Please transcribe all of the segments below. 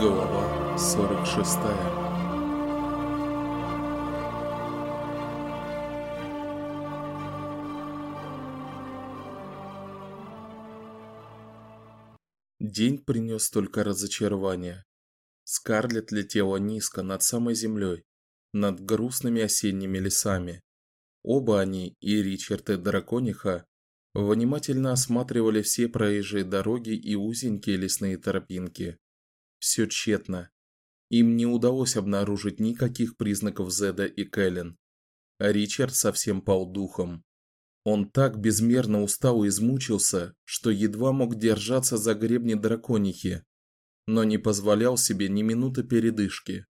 Глава 46 День принес только разочарование. Скарлетт летела низко над самой землей, над грустными осенними лесами. Оба они, и Ричард и Дракониха, внимательно осматривали все проезжие дороги и узенькие лесные тропинки. Все тщетно. Им не удалось обнаружить никаких признаков Зеда и Кэлен. А Ричард совсем пал духом. Он так безмерно устал и измучился, что едва мог держаться за гребни драконихи, но не позволял себе ни минуты передышки.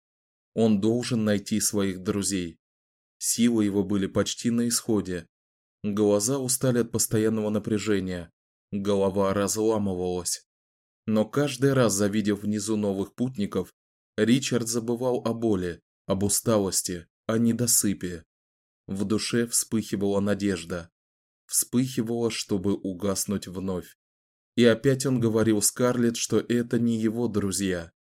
Он должен найти своих друзей. Силы его были почти на исходе. Глаза устали от постоянного напряжения, голова разламывалась. Но каждый раз, завидев внизу новых путников, Ричард забывал о боли, об усталости, о недосыпе. В душе вспыхивала надежда, вспыхивала, чтобы угаснуть вновь. И опять он говорил Скарлетт, что это не его друзья.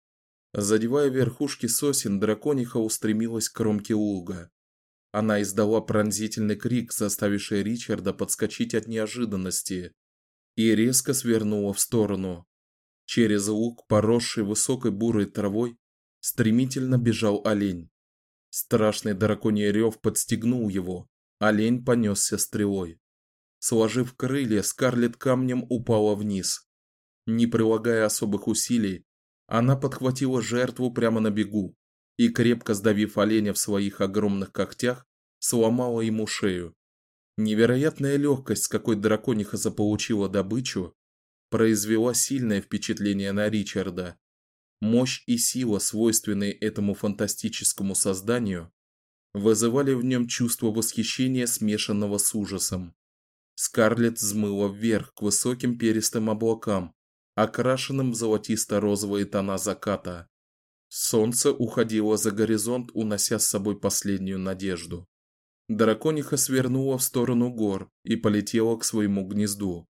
Задевая верхушки сосен, дракониха устремилась к кромке луга. Она издала пронзительный крик, заставивший Ричарда подскочить от неожиданности, и резко свернула в сторону. Через луг, поросший высокой бурой травой, стремительно бежал олень. Страшный драконий рев подстегнул его. Олень понесся стрелой. Сложив крылья, Скарлетт камнем упала вниз. Не прилагая особых усилий, она подхватила жертву прямо на бегу и крепко сдавив оленя в своих огромных когтях, сломала ему шею. Невероятная легкость, с какой дракониха заполучила добычу, произвела сильное впечатление на Ричарда. Мощь и сила, свойственные этому фантастическому созданию, вызывали в нем чувство восхищения, смешанного с ужасом. Скарлетт взмыла вверх к высоким перистым облакам, окрашенным в золотисто-розовые тона заката. Солнце уходило за горизонт, унося с собой последнюю надежду. Дракониха свернула в сторону гор и полетела к своему гнезду.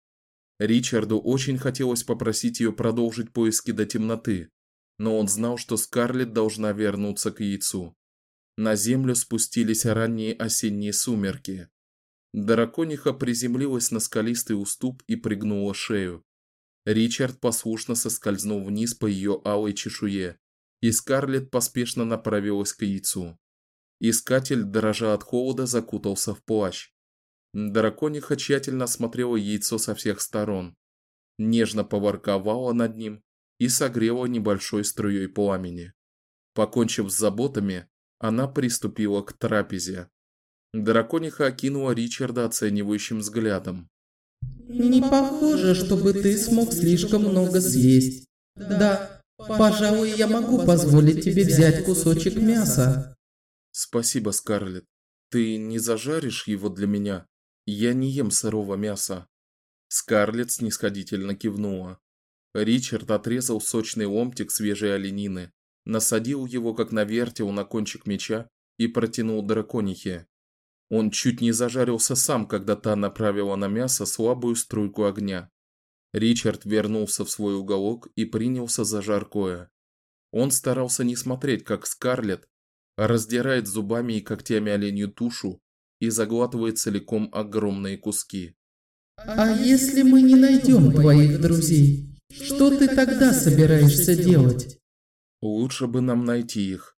Ричарду очень хотелось попросить ее продолжить поиски до темноты, но он знал, что Скарлетт должна вернуться к яйцу. На землю спустились ранние осенние сумерки. Дракониха приземлилась на скалистый уступ и пригнула шею. Ричард послушно соскользнул вниз по ее алой чешуе, и Скарлетт поспешно направилась к яйцу. Искатель, дрожа от холода, закутался в плащ. Дракониха тщательно осмотрела яйцо со всех сторон, нежно поворковала над ним и согрела небольшой струей пламени. Покончив с заботами, она приступила к трапезе. Дракониха окинула Ричарда оценивающим взглядом. Не похоже, чтобы ты смог слишком много съесть. Да, пожалуй, я могу позволить тебе взять кусочек мяса. Спасибо, Скарлетт. Ты не зажаришь его для меня? Я не ем сырого мяса. Скарлетт снисходительно кивнула. Ричард отрезал сочный ломтик свежей оленины, насадил его как на вертел на кончик меча и протянул драконихе. Он чуть не зажарился сам, когда та направила на мясо слабую струйку огня. Ричард вернулся в свой уголок и принялся за жаркое. Он старался не смотреть, как Скарлетт раздирает зубами и когтями оленью тушу и заглатывает целиком огромные куски. А если мы не найдем твоих друзей, что ты тогда собираешься делать? Лучше бы нам найти их.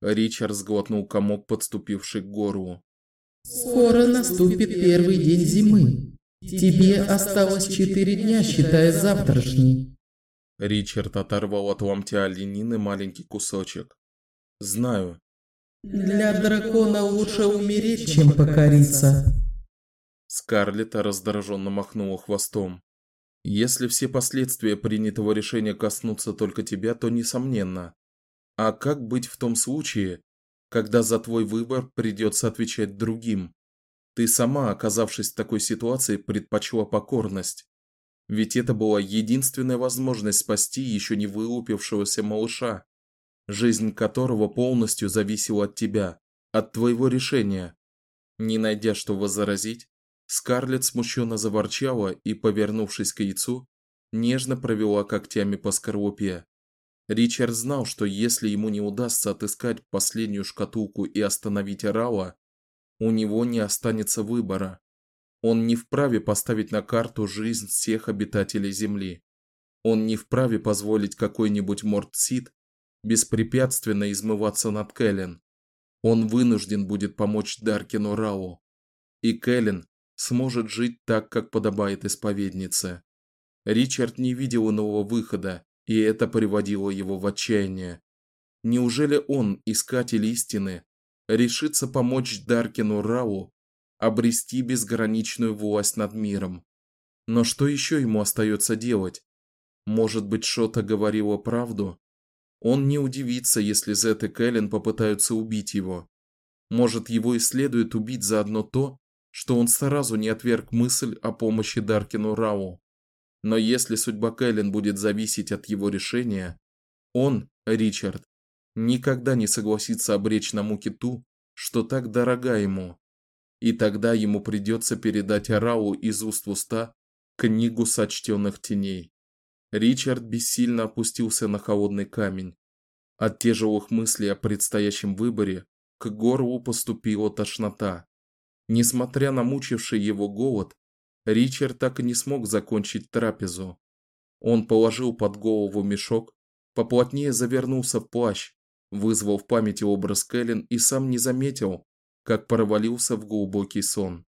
Ричард сглотнул комок, подступивший к горлу. Скоро наступит первый день зимы. Тебе осталось четыре дня, считая завтрашний. Ричард оторвал от ломтя оленины маленький кусочек. Знаю, для дракона лучше умереть, чем покориться. Скарлетт раздраженно махнула хвостом. Если все последствия принятого решения коснутся только тебя, то несомненно. А как быть в том случае, когда за твой выбор придется отвечать другим? Ты сама, оказавшись в такой ситуации, предпочла покорность. Ведь это была единственная возможность спасти еще не вылупившегося малыша жизнь которого полностью зависела от тебя, от твоего решения. Не найдя что возразить, Скарлетт смущенно заворчала и, повернувшись к яйцу, нежно провела когтями по скорлупе. Ричард знал, что если ему не удастся отыскать последнюю шкатулку и остановить Рауа, у него не останется выбора. Он не вправе поставить на карту жизнь всех обитателей Земли. Он не вправе позволить какой-нибудь Мортсид беспрепятственно измываться над Кэлен. Он вынужден будет помочь Даркину Рау. И Кэлен сможет жить так, как подобает исповеднице. Ричард не видел иного выхода, и это приводило его в отчаяние. Неужели он, искатель истины, решится помочь Даркину Рау обрести безграничную власть над миром? Но что еще ему остается делать? Может быть, Шота говорила правду? Он не удивится, если Зет и Кэлен попытаются убить его. Может, его и следует убить за одно то, что он сразу не отверг мысль о помощи Даркину Рау. Но если судьба Кэлен будет зависеть от его решения, он, Ричард, никогда не согласится обречь на муки ту, что так дорога ему. И тогда ему придется передать Рау из уст в уста книгу сочтенных теней. Ричард бессильно опустился на холодный камень. От тяжелых мыслей о предстоящем выборе к горлу поступила тошнота. Несмотря на мучивший его голод, Ричард так и не смог закончить трапезу. Он положил под голову мешок, поплотнее завернулся в плащ, вызвал в памяти образ Кэлен и сам не заметил, как провалился в глубокий сон.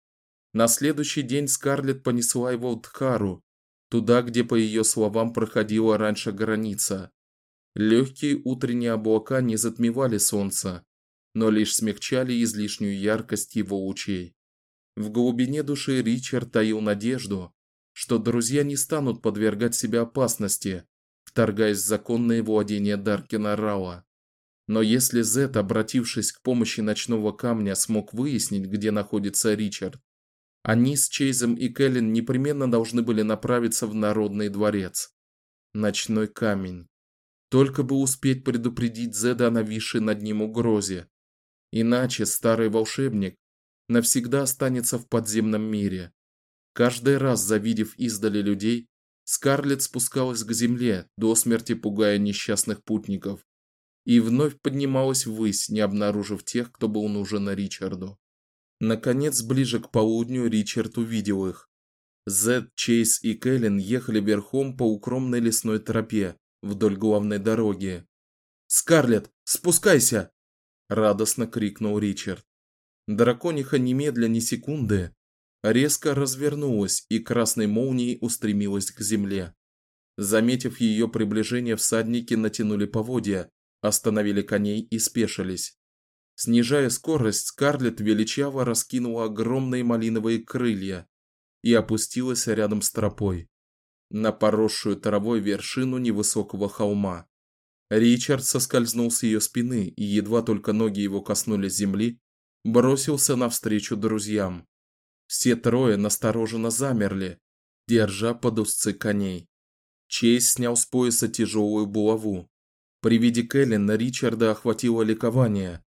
На следующий день Скарлетт понесла его в Дхару, туда, где по ее словам проходила раньше граница. Легкие утренние облака не затмевали солнце, но лишь смягчали излишнюю яркость его лучей. В глубине души Ричард таил надежду, что друзья не станут подвергать себя опасности, вторгаясь в законные владения Даркина Рауа. Но если Зет, обратившись к помощи ночного камня, смог выяснить, где находится Ричард, они с Чейзом и Кэлен непременно должны были направиться в Народный дворец. Ночной камень. Только бы успеть предупредить Зеда о нависшей над ним угрозе. Иначе старый волшебник навсегда останется в подземном мире. Каждый раз завидев издали людей, Скарлетт спускалась к земле, до смерти пугая несчастных путников, и вновь поднималась ввысь, не обнаружив тех, кто был нужен Ричарду. Наконец, ближе к полудню Ричард увидел их. Зед, Чейз и Кэлен ехали верхом по укромной лесной тропе вдоль главной дороги. "Скарлетт, спускайся!" радостно крикнул Ричард. Дракониха немедля ни секунды резко развернулась и красной молнией устремилась к земле. Заметив ее приближение, всадники натянули поводья, остановили коней и спешились. Снижая скорость, Скарлетт величаво раскинула огромные малиновые крылья и опустилась рядом с тропой на поросшую травой вершину невысокого холма. Ричард соскользнул с ее спины и едва только ноги его коснулись земли, бросился навстречу друзьям. Все трое настороженно замерли, держа под узцы коней. Чейз снял с пояса тяжелую булаву. При виде Кэлен Ричарда охватило ликование.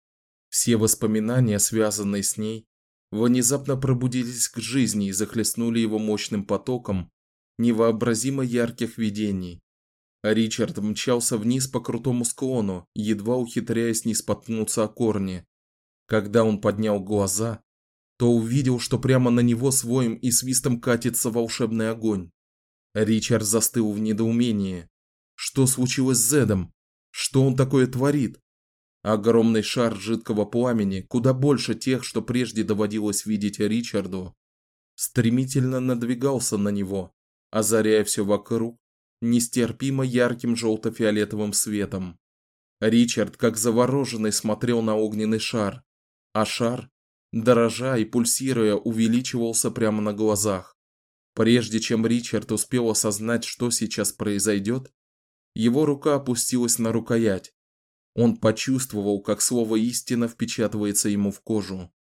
Все воспоминания, связанные с ней, внезапно пробудились к жизни и захлестнули его мощным потоком невообразимо ярких видений. А Ричард мчался вниз по крутому склону, едва ухитряясь не споткнуться о корни. Когда он поднял глаза, то увидел, что прямо на него с воем и свистом катится волшебный огонь. Ричард застыл в недоумении. Что случилось с Зедом? Что он такое творит? Огромный шар жидкого пламени, куда больше тех, что прежде доводилось видеть Ричарду, стремительно надвигался на него, озаряя все вокруг нестерпимо ярким желто фиолетовым светом. Ричард, как завороженный, смотрел на огненный шар, а шар, дрожа и пульсируя, увеличивался прямо на глазах. Прежде чем Ричард успел осознать, что сейчас произойдет, его рука опустилась на рукоять, он почувствовал, как слово истина впечатывается ему в кожу.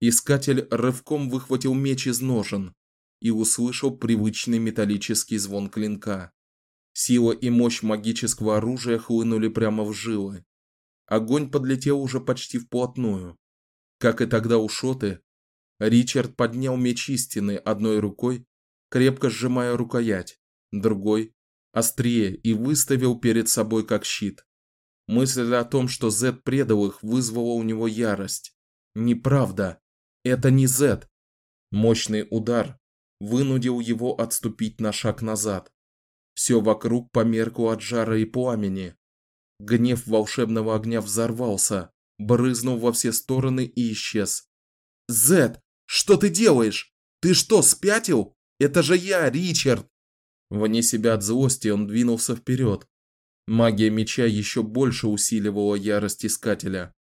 Искатель рывком выхватил меч из ножен и услышал привычный металлический звон клинка. Сила и мощь магического оружия хлынули прямо в жилы. Огонь подлетел уже почти вплотную. Как и тогда у Шоты, Ричард поднял меч истины одной рукой, крепко сжимая рукоять, другой острее и выставил перед собой как щит. Мысль о том, что Зед предал их, вызвала у него ярость. Неправда. Это не Зед. Мощный удар вынудил его отступить на шаг назад. Все вокруг померкло от жара и пламени. Гнев волшебного огня взорвался, брызнул во все стороны и исчез. Зед, что ты делаешь? Ты что, спятил? Это же я, Ричард. Вне себя от злости он двинулся вперед. Магия меча еще больше усиливала ярость искателя.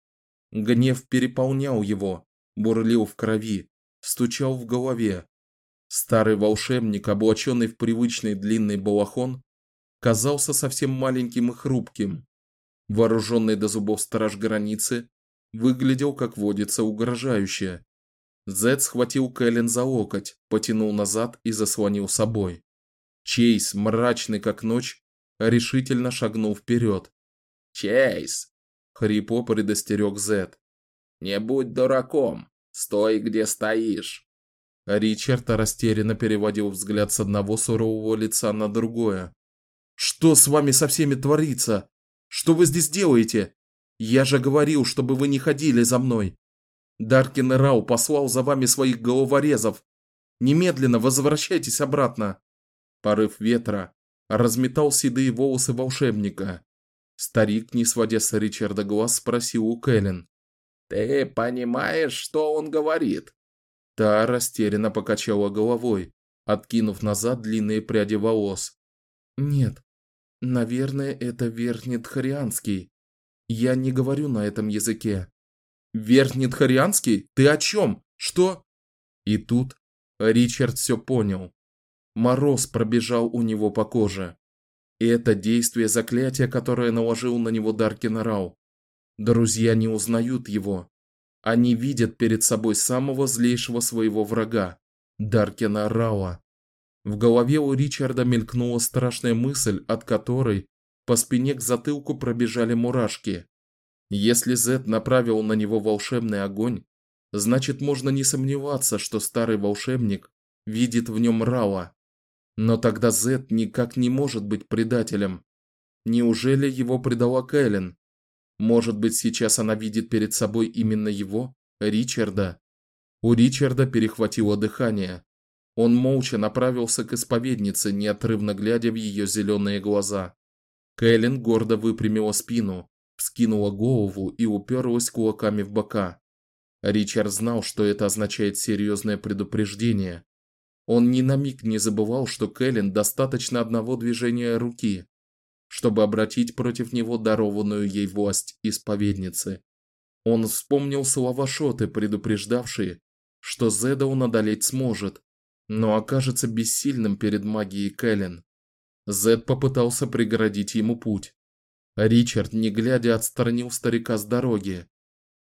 Гнев переполнял его, бурлил в крови, стучал в голове. Старый волшебник, облаченный в привычный длинный балахон, казался совсем маленьким и хрупким. Вооруженный до зубов страж границы выглядел, как водится, угрожающе. Зед схватил Кэлен за локоть, потянул назад и заслонил собой. Чейз, мрачный как ночь, решительно шагнул вперед. "Чейз", хрипло предостерег Зед. "Не будь дураком. Стой, где стоишь". Ричард растерянно переводил взгляд с одного сурового лица на другое. Что с вами со всеми творится? Что вы здесь делаете? Я же говорил, чтобы вы не ходили за мной. Даркин Рау послал за вами своих головорезов. Немедленно возвращайтесь обратно. Порыв ветра разметал седые волосы волшебника. Старик, не сводя с Ричарда глаз, спросил у Кэлен: "Ты понимаешь, что он говорит?" Та растерянно покачала головой, откинув назад длинные пряди волос. "Нет. Наверное, это верхнетхарианский. Я не говорю на этом языке". "Верхнетхарианский? Ты о чем? Что?" И тут Ричард все понял. Мороз пробежал у него по коже. И это действие заклятия, которое наложил на него Даркин Рау. Друзья не узнают его. Они видят перед собой самого злейшего своего врага Даркина Рауа. В голове у Ричарда мелькнула страшная мысль, от которой по спине к затылку пробежали мурашки. Если Зет направил на него волшебный огонь, значит, можно не сомневаться, что старый волшебник видит в нем Рауа. Но тогда Зет никак не может быть предателем. Неужели его предала Кэлен? Может быть, сейчас она видит перед собой именно его, Ричарда? У Ричарда перехватило дыхание. Он молча направился к исповеднице, неотрывно глядя в ее зеленые глаза. Кэлен гордо выпрямила спину, вскинула голову и уперлась кулаками в бока. Ричард знал, что это означает серьезное предупреждение. Он ни на миг не забывал, что Кэлен достаточно одного движения руки, чтобы обратить против него дарованную ей власть исповедницы. Он вспомнил слова Шоты, предупреждавшие, что Зеда он одолеть сможет, но окажется бессильным перед магией Кэлен. Зед попытался преградить ему путь. Ричард, не глядя, отстранил старика с дороги.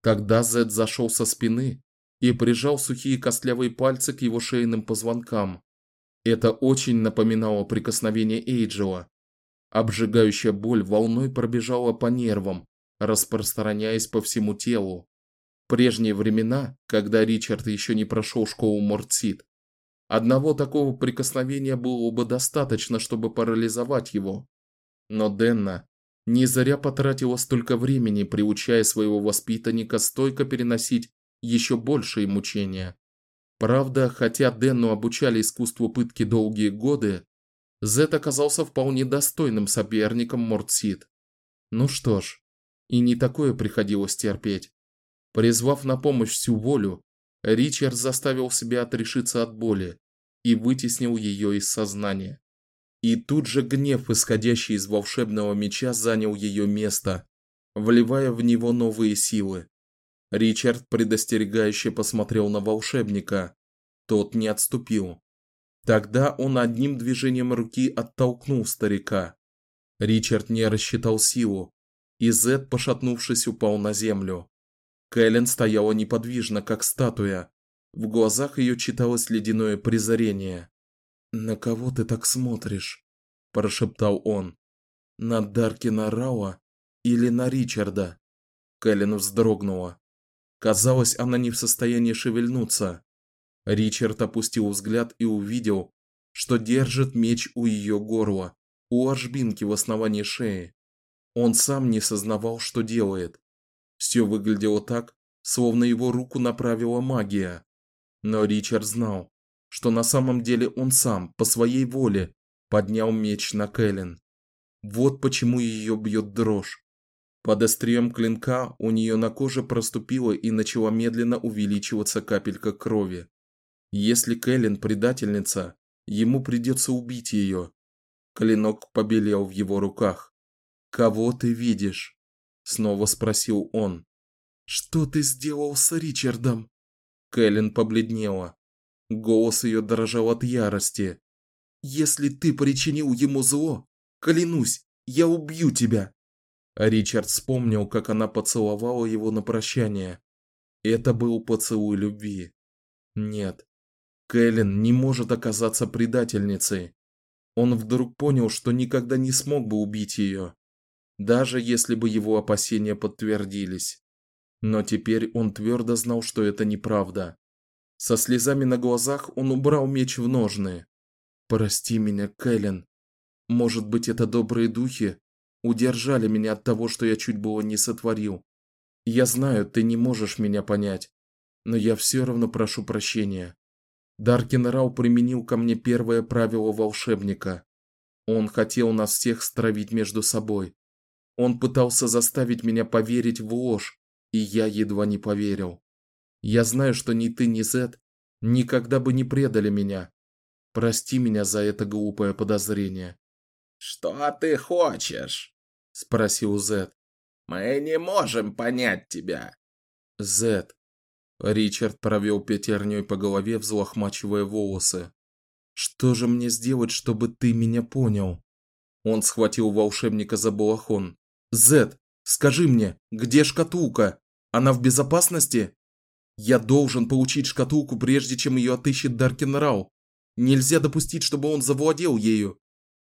Когда Зед зашел со спины, и прижал сухие костлявые пальцы к его шейным позвонкам. Это очень напоминало прикосновение Эйджела. Обжигающая боль волной пробежала по нервам, распространяясь по всему телу. Прежние времена, когда Ричард еще не прошел школу Мортсид, одного такого прикосновения было бы достаточно, чтобы парализовать его. Но Денна не зря потратила столько времени, приучая своего воспитанника стойко переносить еще большие мучения. Правда, хотя Денну обучали искусству пытки долгие годы, Зет оказался вполне достойным соперником Мортсид. Ну что ж, и не такое приходилось терпеть. Призвав на помощь всю волю, Ричард заставил себя отрешиться от боли и вытеснил ее из сознания. И тут же гнев, исходящий из волшебного меча, занял ее место, вливая в него новые силы. Ричард предостерегающе посмотрел на волшебника. Тот не отступил. Тогда он одним движением руки оттолкнул старика. Ричард не рассчитал силу, и Зед, пошатнувшись, упал на землю. Кэлен стояла неподвижно, как статуя. В глазах ее читалось ледяное презрение. "На кого ты так смотришь?" прошептал он. "На Даркина Рауа или на Ричарда?" Кэлен вздрогнула. Казалось, она не в состоянии шевельнуться. Ричард опустил взгляд и увидел, что держит меч у ее горла, у ложбинки в основании шеи. Он сам не сознавал, что делает. Все выглядело так, словно его руку направила магия. Но Ричард знал, что на самом деле он сам по своей воле поднял меч на Кэлен. Вот почему ее бьет дрожь. Под острием клинка у нее на коже проступила и начала медленно увеличиваться капелька крови. Если Кэлен предательница, ему придется убить ее. Клинок побелел в его руках. "Кого ты видишь?" снова спросил он. "Что ты сделал с Ричардом?" Кэлен побледнела. Голос ее дрожал от ярости. "Если ты причинил ему зло, клянусь, я убью тебя". Ричард вспомнил, как она поцеловала его на прощание. Это был поцелуй любви. Нет. Кэлен не может оказаться предательницей. Он вдруг понял, что никогда не смог бы убить ее, даже если бы его опасения подтвердились. Но теперь он твердо знал, что это неправда. Со слезами на глазах он убрал меч в ножны. Прости меня, Кэлен. Может быть, это добрые духи удержали меня от того, что я чуть было не сотворил. Я знаю, ты не можешь меня понять, но я все равно прошу прощения. Даркин применил ко мне первое правило волшебника. Он хотел нас всех стравить между собой. Он пытался заставить меня поверить в ложь, и я едва не поверил. Я знаю, что ни ты, ни Зет никогда бы не предали меня. Прости меня за это глупое подозрение. Что ты хочешь? спросил Зет. Мы не можем понять тебя. Зет. Ричард провел пятерней по голове, взлохмачивая волосы. Что же мне сделать, чтобы ты меня понял? Он схватил волшебника за балахон. Зет, скажи мне, где шкатулка? Она в безопасности? Я должен получить шкатулку, прежде чем ее отыщет Даркин. Нельзя допустить, чтобы он завладел ею.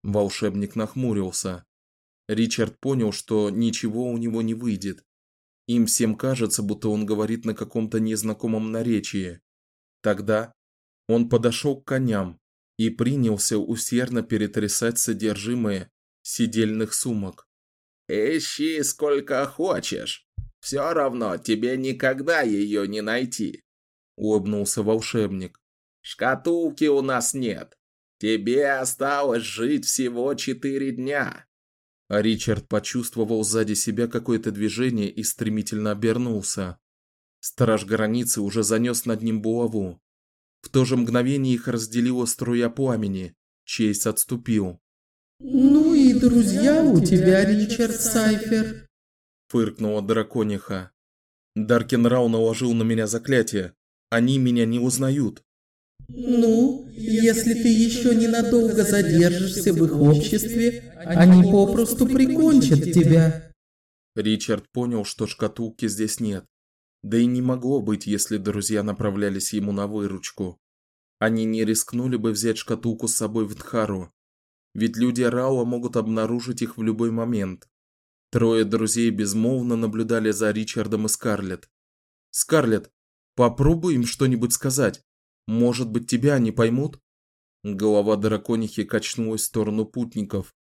Волшебник нахмурился. Ричард понял, что ничего у него не выйдет. Им всем кажется, будто он говорит на каком-то незнакомом наречии. Тогда он подошел к коням и принялся усердно перетрясать содержимое сидельных сумок. Ищи сколько хочешь. Все равно тебе никогда ее не найти, улыбнулся волшебник. Шкатулки у нас нет. Тебе осталось жить всего четыре дня. Ричард почувствовал сзади себя какое-то движение и стремительно обернулся. Страж границы уже занес над ним булаву. В то же мгновение их разделила струя пламени. Чейз отступил. Ну и друзья у тебя, Ричард Сайфер, фыркнула дракониха. Даркин Рау наложил на меня заклятие. Они меня не узнают. Ну, если ты еще ненадолго задержишься в их обществе, они попросту прикончат тебя. Ричард понял, что шкатулки здесь нет. Да и не могло быть, если друзья направлялись ему на выручку. Они не рискнули бы взять шкатулку с собой в Дхару. Ведь люди Рауа могут обнаружить их в любой момент. Трое друзей безмолвно наблюдали за Ричардом и Скарлетт. Скарлетт, попробуй им что-нибудь сказать. Может быть, тебя они поймут? Голова драконихи качнулась в сторону путников.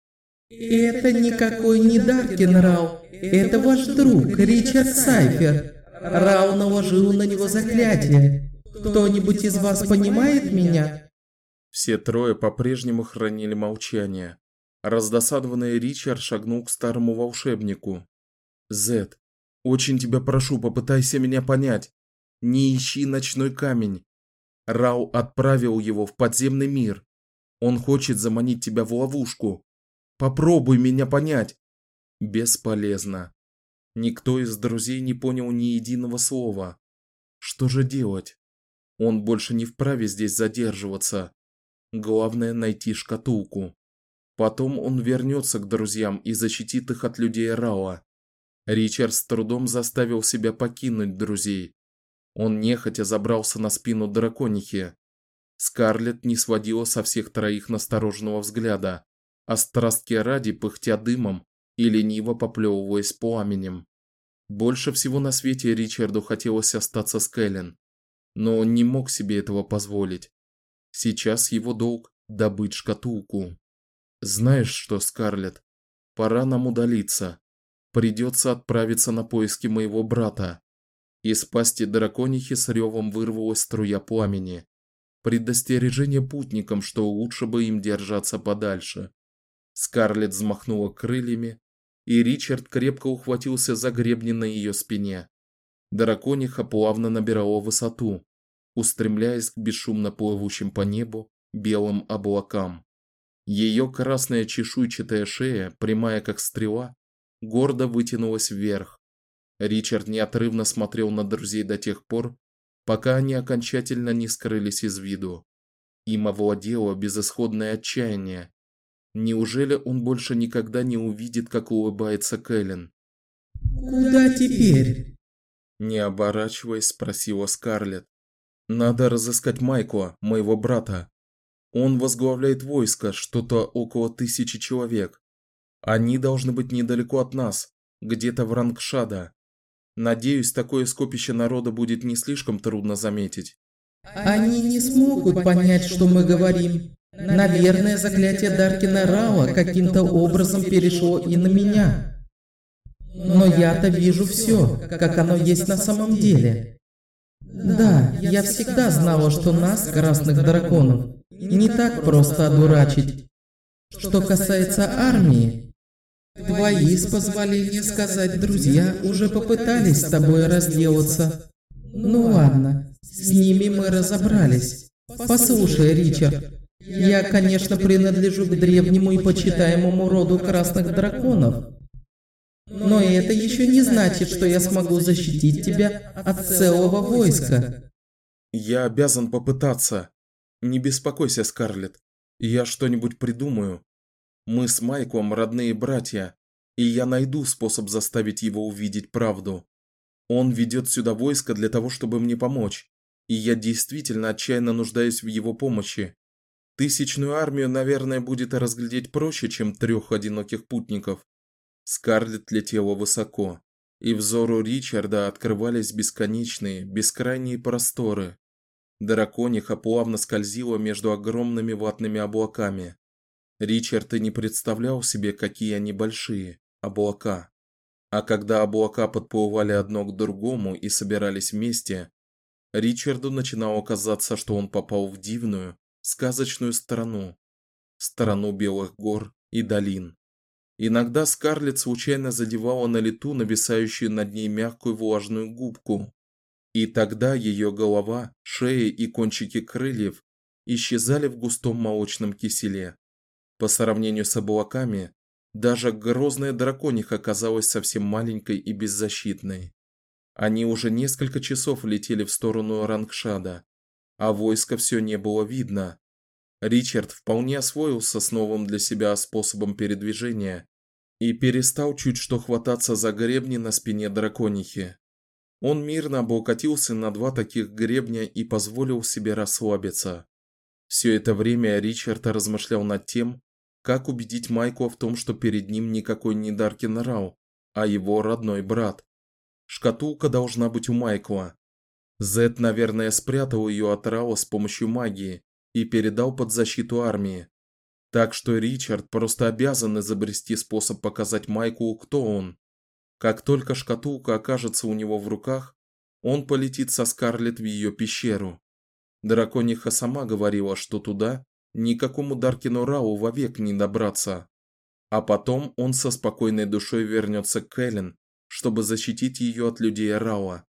Это никакой не Даркин Рау, это ваш друг Ричард Сайфер. Рау наложил на него заклятие. Кто-нибудь из вас понимает меня? Все трое по-прежнему хранили молчание. Раздосадованный Ричард шагнул к старому волшебнику. Зет, очень тебя прошу, попытайся меня понять. Не ищи ночной камень. Рау отправил его в подземный мир. Он хочет заманить тебя в ловушку. Попробуй меня понять. Бесполезно. Никто из друзей не понял ни единого слова. Что же делать? Он больше не вправе здесь задерживаться. Главное найти шкатулку. Потом он вернется к друзьям и защитит их от людей Рауа. Ричард с трудом заставил себя покинуть друзей. Он нехотя забрался на спину драконихи. Скарлетт не сводила со всех троих настороженного взгляда, а страстки ради пыхтя дымом и лениво поплевываясь пламенем. Больше всего на свете Ричарду хотелось остаться с Кэлен, но он не мог себе этого позволить. Сейчас его долг добыть шкатулку. Знаешь что, Скарлетт, пора нам удалиться. Придется отправиться на поиски моего брата. Из пасти драконихи с ревом вырвалась струя пламени. Предостережение путникам, что лучше бы им держаться подальше. Скарлетт взмахнула крыльями, и Ричард крепко ухватился за гребни на ее спине. Дракониха плавно набирала высоту, устремляясь к бесшумно плывущим по небу белым облакам. Ее красная чешуйчатая шея, прямая как стрела, гордо вытянулась вверх. Ричард неотрывно смотрел на друзей до тех пор, пока они окончательно не скрылись из виду. Им овладело безысходное отчаяние. Неужели он больше никогда не увидит, как улыбается Кэлен? Куда теперь? Не оборачиваясь, спросила Скарлетт. Надо разыскать Майкла, моего брата. Он возглавляет войско, что-то около тысячи человек. Они должны быть недалеко от нас, где-то в Рангшада. Надеюсь, такое скопище народа будет не слишком трудно заметить. Они не смогут понять, что мы говорим. Наверное, заклятие Даркина Рауа каким-то образом перешло и на меня. Но я-то вижу все, как оно есть на самом деле. Да, я всегда знала, что нас, красных драконов, не так просто одурачить. Что касается армии, твои, с позволения сказать, друзья уже попытались с тобой разделаться. Ну ладно, с ними мы разобрались. Послушай, Ричард, я, конечно, принадлежу к древнему и почитаемому роду красных драконов. Но это еще не значит, что я смогу защитить тебя от целого войска. Я обязан попытаться. Не беспокойся, Скарлетт. Я что-нибудь придумаю. Мы с Майком родные братья, и я найду способ заставить его увидеть правду. Он ведет сюда войско для того, чтобы мне помочь, и я действительно отчаянно нуждаюсь в его помощи. Тысячную армию, наверное, будет разглядеть проще, чем трех одиноких путников. Скарлетт летела высоко, и взору Ричарда открывались бесконечные, бескрайние просторы. Дракониха плавно скользила между огромными ватными облаками. Ричард и не представлял себе, какие они большие облака. А когда облака подплывали одно к другому и собирались вместе, Ричарду начинало казаться, что он попал в дивную, сказочную страну, страну белых гор и долин. Иногда Скарлетт случайно задевала на лету нависающую над ней мягкую влажную губку, и тогда ее голова, шея и кончики крыльев исчезали в густом молочном киселе. По сравнению с облаками, даже грозная дракониха казалась совсем маленькой и беззащитной. Они уже несколько часов летели в сторону Рангшада, а войска все не было видно. Ричард вполне освоился с новым для себя способом передвижения и перестал чуть что хвататься за гребни на спине драконихи. Он мирно облокотился на два таких гребня и позволил себе расслабиться. Все это время Ричард размышлял над тем, как убедить Майку в том, что перед ним никакой не Даркин Рау, а его родной брат. Шкатулка должна быть у Майкла. Зет, наверное, спрятал ее от Рау с помощью магии и передал под защиту армии. Так что Ричард просто обязан изобрести способ показать Майку, кто он. Как только шкатулка окажется у него в руках, он полетит со Скарлетт в ее пещеру. Дракониха сама говорила, что туда никакому Даркину Рау вовек не добраться. А потом он со спокойной душой вернется к Эллен, чтобы защитить ее от людей Рауа.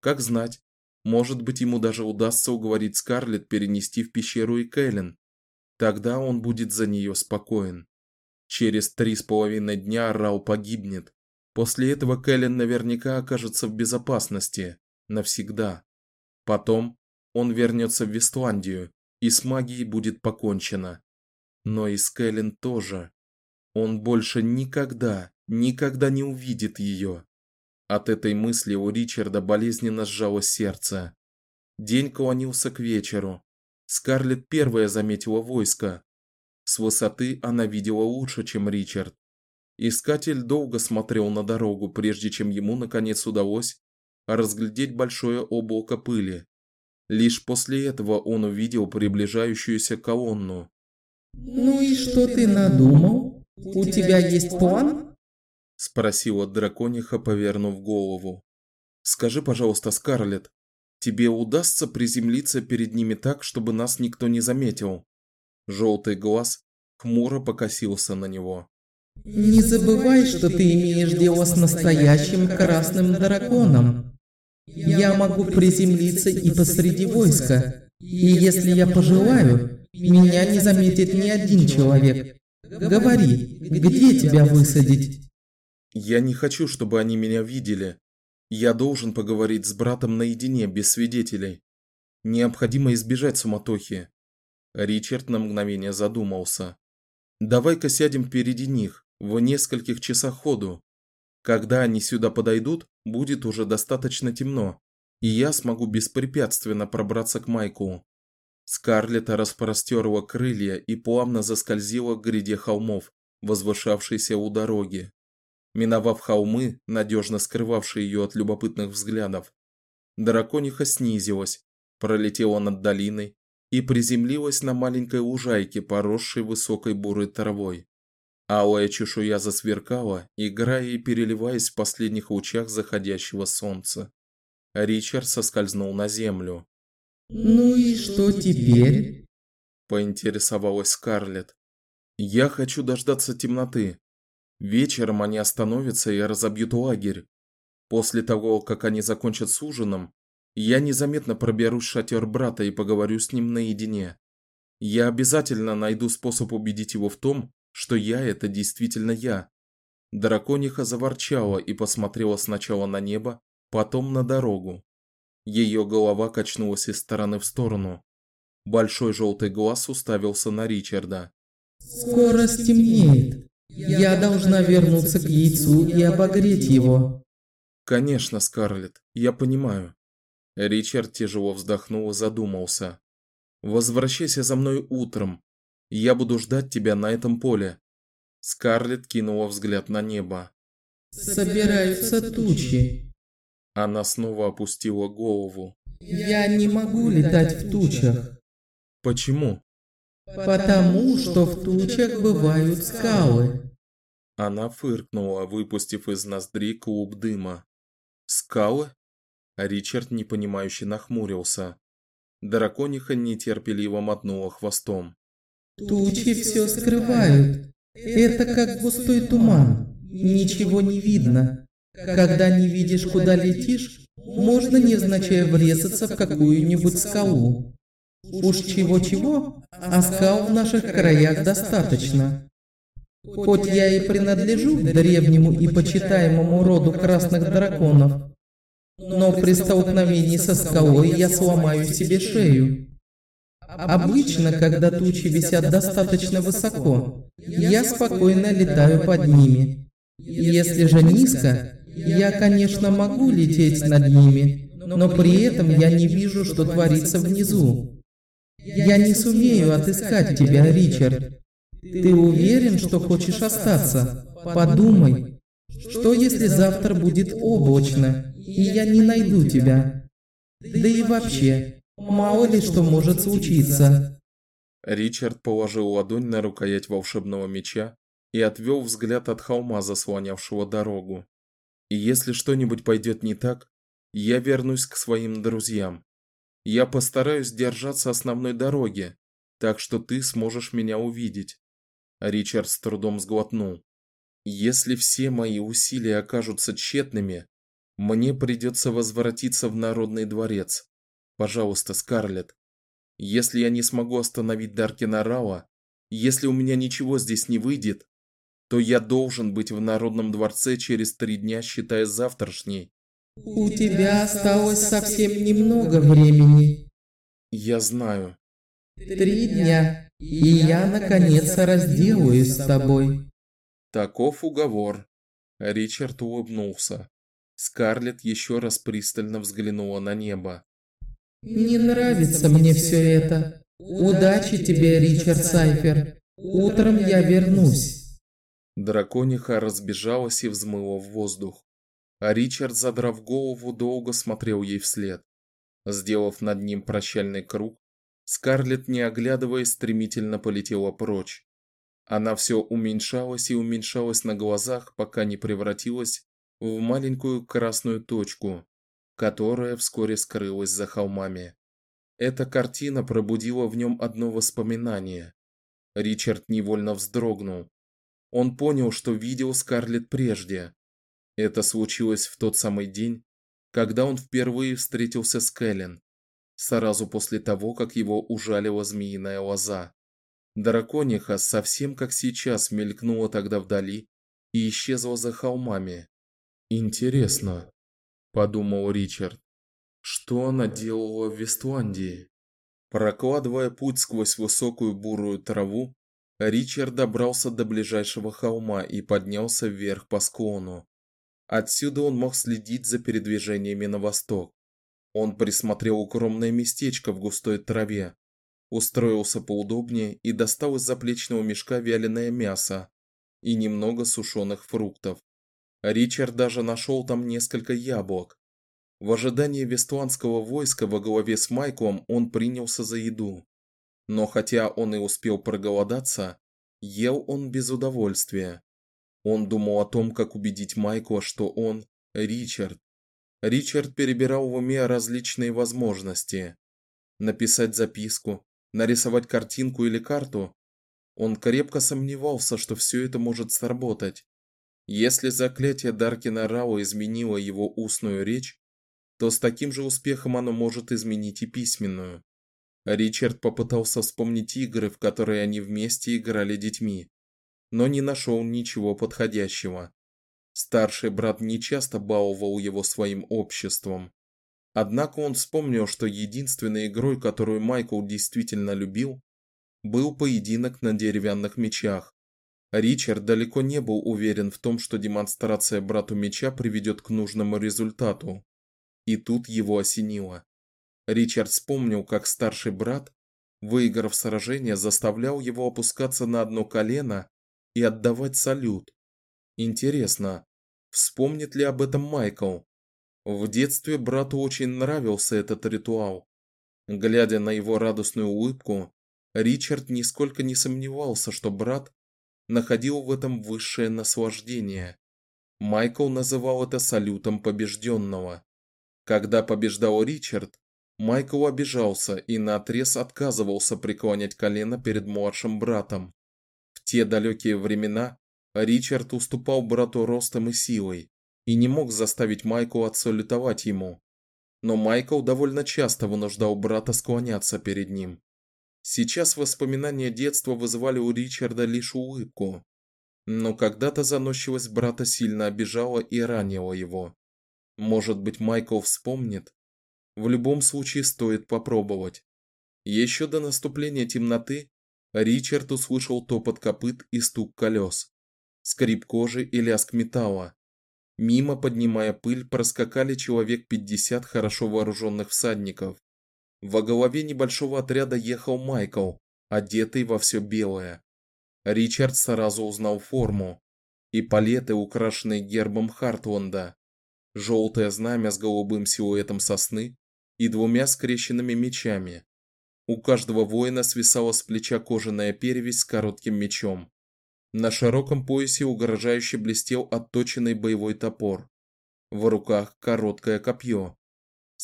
Как знать, может быть, ему даже удастся уговорить Скарлетт перенести в пещеру и Кэлен. Тогда он будет за нее спокоен. Через три с половиной дня Рау погибнет. После этого Кэлен наверняка окажется в безопасности навсегда. Потом он вернется в Вестландию, и с магией будет покончено. Но и с Кэлен тоже. Он больше никогда, никогда не увидит ее. От этой мысли у Ричарда болезненно сжалось сердце. День клонился к вечеру. Скарлетт первая заметила войско. С высоты она видела лучше, чем Ричард. Искатель долго смотрел на дорогу, прежде чем ему наконец удалось разглядеть большое облако пыли. Лишь после этого он увидел приближающуюся колонну. Ну и что ты надумал? У тебя есть план? Спросила дракониха, повернув голову. Скажи, пожалуйста, Скарлетт, тебе удастся приземлиться перед ними так, чтобы нас никто не заметил? Желтый глаз хмуро покосился на него. Не забывай, что ты имеешь дело с настоящим красным драконом. Я могу приземлиться и посреди войска, и если я пожелаю, меня не заметит ни один человек. Говори, где тебя высадить? Я не хочу, чтобы они меня видели. Я должен поговорить с братом наедине, без свидетелей. Необходимо избежать суматохи. Ричард на мгновение задумался. Давай-ка сядем впереди них, в нескольких часах ходу. Когда они сюда подойдут, будет уже достаточно темно, и я смогу беспрепятственно пробраться к Майку. Скарлетт распростерла крылья и плавно заскользила к гряде холмов, возвышавшейся у дороги. Миновав холмы, надежно скрывавшие ее от любопытных взглядов, дракониха снизилась, пролетела над долиной и приземлилась на маленькой лужайке, поросшей высокой бурой травой. Алая чешуя засверкала, играя и переливаясь в последних лучах заходящего солнца. Ричард соскользнул на землю. «Ну и что теперь?» – поинтересовалась Скарлетт. «Я хочу дождаться темноты. Вечером они остановятся и разобьют лагерь. После того, как они закончат с ужином, я незаметно проберусь в шатер брата и поговорю с ним наедине. Я обязательно найду способ убедить его в том, что я это действительно я. Дракониха заворчала и посмотрела сначала на небо, потом на дорогу. Ее голова качнулась из стороны в сторону. Большой желтый глаз уставился на Ричарда. Скоро стемнеет. Я должна вернуться к яйцу и обогреть его. Конечно, Скарлетт, я понимаю. Ричард тяжело вздохнул и задумался. Возвращайся за мной утром, я буду ждать тебя на этом поле. Скарлетт кинула взгляд на небо. Собираются тучи. Она снова опустила голову. Я не могу летать в тучах. Почему? Потому что в тучах бывают скалы. Она фыркнула, выпустив из ноздрей клуб дыма. Скалы? Ричард непонимающе нахмурился. Дракониха нетерпеливо мотнула хвостом. Тучи все скрывают. Это как густой туман. Ничего не видно. Когда не видишь, куда летишь, можно невзначай врезаться в какую-нибудь скалу. Уж чего-чего, а скал в наших краях достаточно. Хоть я и принадлежу к древнему и почитаемому роду красных драконов, но при столкновении со скалой я сломаю себе шею. Обычно, когда тучи висят достаточно высоко, я спокойно летаю под ними. Если же низко, я, конечно, могу лететь над ними, но при этом я не вижу, что творится внизу. Я не сумею отыскать тебя, Ричард. Ты уверен, что хочешь остаться? Подумай, что если завтра будет облачно, и я не найду тебя? Да и вообще, Мало ли что может случиться. Ричард положил ладонь на рукоять волшебного меча и отвел взгляд от холма, заслонявшего дорогу. И если что-нибудь пойдет не так, я вернусь к своим друзьям. Я постараюсь держаться основной дороги, так что ты сможешь меня увидеть. Ричард с трудом сглотнул. Если все мои усилия окажутся тщетными, мне придется возвратиться в Народный дворец. Пожалуйста, Скарлетт. Если я не смогу остановить Даркина Рауа, если у меня ничего здесь не выйдет, то я должен быть в Народном дворце через три дня, считая завтрашний. У тебя осталось совсем немного времени. Я знаю. Три дня, и я наконец разделаюсь с тобой. Таков уговор. Ричард улыбнулся. Скарлетт еще раз пристально взглянула на небо. Не нравится мне все это. Удачи тебе, Ричард Сайфер. Утром я вернусь. Дракониха разбежалась и взмыла в воздух. А Ричард, задрав голову, долго смотрел ей вслед. Сделав над ним прощальный круг, Скарлетт, не оглядываясь, стремительно полетела прочь. Она все уменьшалась и уменьшалась на глазах, пока не превратилась в маленькую красную точку, которая вскоре скрылась за холмами. Эта картина пробудила в нем одно воспоминание. Ричард невольно вздрогнул. Он понял, что видел Скарлетт прежде. Это случилось в тот самый день, когда он впервые встретился с Кэлен, сразу после того, как его ужалила змеиная лоза. Дракониха совсем как сейчас мелькнула тогда вдали и исчезла за холмами. Интересно, подумал Ричард. Что она делала в Вестландии? Прокладывая путь сквозь высокую бурую траву, Ричард добрался до ближайшего холма и поднялся вверх по склону. Отсюда он мог следить за передвижениями на восток. Он присмотрел укромное местечко в густой траве, устроился поудобнее и достал из заплечного мешка вяленое мясо и немного сушеных фруктов. Ричард даже нашел там несколько яблок. В ожидании вестландского войска во главе с Майклом он принялся за еду. Но хотя он и успел проголодаться, ел он без удовольствия. Он думал о том, как убедить Майкла, что он Ричард. Ричард перебирал в уме различные возможности: написать записку, нарисовать картинку или карту. Он крепко сомневался, что все это может сработать. Если заклятие Даркина Рао изменило его устную речь, то с таким же успехом оно может изменить и письменную. Ричард попытался вспомнить игры, в которые они вместе играли детьми, но не нашел ничего подходящего. Старший брат не часто баловал его своим обществом. Однако он вспомнил, что единственной игрой, которую Майкл действительно любил, был поединок на деревянных мечах. Ричард далеко не был уверен в том, что демонстрация брату меча приведет к нужному результату. И тут его осенило. Ричард вспомнил, как старший брат, выиграв сражение, заставлял его опускаться на одно колено и отдавать салют. Интересно, вспомнит ли об этом Майкл? В детстве брату очень нравился этот ритуал. Глядя на его радостную улыбку, Ричард нисколько не сомневался, что брат находил в этом высшее наслаждение. Майкл называл это салютом побежденного. Когда побеждал Ричард, Майкл обижался и наотрез отказывался преклонять колено перед младшим братом. В те далекие времена Ричард уступал брату ростом и силой и не мог заставить Майкла отсалютовать ему. Но Майкл довольно часто вынуждал брата склоняться перед ним. Сейчас воспоминания детства вызывали у Ричарда лишь улыбку, но когда-то заносчивость брата сильно обижала и ранила его. Может быть, Майкл вспомнит. В любом случае стоит попробовать. Еще до наступления темноты Ричард услышал топот копыт и стук колес, скрип кожи и лязг металла. Мимо, поднимая пыль, проскакали человек пятьдесят хорошо вооруженных всадников. Во главе небольшого отряда ехал Майкл, одетый во все белое. Ричард сразу узнал форму и палеты, украшенные гербом Хартланда желтое знамя с голубым силуэтом сосны и двумя скрещенными мечами. У каждого воина свисала с плеча кожаная перевязь с коротким мечом. На широком поясе угрожающе блестел отточенный боевой топор. В руках короткое копье.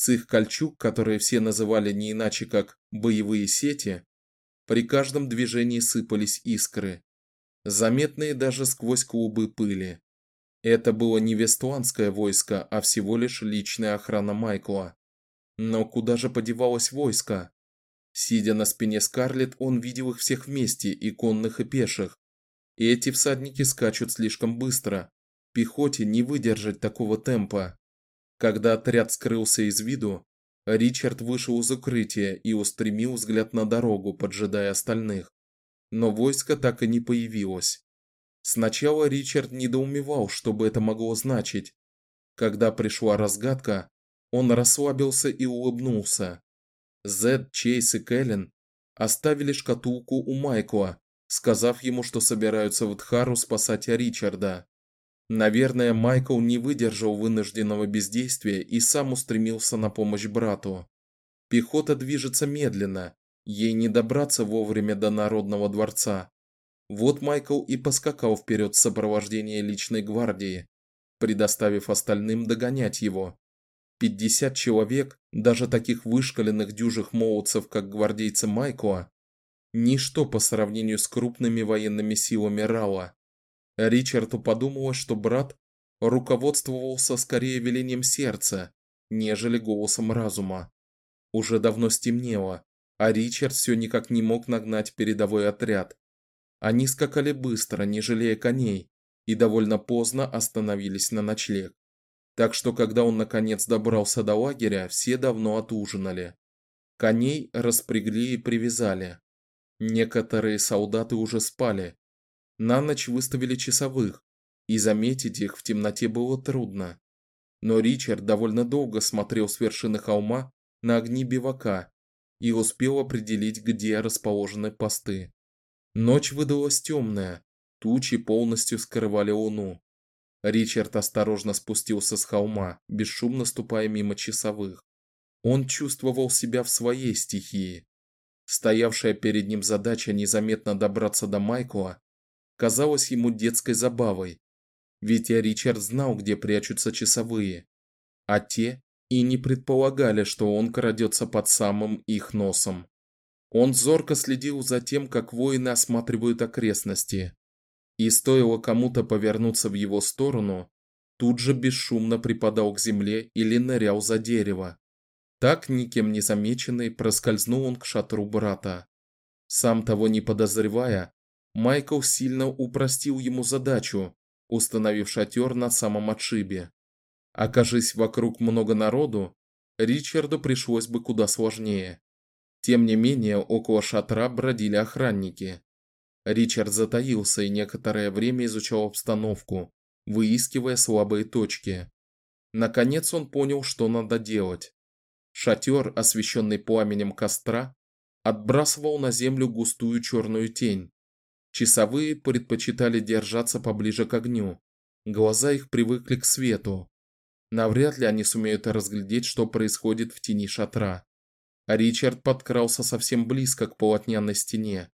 С их кольчуг, которые все называли не иначе как боевые сети, при каждом движении сыпались искры, заметные даже сквозь клубы пыли. Это было не вестландское войско, а всего лишь личная охрана Майкла. Но куда же подевалось войско? Сидя на спине Скарлетт, он видел их всех вместе, и конных, и пеших. И эти всадники скачут слишком быстро. Пехоте не выдержать такого темпа. Когда отряд скрылся из виду, Ричард вышел из укрытия и устремил взгляд на дорогу, поджидая остальных. Но войско так и не появилось. Сначала Ричард недоумевал, что бы это могло значить. Когда пришла разгадка, он расслабился и улыбнулся. Зед, Чейз и Кэлен оставили шкатулку у Майкла, сказав ему, что собираются в Дхару спасать Ричарда. Наверное, Майкл не выдержал вынужденного бездействия и сам устремился на помощь брату. Пехота движется медленно, Ей не добраться вовремя до Народного дворца. Вот Майкл и поскакал вперед в сопровождении личной гвардии, предоставив остальным догонять его. 50 человек, даже таких вышкаленных дюжих молодцев, как гвардейцы Майкла, ничто по сравнению с крупными военными силами Рала. Ричарду подумалось, что брат руководствовался скорее велением сердца, нежели голосом разума. Уже давно стемнело, а Ричард все никак не мог нагнать передовой отряд. Они скакали быстро, не жалея коней, и довольно поздно остановились на ночлег. Так что когда он наконец добрался до лагеря, все давно отужинали. Коней распрягли и привязали. Некоторые солдаты уже спали. На ночь выставили часовых, и заметить их в темноте было трудно. Но Ричард довольно долго смотрел с вершины холма на огни бивака и успел определить, где расположены посты. Ночь выдалась темная, тучи полностью скрывали луну. Ричард осторожно спустился с холма, бесшумно ступая мимо часовых. Он чувствовал себя в своей стихии. Стоявшая перед ним задача незаметно добраться до Майкла казалась ему детской забавой. Ведь Ричард знал, где прячутся часовые, а те и не предполагали, что он крадется под самым их носом. Он зорко следил за тем, как воины осматривают окрестности, и стоило кому-то повернуться в его сторону, тут же бесшумно припадал к земле или нырял за дерево. Так никем не замеченный проскользнул он к шатру брата. Сам того не подозревая, Майкл сильно упростил ему задачу, установив шатер на самом отшибе. Окажись вокруг много народу, Ричарду пришлось бы куда сложнее. Тем не менее, около шатра бродили охранники. Ричард затаился и некоторое время изучал обстановку, выискивая слабые точки. Наконец он понял, что надо делать. Шатер, освещенный пламенем костра, отбрасывал на землю густую черную тень. Часовые предпочитали держаться поближе к огню. Глаза их привыкли к свету. Навряд ли они сумеют разглядеть, что происходит в тени шатра. А Ричард подкрался совсем близко к полотняной стене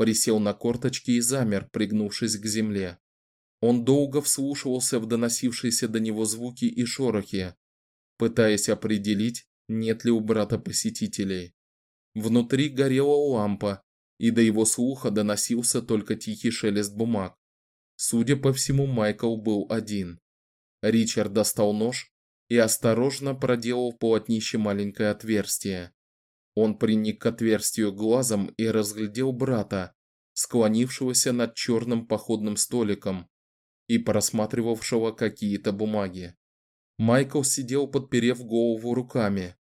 присел на корточки и замер, пригнувшись к земле. Он долго вслушивался в доносившиеся до него звуки и шорохи, пытаясь определить, нет ли у брата посетителей. Внутри горела лампа, и до его слуха доносился только тихий шелест бумаг. Судя по всему, Майкл был один. Ричард достал нож и осторожно проделал в полотнище маленькое отверстие. Он приник к отверстию глазом и разглядел брата, склонившегося над черным походным столиком и просматривавшего какие-то бумаги. Майкл сидел, подперев голову руками.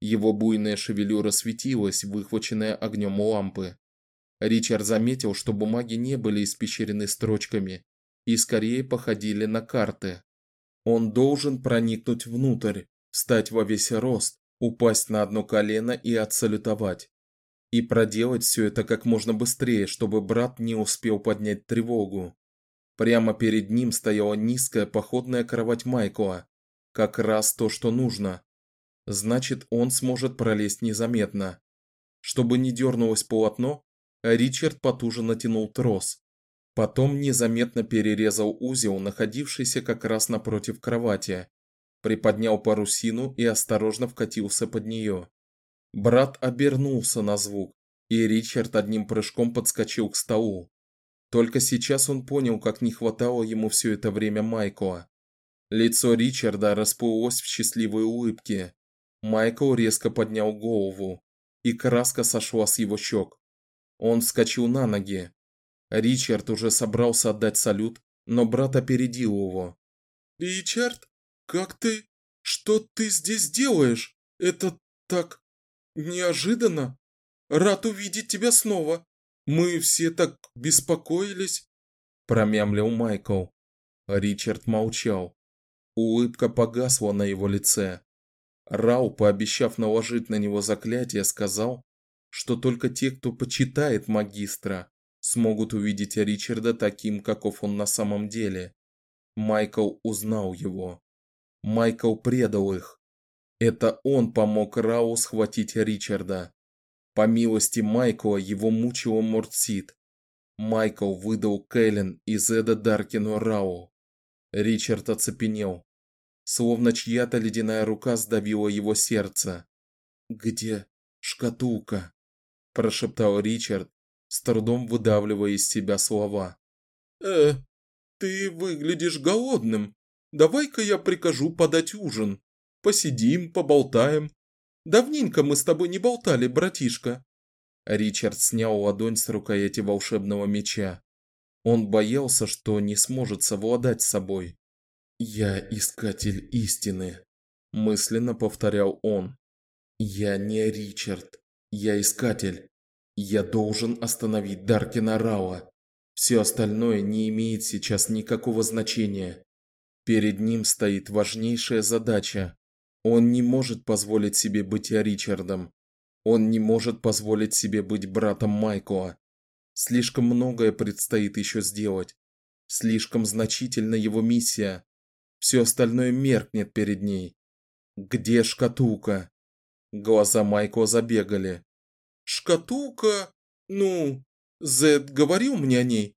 Его буйная шевелюра светилась, выхваченная огнем лампы. Ричард заметил, что бумаги не были испещрены строчками и скорее походили на карты. Он должен проникнуть внутрь, встать во весь рост, упасть на одно колено и отсалютовать. И проделать все это как можно быстрее, чтобы брат не успел поднять тревогу. Прямо перед ним стояла низкая походная кровать Майкла, как раз то, что нужно. Значит, он сможет пролезть незаметно. Чтобы не дернулось полотно, Ричард потуже натянул трос. Потом незаметно перерезал узел, находившийся как раз напротив кровати, приподнял парусину и осторожно вкатился под нее. Брат обернулся на звук, и Ричард одним прыжком подскочил к столу. Только сейчас он понял, как не хватало ему все это время Майкла. Лицо Ричарда расплылось в счастливой улыбке. Майкл резко поднял голову, и краска сошла с его щек. Он вскочил на ноги. Ричард уже собрался отдать салют, но брат опередил его. "Ричард?" «Как ты? Что ты здесь делаешь? Это так неожиданно. Рад увидеть тебя снова. Мы все так беспокоились», – промямлил Майкл. Ричард молчал. Улыбка погасла на его лице. Рау, пообещав наложить на него заклятие, сказал, что только те, кто почитает магистра, смогут увидеть Ричарда таким, каков он на самом деле. Майкл узнал его. Майкл предал их. Это он помог Рау схватить Ричарда. По милости Майкла его мучила Мортсид. Майкл выдал Кэлен и Зеда Даркину Рау. Ричард оцепенел, словно чья-то ледяная рука сдавила его сердце. "Где шкатулка?" Прошептал Ричард, с трудом выдавливая из себя слова. "Э, ты выглядишь голодным. Давай-ка я прикажу подать ужин. Посидим, поболтаем. Давненько мы с тобой не болтали, братишка. Ричард снял ладонь с рукояти волшебного меча. Он боялся, что не сможет совладать с собой. "Я искатель истины", мысленно повторял он. "Я не Ричард, я искатель. Я должен остановить Даркина Рауа. Все остальное не имеет сейчас никакого значения. Перед ним стоит важнейшая задача. Он не может позволить себе быть Ричардом. Он не может позволить себе быть братом Майкла. Слишком многое предстоит еще сделать. Слишком значительна его миссия. Все остальное меркнет перед ней. Где шкатулка? Глаза Майкла забегали. Шкатулка? Ну, Зед говорил мне о ней.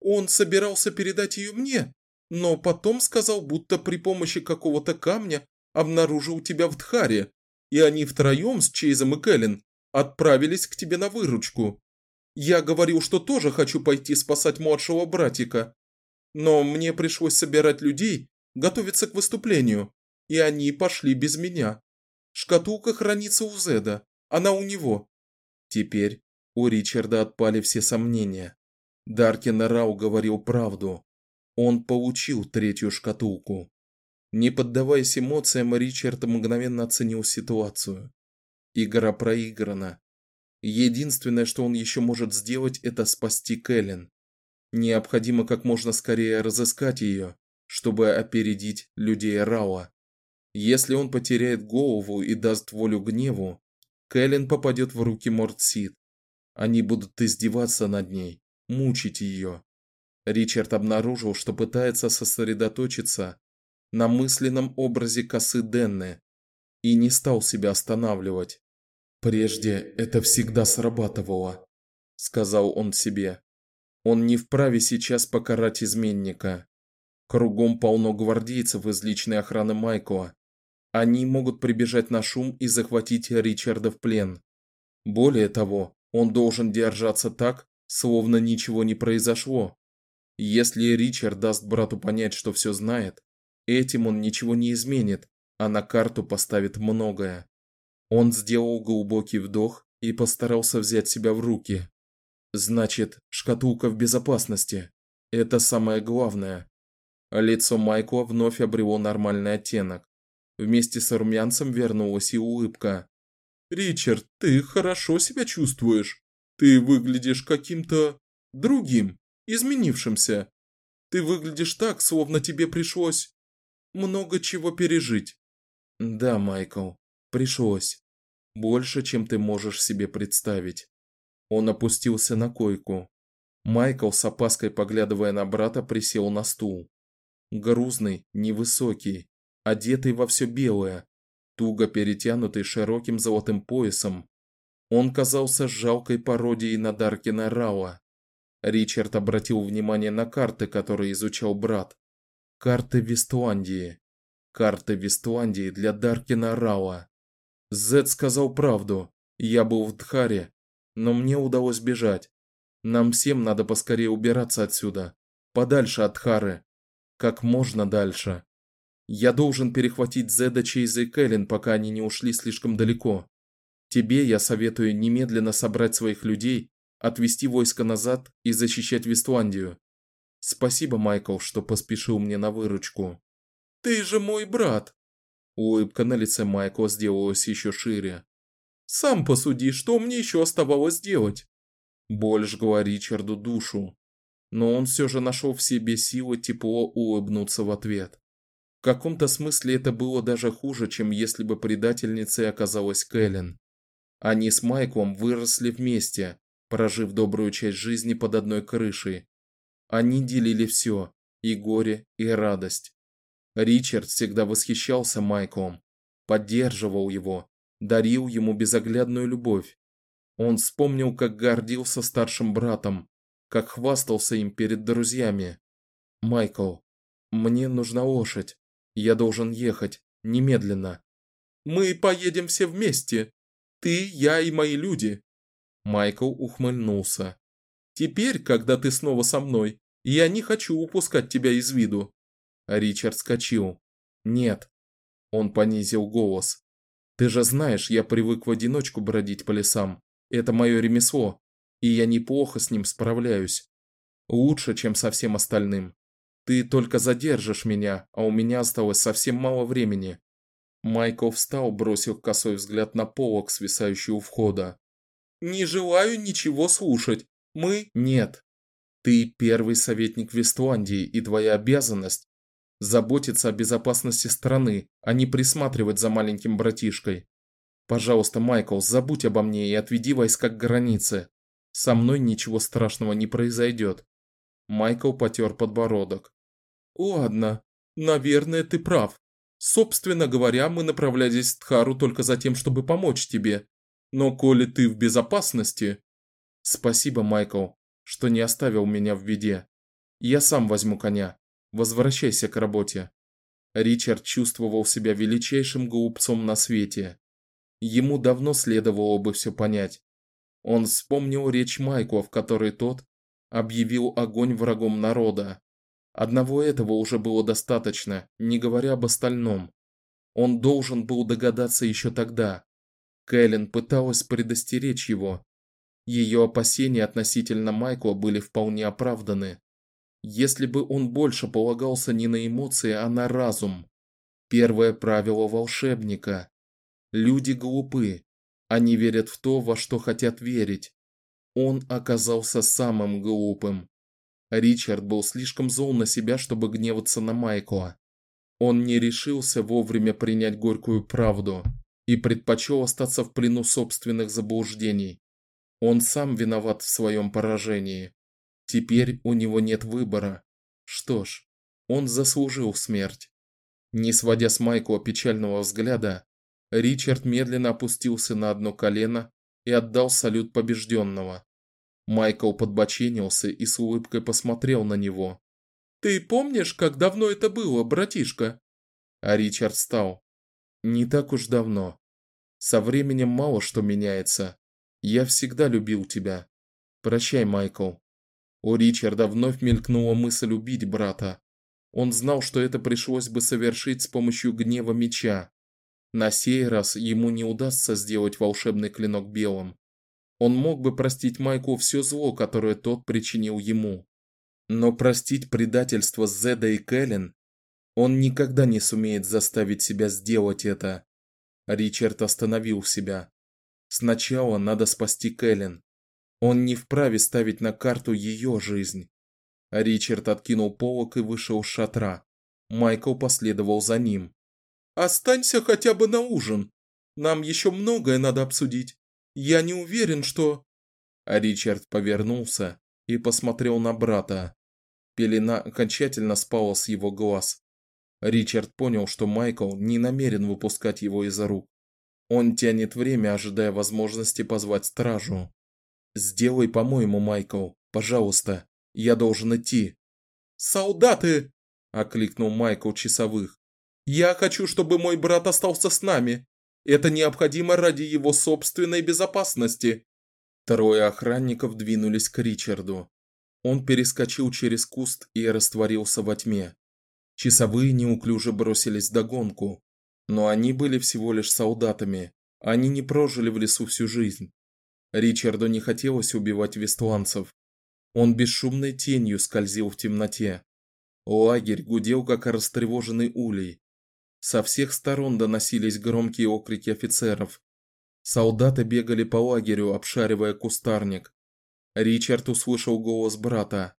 Он собирался передать ее мне, но потом сказал, будто при помощи какого-то камня обнаружил тебя в Дхаре и они втроем с Чейзом и Кэлен отправились к тебе на выручку. Я говорил, что тоже хочу пойти спасать младшего братика, но мне пришлось собирать людей, готовиться к выступлению, и они пошли без меня. Шкатулка хранится у Зеда, она у него. Теперь у Ричарда отпали все сомнения. Даркин Рау говорил правду. Он получил третью шкатулку. Не поддаваясь эмоциям, Ричард мгновенно оценил ситуацию. Игра проиграна. Единственное, что он еще может сделать это спасти Кэлен. Необходимо как можно скорее разыскать ее, чтобы опередить людей Рауа. Если он потеряет голову и даст волю гневу, Кэлен попадет в руки Мортсид. Они будут издеваться над ней, мучить ее. Ричард обнаружил, что пытается сосредоточиться на мысленном образе косы Денны и не стал себя останавливать. Прежде это всегда срабатывало, сказал он себе. Он не вправе сейчас покарать изменника. Кругом полно гвардейцев из личной охраны Майкла. Они могут прибежать на шум и захватить Ричарда в плен. Более того, он должен держаться так, словно ничего не произошло. Если Ричард даст брату понять, что все знает, Этим он ничего не изменит, а на карту поставит многое. Он сделал глубокий вдох и постарался взять себя в руки. Значит, шкатулка в безопасности. Это самое главное. Лицо Майкла вновь обрело нормальный оттенок. Вместе с румянцем вернулась и улыбка. Ричард, ты хорошо себя чувствуешь. Ты выглядишь каким-то другим, изменившимся. Ты выглядишь так, словно тебе пришлось много чего пережить. Да, Майкл, пришлось. Больше, чем ты можешь себе представить. Он опустился на койку. Майкл с опаской поглядывая на брата, присел на стул. Грузный, невысокий, одетый во все белое, туго перетянутый широким золотым поясом, он казался жалкой пародией на Даркина Рауа. Ричард обратил внимание на карты, которые изучал брат. Карты Вестландии. Карты Вестландии для Даркина Рауа. Зед сказал правду. Я был в Дхаре, но мне удалось бежать. Нам всем надо поскорее убираться отсюда, подальше от Дхары, как можно дальше. Я должен перехватить Зеда, Чейза и Кэлен, пока они не ушли слишком далеко. Тебе я советую немедленно собрать своих людей, отвести войско назад и защищать Вестландию. Спасибо, Майкл, что поспешил мне на выручку. Ты же мой брат. Улыбка на лице Майкла сделалась еще шире. Сам посуди, что мне еще оставалось делать? Боль жгла Ричарду душу, но он все же нашел в себе силы тепло улыбнуться в ответ. В каком-то смысле это было даже хуже, чем если бы предательницей оказалась Кэлен. Они с Майклом выросли вместе, прожив добрую часть жизни под одной крышей, они делили все – и горе, и радость. Ричард всегда восхищался Майклом, поддерживал его, дарил ему безоглядную любовь. Он вспомнил, как гордился старшим братом, как хвастался им перед друзьями. Майкл, мне нужна лошадь. Я должен ехать немедленно. Мы поедем все вместе. Ты, я и мои люди. Майкл ухмыльнулся. Теперь, когда ты снова со мной, я не хочу упускать тебя из виду. Ричард скочил. Нет. Он понизил голос. Ты же знаешь, я привык в одиночку бродить по лесам. Это мое ремесло, и я неплохо с ним справляюсь. Лучше, чем со всем остальным. Ты только задержишь меня, а у меня осталось совсем мало времени. Майкл встал, бросил косой взгляд на полок, свисающий у входа. Не желаю ничего слушать. Мы Нет. Ты первый советник Вестландии, и твоя обязанность заботиться о безопасности страны, а не присматривать за маленьким братишкой. Пожалуйста, Майкл, забудь обо мне и отведи войска к границе. Со мной ничего страшного не произойдет. Майкл потер подбородок. Ладно, наверное, ты прав. Собственно говоря, мы направлялись в Тхару только за тем, чтобы помочь тебе. Но коли ты в безопасности... Спасибо, Майкл, что не оставил меня в беде. Я сам возьму коня. Возвращайся к работе. Ричард чувствовал себя величайшим глупцом на свете. Ему давно следовало бы все понять. Он вспомнил речь Майкла, в которой тот объявил огонь врагом народа. Одного этого уже было достаточно, не говоря об остальном. Он должен был догадаться еще тогда. Кэлен пыталась предостеречь его. Ее опасения относительно Майкла были вполне оправданы. Если бы он больше полагался не на эмоции, а на разум. Первое правило волшебника. Люди глупы. Они верят в то, во что хотят верить. Он оказался самым глупым. Ричард был слишком зол на себя, чтобы гневаться на Майкла. Он не решился вовремя принять горькую правду и предпочел остаться в плену собственных заблуждений. Он сам виноват в своем поражении. Теперь у него нет выбора. Что ж, он заслужил смерть. Не сводя с Майкла печального взгляда, Ричард медленно опустился на одно колено и отдал салют побежденного. Майкл подбоченился и с улыбкой посмотрел на него. Ты помнишь, как давно это было, братишка? А Ричард встал. Не так уж давно. Со временем мало что меняется. Я всегда любил тебя. Прощай, Майкл. У Ричарда вновь мелькнула мысль убить брата. Он знал, что это пришлось бы совершить с помощью гнева меча, на сей раз ему не удастся сделать волшебный клинок белым. Он мог бы простить Майку все зло, которое тот причинил ему, но простить предательство Зеда и Кэлен он никогда не сумеет заставить себя сделать это. Ричард остановил себя. Сначала надо спасти Кэлен. Он не вправе ставить на карту ее жизнь. Ричард откинул полог и вышел из шатра. Майкл последовал за ним. Останься хотя бы на ужин. Нам еще многое надо обсудить. Я не уверен, что...» А Ричард повернулся и посмотрел на брата. Пелена окончательно спала с его глаз. Ричард понял, что Майкл не намерен выпускать его из рук. Он тянет время, ожидая возможности позвать стражу. Сделай, по-моему, Майкл, пожалуйста. Я должен идти. Солдаты, окликнул Майкл часовых. Я хочу, чтобы мой брат остался с нами. Это необходимо ради его собственной безопасности. Трое охранников двинулись к Ричарду. Он перескочил через куст и растворился во тьме. Часовые неуклюже бросились догонку, но они были всего лишь солдатами. Они не прожили в лесу всю жизнь. Ричарду не хотелось убивать вестландцев. Он бесшумной тенью скользил в темноте. Лагерь гудел как растревоженный улей. Со всех сторон доносились громкие окрики офицеров. Солдаты бегали по лагерю, обшаривая кустарник. Ричард услышал голос брата.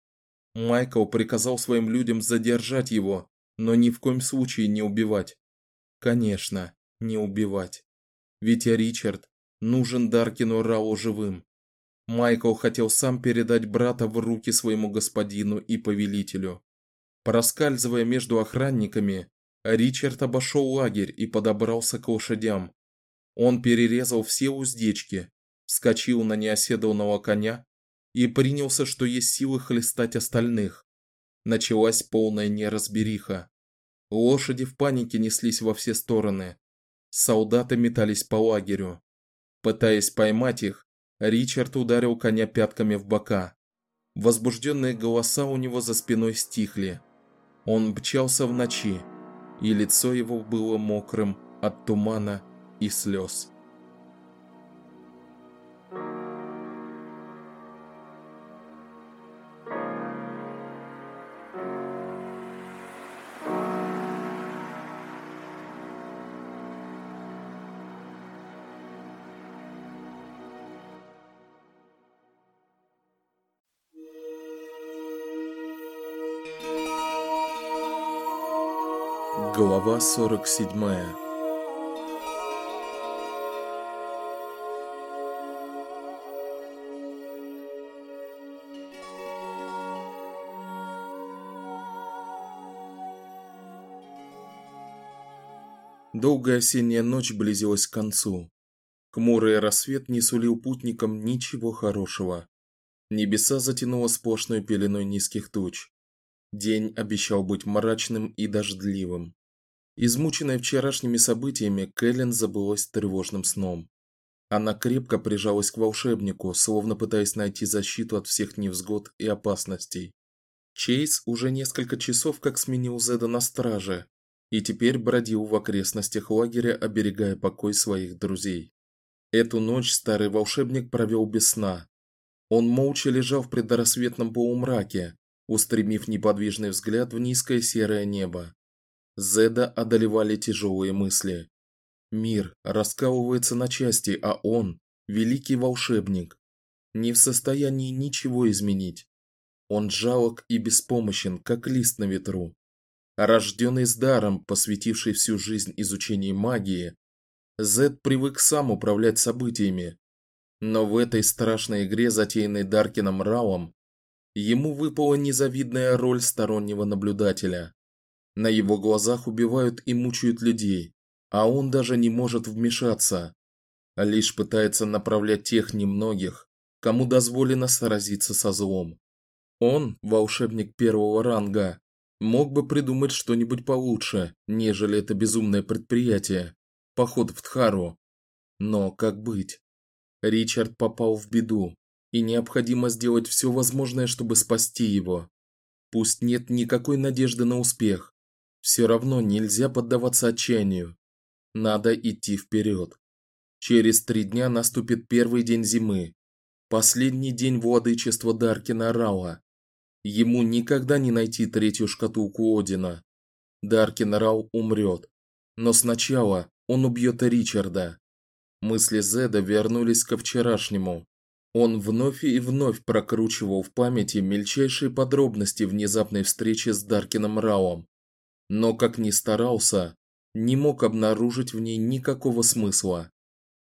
Майкл приказал своим людям задержать его, но ни в коем случае не убивать. Конечно, не убивать. Ведь Ричард нужен Даркину Рау живым. Майкл хотел сам передать брата в руки своему господину и повелителю. Проскальзывая между охранниками, Ричард обошел лагерь и подобрался к лошадям. Он перерезал все уздечки, вскочил на неоседланного коня и принялся, что есть силы, хлестать остальных. Началась полная неразбериха. Лошади в панике неслись во все стороны. Солдаты метались по лагерю. Пытаясь поймать их, Ричард ударил коня пятками в бока. Возбужденные голоса у него за спиной стихли. Он мчался в ночи, и лицо его было мокрым от тумана и слез. Глава 47 Долгая осенняя ночь близилась к концу. Хмурый рассвет не сулил путникам ничего хорошего. Небеса затянуло сплошной пеленой низких туч. День обещал быть мрачным и дождливым. Измученная вчерашними событиями, Кэлен забылась тревожным сном. Она крепко прижалась к волшебнику, словно пытаясь найти защиту от всех невзгод и опасностей. Чейз уже несколько часов как сменил Зеда на страже и теперь бродил в окрестностях лагеря, оберегая покой своих друзей. Эту ночь старый волшебник провел без сна. Он молча лежал в предрассветном полумраке, устремив неподвижный взгляд в низкое серое небо. Зеда одолевали тяжелые мысли. Мир раскалывается на части, а он, великий волшебник, не в состоянии ничего изменить. Он жалок и беспомощен, как лист на ветру. Рожденный с даром, посвятивший всю жизнь изучению магии, Зед привык сам управлять событиями. Но в этой страшной игре, затеянной Даркином Раум, Ему выпала незавидная роль стороннего наблюдателя. На его глазах убивают и мучают людей, а он даже не может вмешаться, а лишь пытается направлять тех немногих, кому дозволено сразиться со злом. Он, волшебник первого ранга, мог бы придумать что-нибудь получше, нежели это безумное предприятие поход в Тхару. Но как быть? Ричард попал в беду, и необходимо сделать все возможное, чтобы спасти его. Пусть нет никакой надежды на успех, все равно нельзя поддаваться отчаянию. Надо идти вперед. Через три дня наступит первый день зимы, последний день владычества Даркина Рауа. Ему никогда не найти третью шкатулку Одина. Даркин Рау умрет, но сначала он убьет Ричарда. Мысли Зеда вернулись ко вчерашнему. Он вновь и вновь прокручивал в памяти мельчайшие подробности внезапной встречи с Даркином Раом, но как ни старался, не мог обнаружить в ней никакого смысла.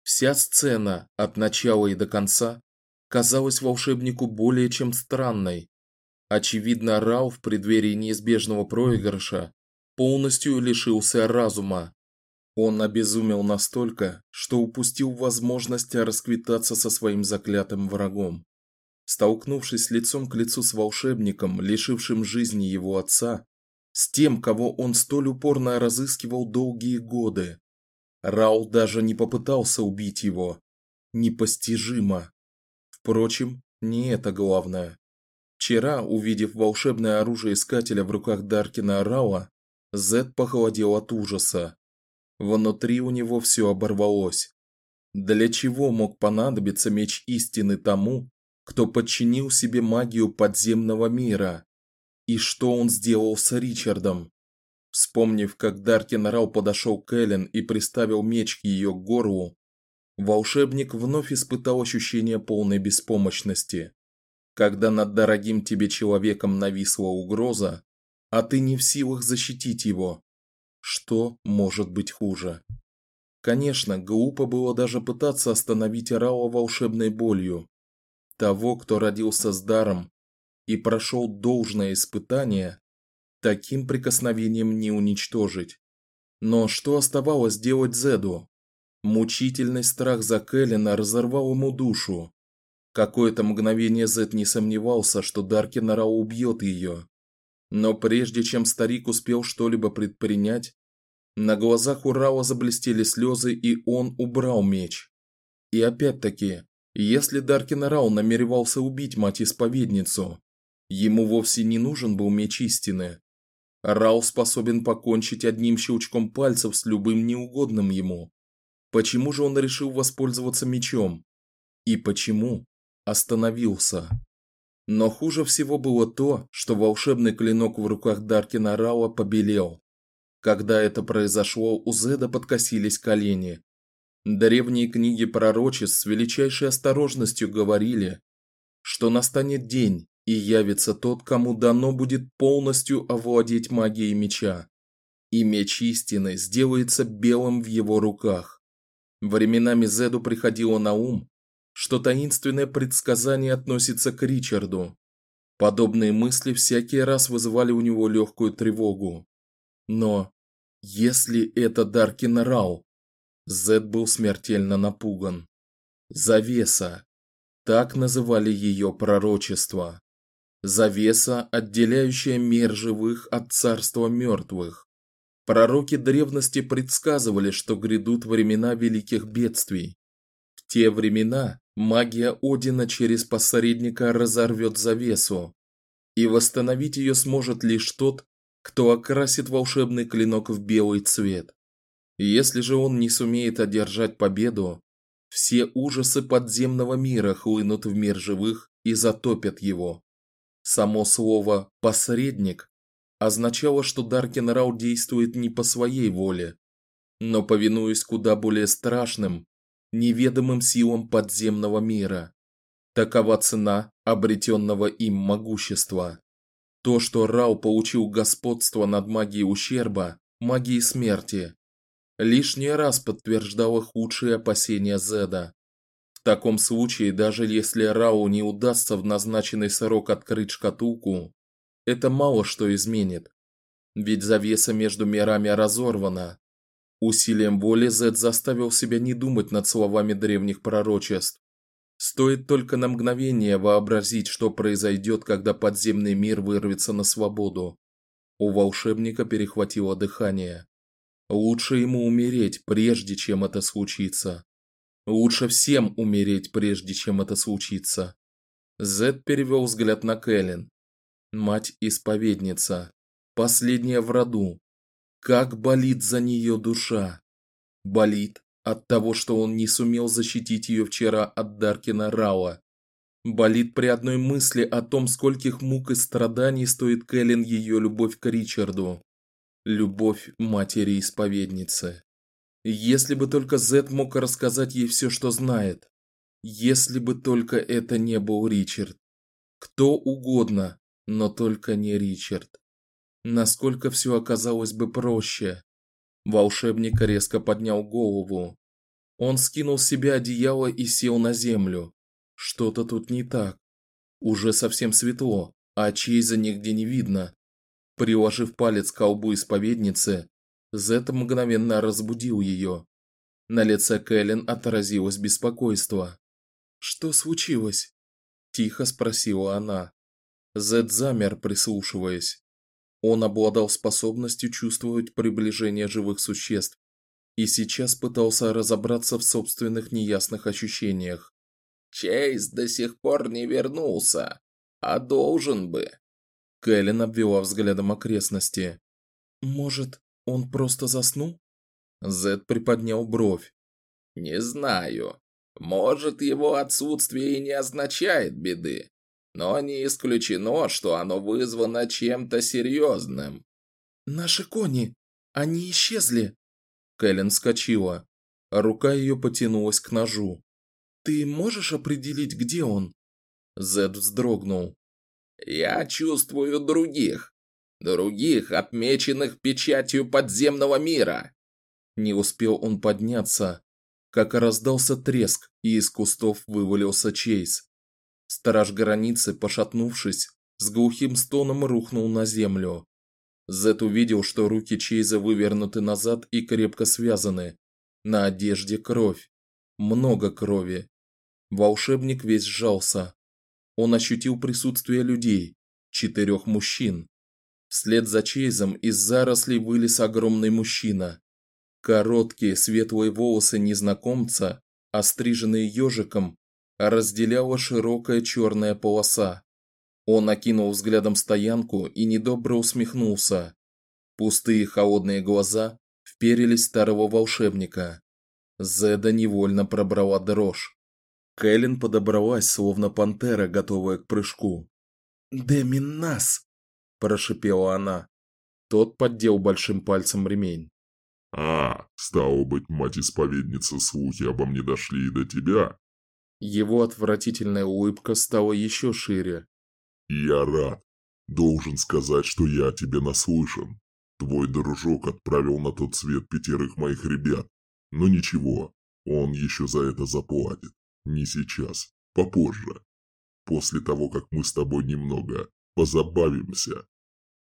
Вся сцена от начала и до конца казалась волшебнику более чем странной. Очевидно, Рау в преддверии неизбежного проигрыша полностью лишился разума. Он обезумел настолько, что упустил возможность расквитаться со своим заклятым врагом. Столкнувшись лицом к лицу с волшебником, лишившим жизни его отца, с тем, кого он столь упорно разыскивал долгие годы, Раул даже не попытался убить его. Непостижимо. Впрочем, не это главное. Вчера, увидев волшебное оружие искателя в руках Даркина Рауа, Зед похолодел от ужаса. Внутри у него все оборвалось. Для чего мог понадобиться меч истины тому, кто подчинил себе магию подземного мира? И что он сделал с Ричардом? Вспомнив, как Даркин Рау подошел к Эллен и приставил меч к ее горлу, волшебник вновь испытал ощущение полной беспомощности. Когда над дорогим тебе человеком нависла угроза, а ты не в силах защитить его, что может быть хуже? Конечно, глупо было даже пытаться остановить Рао волшебной болью. Того, кто родился с даром и прошел должное испытание, таким прикосновением не уничтожить. Но что оставалось делать Зеду? Мучительный страх за Кэлена разорвал ему душу. Какое-то мгновение Зет не сомневался, что Даркинара убьет ее. Но прежде чем старик успел что-либо предпринять, на глазах у Рауа заблестели слезы, и он убрал меч. И опять-таки, если Даркин Рау намеревался убить мать-исповедницу, ему вовсе не нужен был меч истины. Рау способен покончить одним щелчком пальцев с любым неугодным ему. Почему же он решил воспользоваться мечом? И почему остановился? Но хуже всего было то, что волшебный клинок в руках Даркина Рауа побелел. Когда это произошло, у Зеда подкосились колени. Древние книги пророчеств с величайшей осторожностью говорили, что настанет день, и явится тот, кому дано будет полностью овладеть магией меча. И меч истины сделается белым в его руках. Временами Зеду приходило на ум, что таинственное предсказание относится к Ричарду. Подобные мысли всякий раз вызывали у него легкую тревогу. Но если это Даркин Рау, Зед был смертельно напуган. Завеса. Так называли ее пророчество. Завеса, отделяющая мир живых от царства мертвых. Пророки древности предсказывали, что грядут времена великих бедствий. В те времена магия Одина через посредника разорвет завесу, и восстановить ее сможет лишь тот, кто окрасит волшебный клинок в белый цвет. Если же он не сумеет одержать победу, все ужасы подземного мира хлынут в мир живых и затопят его. Само слово посредник означало, что Даркен Рау действует не по своей воле, но повинуясь куда более страшным, неведомым силам подземного мира. Такова цена обретенного им могущества. То, что Рау получил господство над магией ущерба, магией смерти, лишний раз подтверждало худшие опасения Зеда. Таком случае, даже если Рау не удастся в назначенный срок открыть шкатулку, это мало что изменит. Ведь завеса между мирами разорвана. Усилием воли Зед заставил себя не думать над словами древних пророчеств. Стоит только на мгновение вообразить, что произойдет, когда подземный мир вырвется на свободу. У волшебника перехватило дыхание. Лучше ему умереть, прежде чем это случится. Лучше всем умереть, прежде чем это случится. Зед перевел взгляд на Кэлен. Мать-исповедница. Последняя в роду. Как болит за нее душа. Болит от того, что он не сумел защитить ее вчера от Даркина Рауа. Болит при одной мысли о том, скольких мук и страданий стоит Кэлен ее любовь к Ричарду. Любовь матери-исповедницы. Если бы только Зет мог рассказать ей все, что знает. Если бы только это не был Ричард. Кто угодно, но только не Ричард. Насколько все оказалось бы проще. Волшебник резко поднял голову. Он скинул с себя одеяло и сел на землю. Что-то тут не так. Уже совсем светло, а Чейза нигде не видно. Приложив палец к колбу исповедницы, Зет мгновенно разбудил ее. На лице Кэлен отразилось беспокойство. «Что случилось?» – тихо спросила она. Зет замер, прислушиваясь. Он обладал способностью чувствовать приближение живых существ и сейчас пытался разобраться в собственных неясных ощущениях. Чейз до сих пор не вернулся, а должен бы. Кэлен обвела взглядом окрестности. Может, он просто заснул? Зед приподнял бровь. Не знаю. Может, его отсутствие и не означает беды но не исключено, что оно вызвано чем-то серьезным. «Наши кони! Они исчезли!» Кэлен вскочила. Рука ее потянулась к ножу. «Ты можешь определить, где он?» Зед вздрогнул. «Я чувствую других. Других, отмеченных печатью подземного мира!» Не успел он подняться, как раздался треск, и из кустов вывалился Чейз. Страж границы, пошатнувшись, с глухим стоном рухнул на землю. Зет увидел, что руки Чейза вывернуты назад и крепко связаны, На одежде кровь. Много крови. Волшебник весь сжался. Он ощутил присутствие людей, четырех мужчин. Вслед за Чейзом из зарослей вылез огромный мужчина. Короткие светлые волосы незнакомца, остриженные ежиком, разделяла широкая черная полоса. Он окинул взглядом стоянку и недобро усмехнулся. Пустые холодные глаза вперились старого волшебника. Зеда невольно пробрала дрожь. Кэлен подобралась, словно пантера, готовая к прыжку. «Деминас!» – прошипела она. Тот поддел большим пальцем ремень. «А, стало быть, мать-исповедница, слухи обо мне дошли и до тебя?» Его отвратительная улыбка стала еще шире. «Я рад. Должен сказать, что я о тебе наслышан. Твой дружок отправил на тот свет пятерых моих ребят. Но ничего, он еще за это заплатит. Не сейчас, попозже. После того, как мы с тобой немного позабавимся.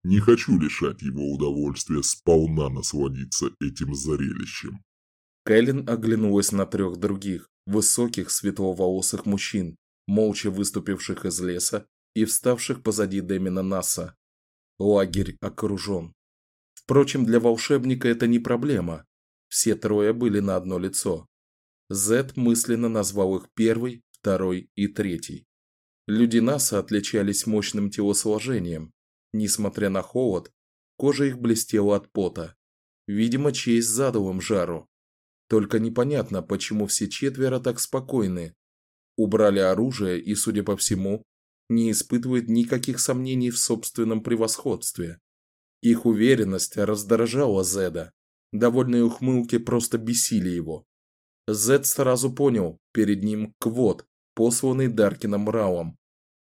Не хочу лишать его удовольствия сполна насладиться этим зрелищем. Кэлен оглянулась на трех других, высоких светловолосых мужчин, молча выступивших из леса и вставших позади Демина Наса. Лагерь окружен. Впрочем, для волшебника это не проблема. Все трое были на одно лицо. Зет мысленно назвал их первый, второй и третий. Люди Наса отличались мощным телосложением. Несмотря на холод, кожа их блестела от пота. Видимо, честь задал им жару. Только непонятно, почему все четверо так спокойны. Убрали оружие и, судя по всему, не испытывают никаких сомнений в собственном превосходстве. Их уверенность раздражала Зеда. Довольные ухмылки просто бесили его. Зед сразу понял, перед ним квот, посланный Даркином Рауом.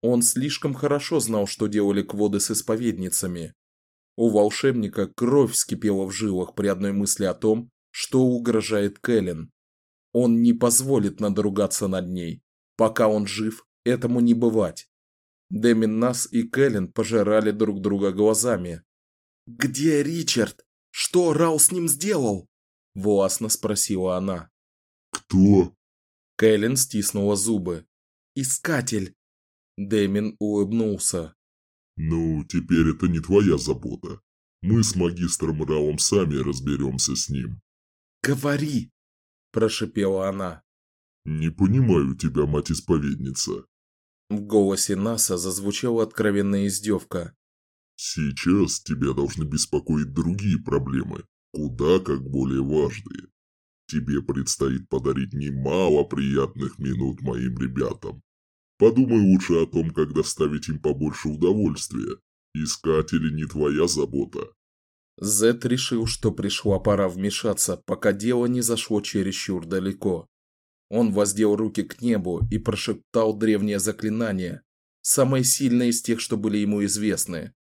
Он слишком хорошо знал, что делали кводы с исповедницами. У волшебника кровь вскипела в жилах при одной мысли о том, что угрожает Кэлен. Он не позволит надругаться над ней. Пока он жив, этому не бывать. Демин Нас и Кэлен пожирали друг друга глазами. «Где Ричард? Что Рау с ним сделал?» – властно спросила она. «Кто?» Кэлен стиснула зубы. «Искатель!» Дэмин улыбнулся. «Ну, теперь это не твоя забота. Мы с магистром Раум сами разберемся с ним». «Говори!» – прошипела она. «Не понимаю тебя, мать-исповедница». В голосе Наса зазвучала откровенная издевка. «Сейчас тебя должны беспокоить другие проблемы, куда как более важные. Тебе предстоит подарить немало приятных минут моим ребятам. Подумай лучше о том, как доставить им побольше удовольствия. Искатели не твоя забота, Зет решил, что пришла пора вмешаться, пока дело не зашло чересчур далеко. Он воздел руки к небу и прошептал древнее заклинание, самое сильное из тех, что были ему известны.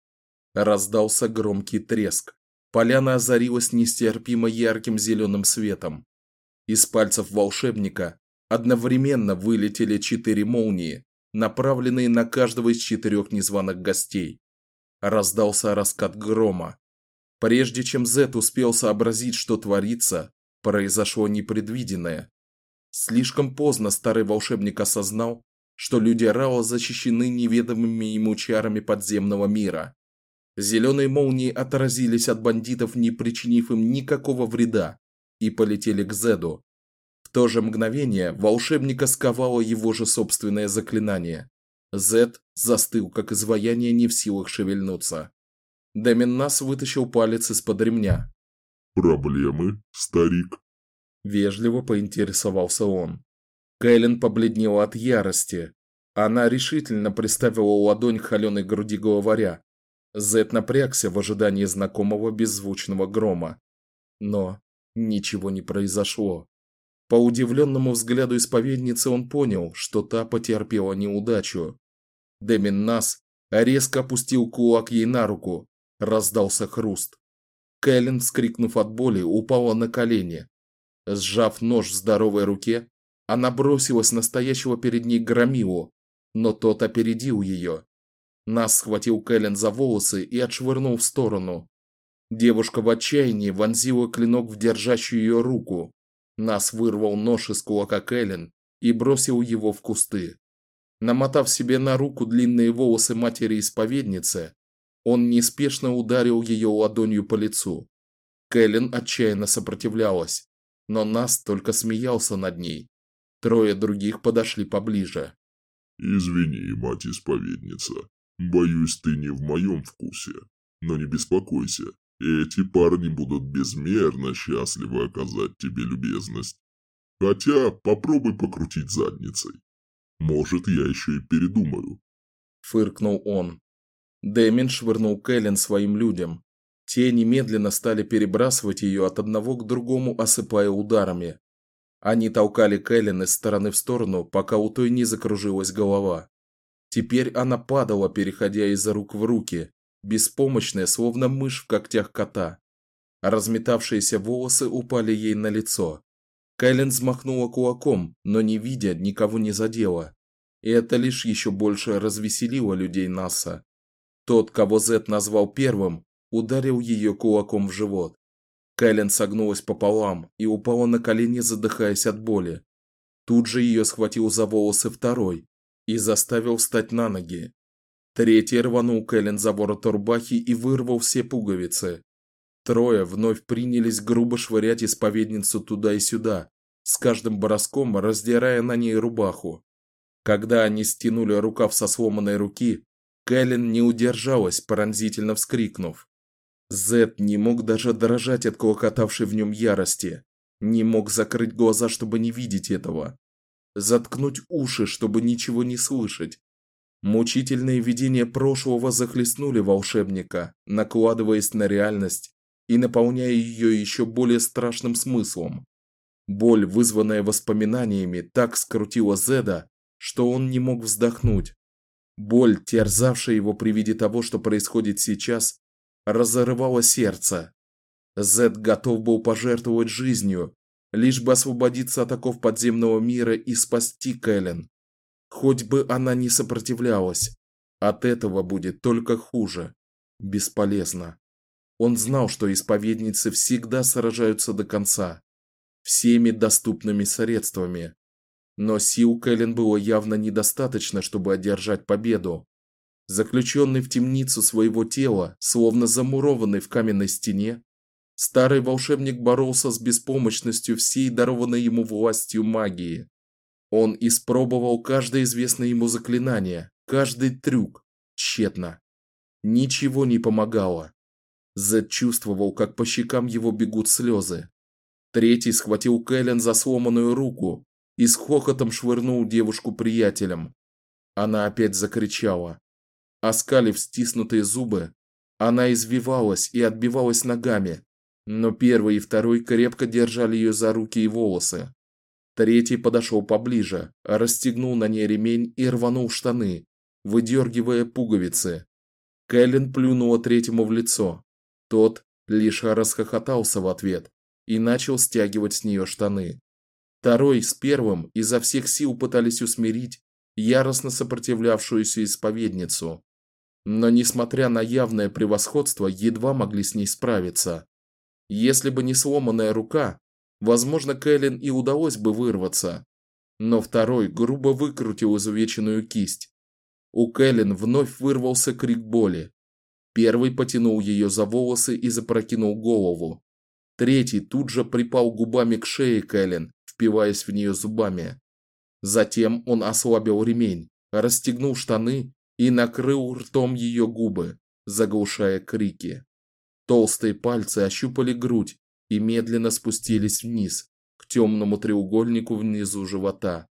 Раздался громкий треск. Поляна озарилась нестерпимо ярким зеленым светом. Из пальцев волшебника одновременно вылетели четыре молнии, направленные на каждого из четырех незваных гостей. Раздался раскат грома, Прежде чем Зет успел сообразить, что творится, произошло непредвиденное. Слишком поздно старый волшебник осознал, что люди Рао защищены неведомыми ему чарами подземного мира. Зеленые молнии отразились от бандитов, не причинив им никакого вреда, и полетели к Зеду. В то же мгновение волшебника сковало его же собственное заклинание. Зед застыл, как изваяние, не в силах шевельнуться. Деминнас вытащил палец из-под ремня. «Проблемы, старик?» Вежливо поинтересовался он. Кэлен побледнела от ярости. Она решительно приставила ладонь к холеной груди главаря. Зет напрягся в ожидании знакомого беззвучного грома. Но ничего не произошло. По удивленному взгляду исповедницы он понял, что та потерпела неудачу. Демин Нас резко опустил кулак ей на руку, Раздался хруст. Кэлен, вскрикнув от боли, упала на колени. Сжав нож в здоровой руке, она бросилась на стоящего перед ней громилу, но тот опередил ее. Нас схватил Кэлен за волосы и отшвырнул в сторону. Девушка в отчаянии вонзила клинок в держащую ее руку, Нас вырвал нож из кулака Кэлен и бросил его в кусты. Намотав себе на руку длинные волосы матери-исповедницы, он неспешно ударил ее ладонью по лицу. Кэлен отчаянно сопротивлялась, но Нас только смеялся над ней. Трое других подошли поближе. «Извини, мать-исповедница, боюсь, ты не в моем вкусе. Но не беспокойся, эти парни будут безмерно счастливы оказать тебе любезность. Хотя попробуй покрутить задницей. Может, я еще и передумаю. Фыркнул он. Дэмин швырнул Кэлен своим людям. Те немедленно стали перебрасывать ее от одного к другому, осыпая ударами. Они толкали Кэлен из стороны в сторону, пока у той не закружилась голова. Теперь она падала, переходя из рук в руки, беспомощная, словно мышь в когтях кота. Разметавшиеся волосы упали ей на лицо. Кайлен взмахнула кулаком, но не видя, никого не задела. И это лишь еще больше развеселило людей НАСА. Тот, кого Зет назвал первым, ударил ее кулаком в живот. Кайлен согнулась пополам и упала на колени, задыхаясь от боли. Тут же ее схватил за волосы второй и заставил встать на ноги. Третий рванул Кэлен за ворот рубахи и вырвал все пуговицы. Трое вновь принялись грубо швырять исповедницу туда и сюда, с каждым броском раздирая на ней рубаху. Когда они стянули рукав со сломанной руки, Кэлен не удержалась, пронзительно вскрикнув. Зет не мог даже дрожать от клокотавшей в нем ярости, не мог закрыть глаза, чтобы не видеть этого, заткнуть уши, чтобы ничего не слышать, Мучительные видения прошлого захлестнули волшебника, накладываясь на реальность и наполняя ее еще более страшным смыслом. Боль, вызванная воспоминаниями, так скрутила Зеда, что он не мог вздохнуть. Боль, терзавшая его при виде того, что происходит сейчас, разрывала сердце. Зед готов был пожертвовать жизнью, лишь бы освободиться от оков подземного мира и спасти Кэлен. Хоть бы она не сопротивлялась, от этого будет только хуже. Бесполезно. Он знал, что исповедницы всегда сражаются до конца, всеми доступными средствами. Но сил Кэлен было явно недостаточно, чтобы одержать победу. Заключенный в темницу своего тела, словно замурованный в каменной стене, старый волшебник боролся с беспомощностью всей дарованной ему властью магии. Он испробовал каждое известное ему заклинание, каждый трюк, тщетно. Ничего не помогало. Зед чувствовал, как по щекам его бегут слезы. Третий схватил Кэлен за сломанную руку и с хохотом швырнул девушку приятелям. Она опять закричала. Оскалив стиснутые зубы, она извивалась и отбивалась ногами, но первый и второй крепко держали ее за руки и волосы. Третий подошел поближе, расстегнул на ней ремень и рванул штаны, выдергивая пуговицы. Кэлен плюнула третьему в лицо. Тот лишь расхохотался в ответ и начал стягивать с нее штаны. Второй с первым изо всех сил пытались усмирить яростно сопротивлявшуюся исповедницу. Но несмотря на явное превосходство, едва могли с ней справиться. Если бы не сломанная рука, Возможно, Кэлен и удалось бы вырваться, но второй грубо выкрутил изувеченную кисть. У Кэлен вновь вырвался крик боли. Первый потянул ее за волосы и запрокинул голову. Третий тут же припал губами к шее Кэлен, впиваясь в нее зубами. Затем он ослабил ремень, расстегнул штаны и накрыл ртом ее губы, заглушая крики. Толстые пальцы ощупали грудь и медленно спустились вниз, к темному треугольнику внизу живота.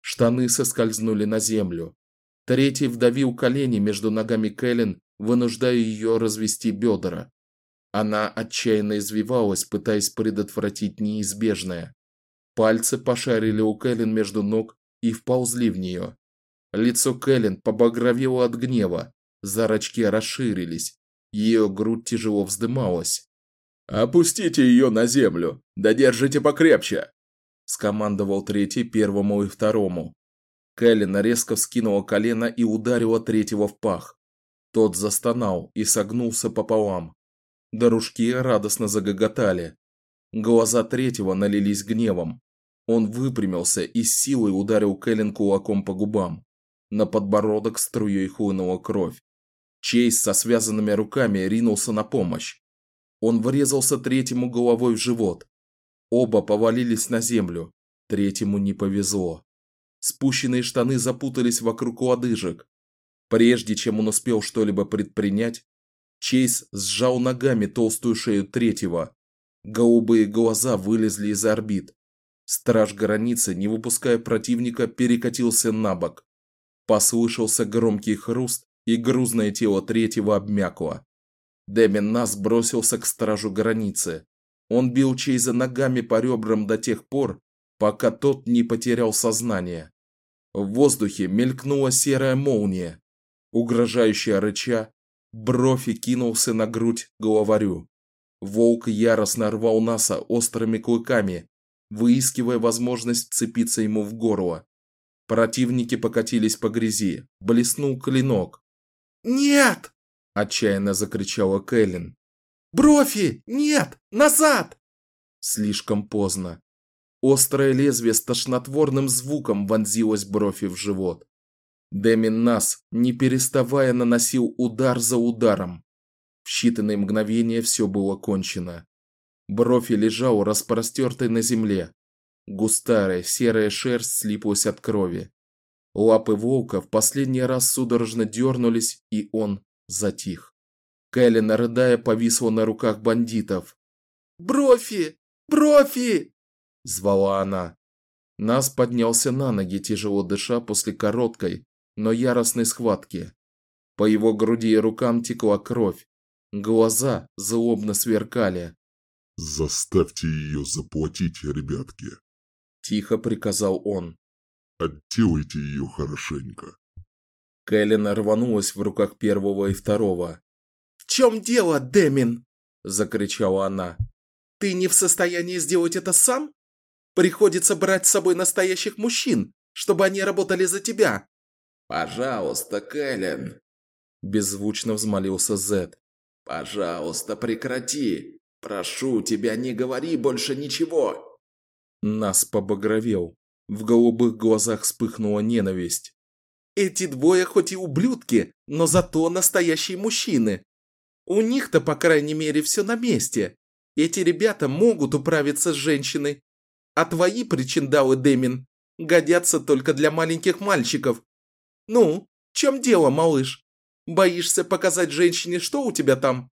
Штаны соскользнули на землю. Третий вдавил колени между ногами Кэлен, вынуждая ее развести бедра. Она отчаянно извивалась, пытаясь предотвратить неизбежное. Пальцы пошарили у Кэлен между ног и вползли в нее. Лицо Кэлен побагровело от гнева, зрачки расширились, ее грудь тяжело вздымалась. «Опустите ее на землю! Да держите покрепче!» скомандовал третий первому и второму. Кэлен резко вскинула колено и ударила третьего в пах. Тот застонал и согнулся пополам. Дорожки радостно загоготали. Глаза третьего налились гневом. Он выпрямился и с силой ударил Кэлен кулаком по губам. На подбородок струей хлынула кровь. Чейз со связанными руками ринулся на помощь. Он врезался третьему головой в живот. Оба повалились на землю. Третьему не повезло. Спущенные штаны запутались вокруг лодыжек. Прежде чем он успел что-либо предпринять, Чейз сжал ногами толстую шею третьего. Голубые глаза вылезли из орбит. Страж границы, не выпуская противника, перекатился на бок. Послышался громкий хруст, и грузное тело третьего обмякло. Дэмин нас бросился к стражу границы. Он бил Чейза ногами по ребрам до тех пор, пока тот не потерял сознание. В воздухе мелькнула серая молния. Угрожающая рыча, Брофи кинулся на грудь главарю. Волк яростно рвал Наса острыми клыками, выискивая возможность цепиться ему в горло. Противники покатились по грязи, блеснул клинок. «Нет!» – отчаянно закричала Кэлен. «Брофи! Нет! Назад!» Слишком поздно. Острое лезвие с тошнотворным звуком вонзилось Брофи в живот. Демин Нас, не переставая, наносил удар за ударом. В считанные мгновения все было кончено. Брофи лежал распростертый на земле. Густая серая шерсть слиплась от крови. Лапы волка в последний раз судорожно дернулись, и он затих. Кэлен, рыдая, повисла на руках бандитов. «Брофи! Брофи!» – звала она. Нас поднялся на ноги, тяжело дыша после короткой, но яростной схватки. По его груди и рукам текла кровь. Глаза злобно сверкали. «Заставьте ее заплатить, ребятки!» Тихо приказал он. «Отделайте ее хорошенько!» Кэлен рванулась в руках первого и второго. «В чем дело, Демин?» – закричала она. «Ты не в состоянии сделать это сам? Приходится брать с собой настоящих мужчин, чтобы они работали за тебя. «Пожалуйста, Кэлен!» Беззвучно взмолился Зет. «Пожалуйста, прекрати! Прошу тебя, не говори больше ничего!» Нас побагровел. В голубых глазах вспыхнула ненависть. «Эти двое хоть и ублюдки, но зато настоящие мужчины. У них-то, по крайней мере, все на месте. Эти ребята могут управиться с женщиной. А твои причиндалы, Демин, годятся только для маленьких мальчиков, «Ну, в чем дело, малыш? Боишься показать женщине, что у тебя там?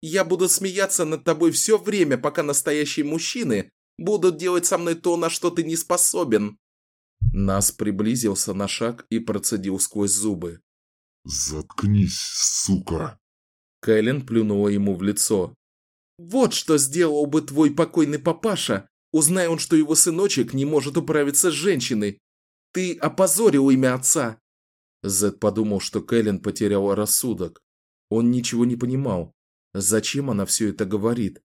Я буду смеяться над тобой все время, пока настоящие мужчины будут делать со мной то, на что ты не способен». Нас приблизился на шаг и процедил сквозь зубы. «Заткнись, сука!» Кэлен плюнула ему в лицо. «Вот что сделал бы твой покойный папаша, узнай он, что его сыночек не может управиться с женщиной. Ты опозорил имя отца. Зед подумал, что Кэлен потеряла рассудок. Он ничего не понимал. Зачем она все это говорит?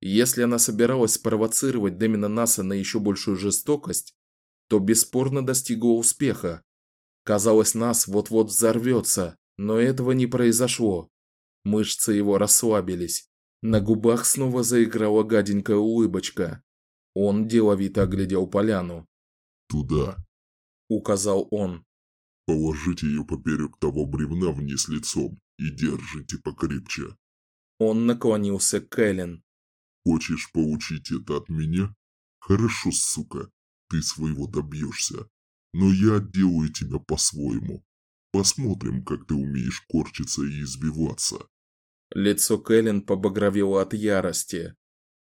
Если она собиралась спровоцировать Демина Наса на еще большую жестокость, то бесспорно достигла успеха. Казалось, Нас вот-вот взорвется, но этого не произошло. Мышцы его расслабились. На губах снова заиграла гаденькая улыбочка. Он деловито оглядел поляну. «Туда», — указал он. Положите ее поперек того бревна вниз лицом и держите покрепче. Он наклонился к Эллен. Хочешь получить это от меня? Хорошо, сука, ты своего добьешься. Но я делаю тебя по-своему. Посмотрим, как ты умеешь корчиться и избиваться. Лицо Кэлен побагровело от ярости.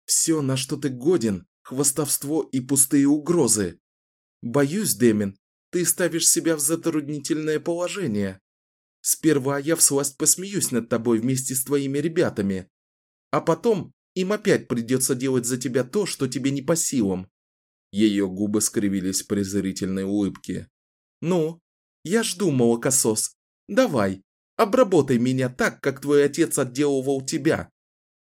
«Все, на что ты годен, хвостовство и пустые угрозы. Боюсь, Демин, ты ставишь себя в затруднительное положение. Сперва я всласть посмеюсь над тобой вместе с твоими ребятами, а потом им опять придется делать за тебя то, что тебе не по силам». Ее губы скривились в презрительной улыбке. «Ну, я жду, молокосос. Давай, обработай меня так, как твой отец отделывал тебя,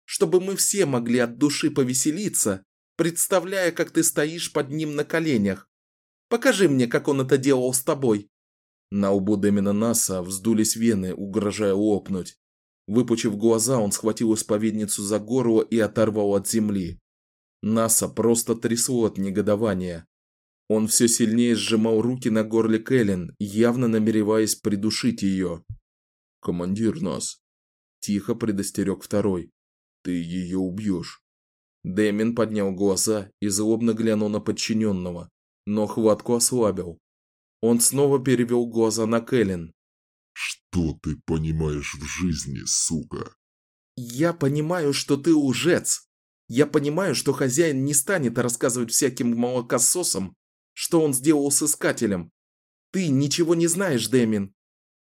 чтобы мы все могли от души повеселиться, представляя, как ты стоишь под ним на коленях, Покажи мне, как он это делал с тобой». На лбу Демина Наса вздулись вены, угрожая лопнуть. Выпучив глаза, он схватил исповедницу за горло и оторвал от земли. Наса просто трясло от негодования. Он все сильнее сжимал руки на горле Кэлен, явно намереваясь придушить ее. «Командир Нас!» – тихо предостерег второй. «Ты ее убьешь!» Дэмин поднял глаза и злобно глянул на подчиненного, но хватку ослабил. Он снова перевел глаза на Кэлен. «Что ты понимаешь в жизни, сука?» «Я понимаю, что ты лжец. Я понимаю, что хозяин не станет рассказывать всяким молокососам, что он сделал с искателем. Ты ничего не знаешь, Дэмин.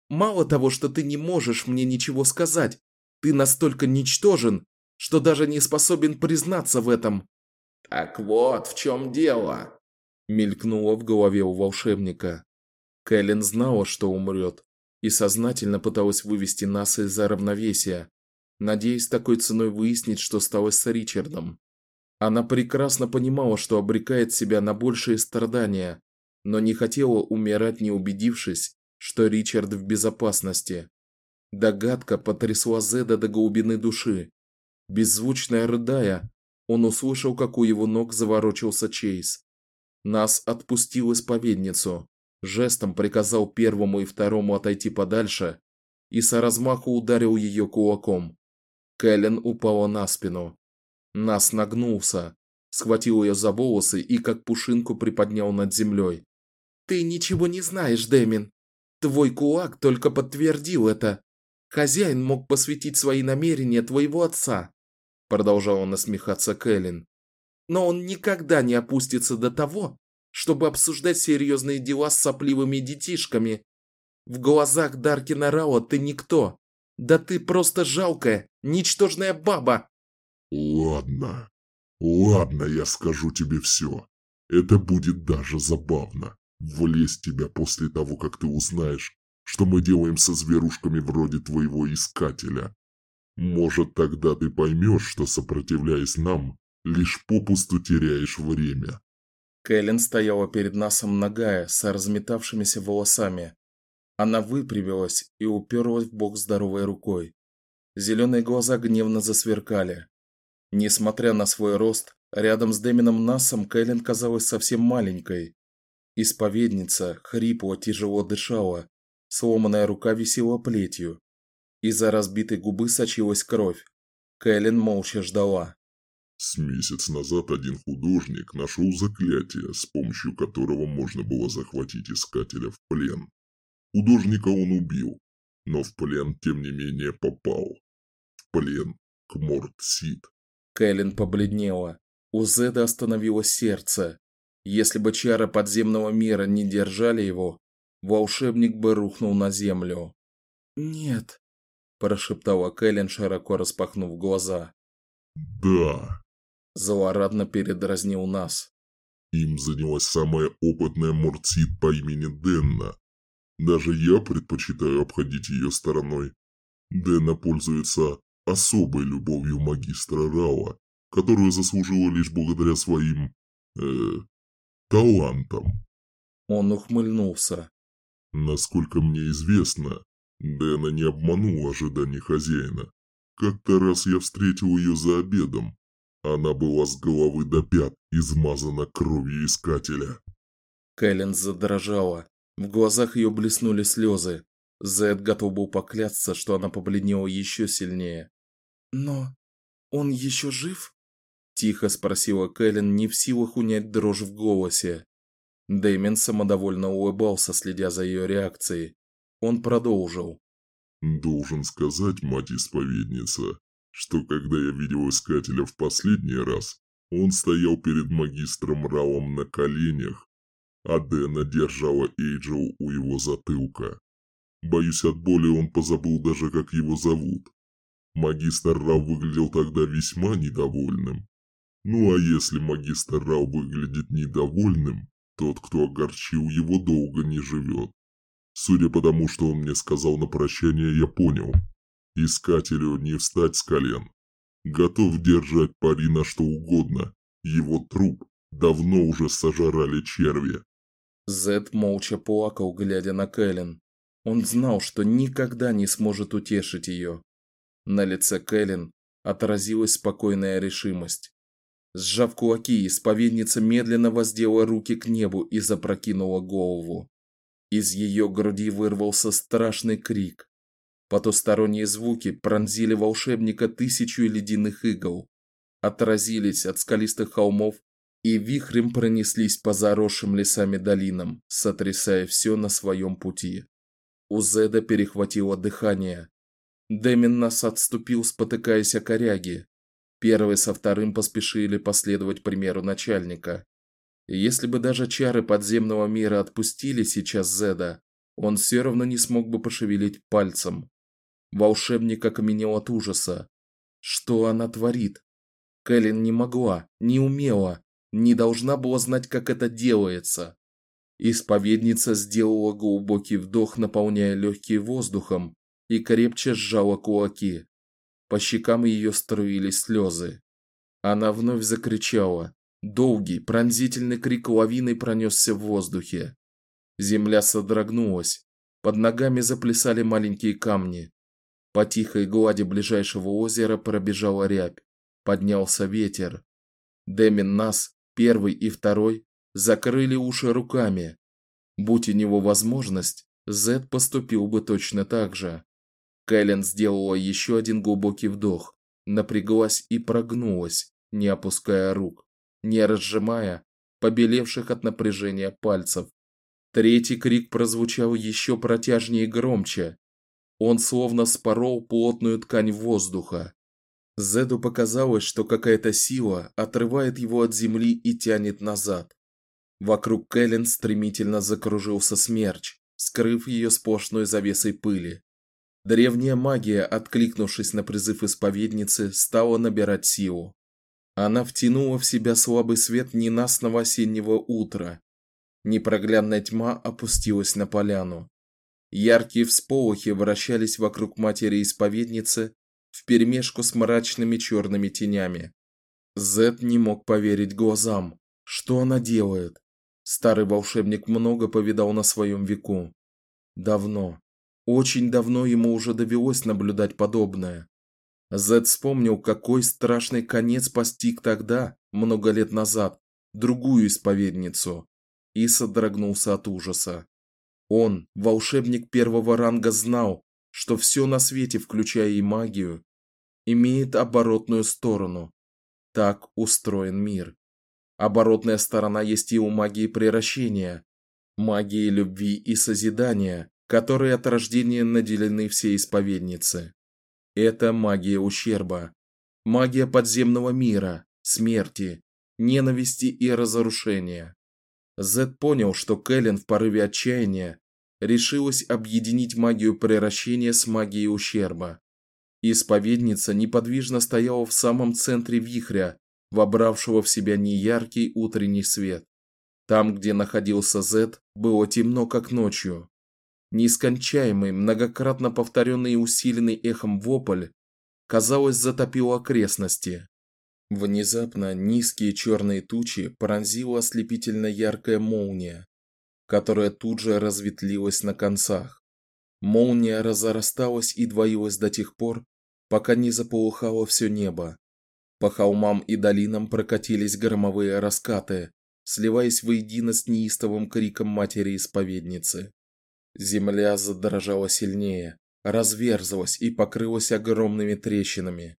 Мало того, что ты не можешь мне ничего сказать, ты настолько ничтожен, что даже не способен признаться в этом. Так вот, в чем дело, мелькнуло в голове у волшебника. Кэлен знала, что умрет, и сознательно пыталась вывести нас из равновесия, надеясь такой ценой выяснить, что стало с Ричардом. Она прекрасно понимала, что обрекает себя на большие страдания, но не хотела умирать, не убедившись, что Ричард в безопасности. Догадка потрясла Зеда до глубины души. Беззвучно рыдая, он услышал, как у его ног заворочился Чейз. Нас отпустил исповедницу, жестом приказал первому и второму отойти подальше и со размаху ударил ее кулаком. Кэлен упала на спину. Нас нагнулся, схватил ее за волосы и как пушинку приподнял над землей. Ты ничего не знаешь, Дэмин. Твой кулак только подтвердил это. Хозяин мог посвятить свои намерения твоего отца, продолжала насмехаться Кэлен. Но он никогда не опустится до того, чтобы обсуждать серьезные дела с сопливыми детишками. В глазах Даркина Рао ты никто. Да ты просто жалкая, ничтожная баба. Ладно, ладно, я скажу тебе все. Это будет даже забавно. Влезть тебя после того, как ты узнаешь, что мы делаем со зверушками вроде твоего искателя. Может, тогда ты поймешь, что сопротивляясь нам, лишь попусту теряешь время. Кэлен стояла перед носом нагая, с разметавшимися волосами. Она выпрямилась и уперлась в бок здоровой рукой. Зеленые глаза гневно засверкали. Несмотря на свой рост, рядом с Демином Насом Кэлен казалась совсем маленькой. Исповедница хрипло тяжело дышала, сломанная рука висела плетью. Из-за разбитой губы сочилась кровь. Кэлен молча ждала. С месяц назад один художник нашел заклятие, с помощью которого можно было захватить искателя в плен. Художника он убил, но в плен тем не менее попал. Плен к Мортсид. Кэлен побледнела. У Зеда остановилось сердце. Если бы чары подземного мира не держали его, волшебник бы рухнул на землю. "Нет", прошептала Кэлен, широко распахнув глаза. "Да", злорадно передразнил нас. Им занялась самая опытная Мортсид по имени Денна. Даже я предпочитаю обходить ее стороной. Денна пользуется особой любовью магистра Рауа, которую заслужила лишь благодаря своим... Э, талантам. Он ухмыльнулся. Насколько мне известно, Дэна не обманул ожидания хозяина. Как-то раз я встретил ее за обедом. Она была с головы до пят измазана кровью искателя. Кэлен задрожала. В глазах ее блеснули слезы. Зед готов был поклясться, что она побледнела еще сильнее. Но он еще жив? тихо спросила Кэлен, не в силах унять дрожь в голосе. Дэймен самодовольно улыбался, следя за ее реакцией. Он продолжил: "Должен сказать, мать-исповедница, что когда я видел искателя в последний раз, он стоял перед магистром Раом на коленях, а Дэна держала Эйджел у его затылка. Боюсь, от боли он позабыл даже, как его зовут. Магистр Рау выглядел тогда весьма недовольным. Ну а если магистр Рау выглядит недовольным, тот, кто огорчил его, долго не живет. Судя по тому, что он мне сказал на прощание, я понял. Искателю не встать с колен. Готов держать пари на что угодно. Его труп давно уже сожрали черви. Зед молча плакал, глядя на Кэлен. Он знал, что никогда не сможет утешить ее. На лице Кэлен отразилась спокойная решимость. Сжав кулаки, исповедница медленно воздела руки к небу и запрокинула голову. Из ее груди вырвался страшный крик. Потусторонние звуки пронзили волшебника тысячу ледяных игл, отразились от скалистых холмов и вихрем пронеслись по заросшим лесами долинам, сотрясая все на своем пути. У Зеда перехватило дыхание. Демин нас отступил, спотыкаясь о коряги. Первый со вторым поспешили последовать примеру начальника. Если бы даже чары подземного мира отпустили сейчас Зеда, он все равно не смог бы пошевелить пальцем. Волшебник окаменел от ужаса. Что она творит? Кэлен не могла, не умела, не должна была знать, как это делается. Исповедница сделала глубокий вдох, наполняя легкие воздухом, и крепче сжала кулаки. По щекам ее струились слезы. Она вновь закричала. Долгий, пронзительный крик лавиной пронесся в воздухе. Земля содрогнулась. Под ногами заплясали маленькие камни. По тихой глади ближайшего озера пробежала рябь. Поднялся ветер. Демин нас, первый и второй, закрыли уши руками. Будь у него возможность, Зед поступил бы точно так же. Кэлен сделала еще один глубокий вдох, напряглась и прогнулась, не опуская рук, не разжимая побелевших от напряжения пальцев. Третий крик прозвучал еще протяжнее и громче. Он словно спорол плотную ткань воздуха. Зеду показалось, что какая-то сила отрывает его от земли и тянет назад. Вокруг Кэлен стремительно закружился смерч, скрыв ее сплошной завесой пыли. Древняя магия, откликнувшись на призыв исповедницы, стала набирать силу. Она втянула в себя слабый свет ненастного осеннего утра. Непроглядная тьма опустилась на поляну. Яркие всполохи вращались вокруг матери-исповедницы вперемешку с мрачными черными тенями. Зет не мог поверить глазам. Что она делает? Старый волшебник много повидал на своем веку. Давно, очень давно ему уже довелось наблюдать подобное. Зед вспомнил, какой страшный конец постиг тогда, много лет назад, другую исповедницу, и содрогнулся от ужаса. Он, волшебник первого ранга, знал, что все на свете, включая и магию, имеет оборотную сторону. Так устроен мир. Оборотная сторона есть и у магии приращения, магии любви и созидания, которой от рождения наделены все исповедницы. Это магия ущерба, магия подземного мира, смерти, ненависти и разрушения. Зед понял, что Кэлен в порыве отчаяния решилась объединить магию приращения с магией ущерба. Исповедница неподвижно стояла в самом центре вихря, вобравшего в себя неяркий утренний свет. Там, где находился Зет, было темно, как ночью. Нескончаемый, многократно повторенный и усиленный эхом вопль, казалось, затопил окрестности. Внезапно низкие черные тучи пронзила ослепительно яркая молния, которая тут же разветвилась на концах. Молния разрасталась и двоилась до тех пор, пока не заполыхало все небо. По холмам и долинам прокатились громовые раскаты, сливаясь воедино с неистовым криком матери-исповедницы. Земля задрожала сильнее, разверзлась и покрылась огромными трещинами,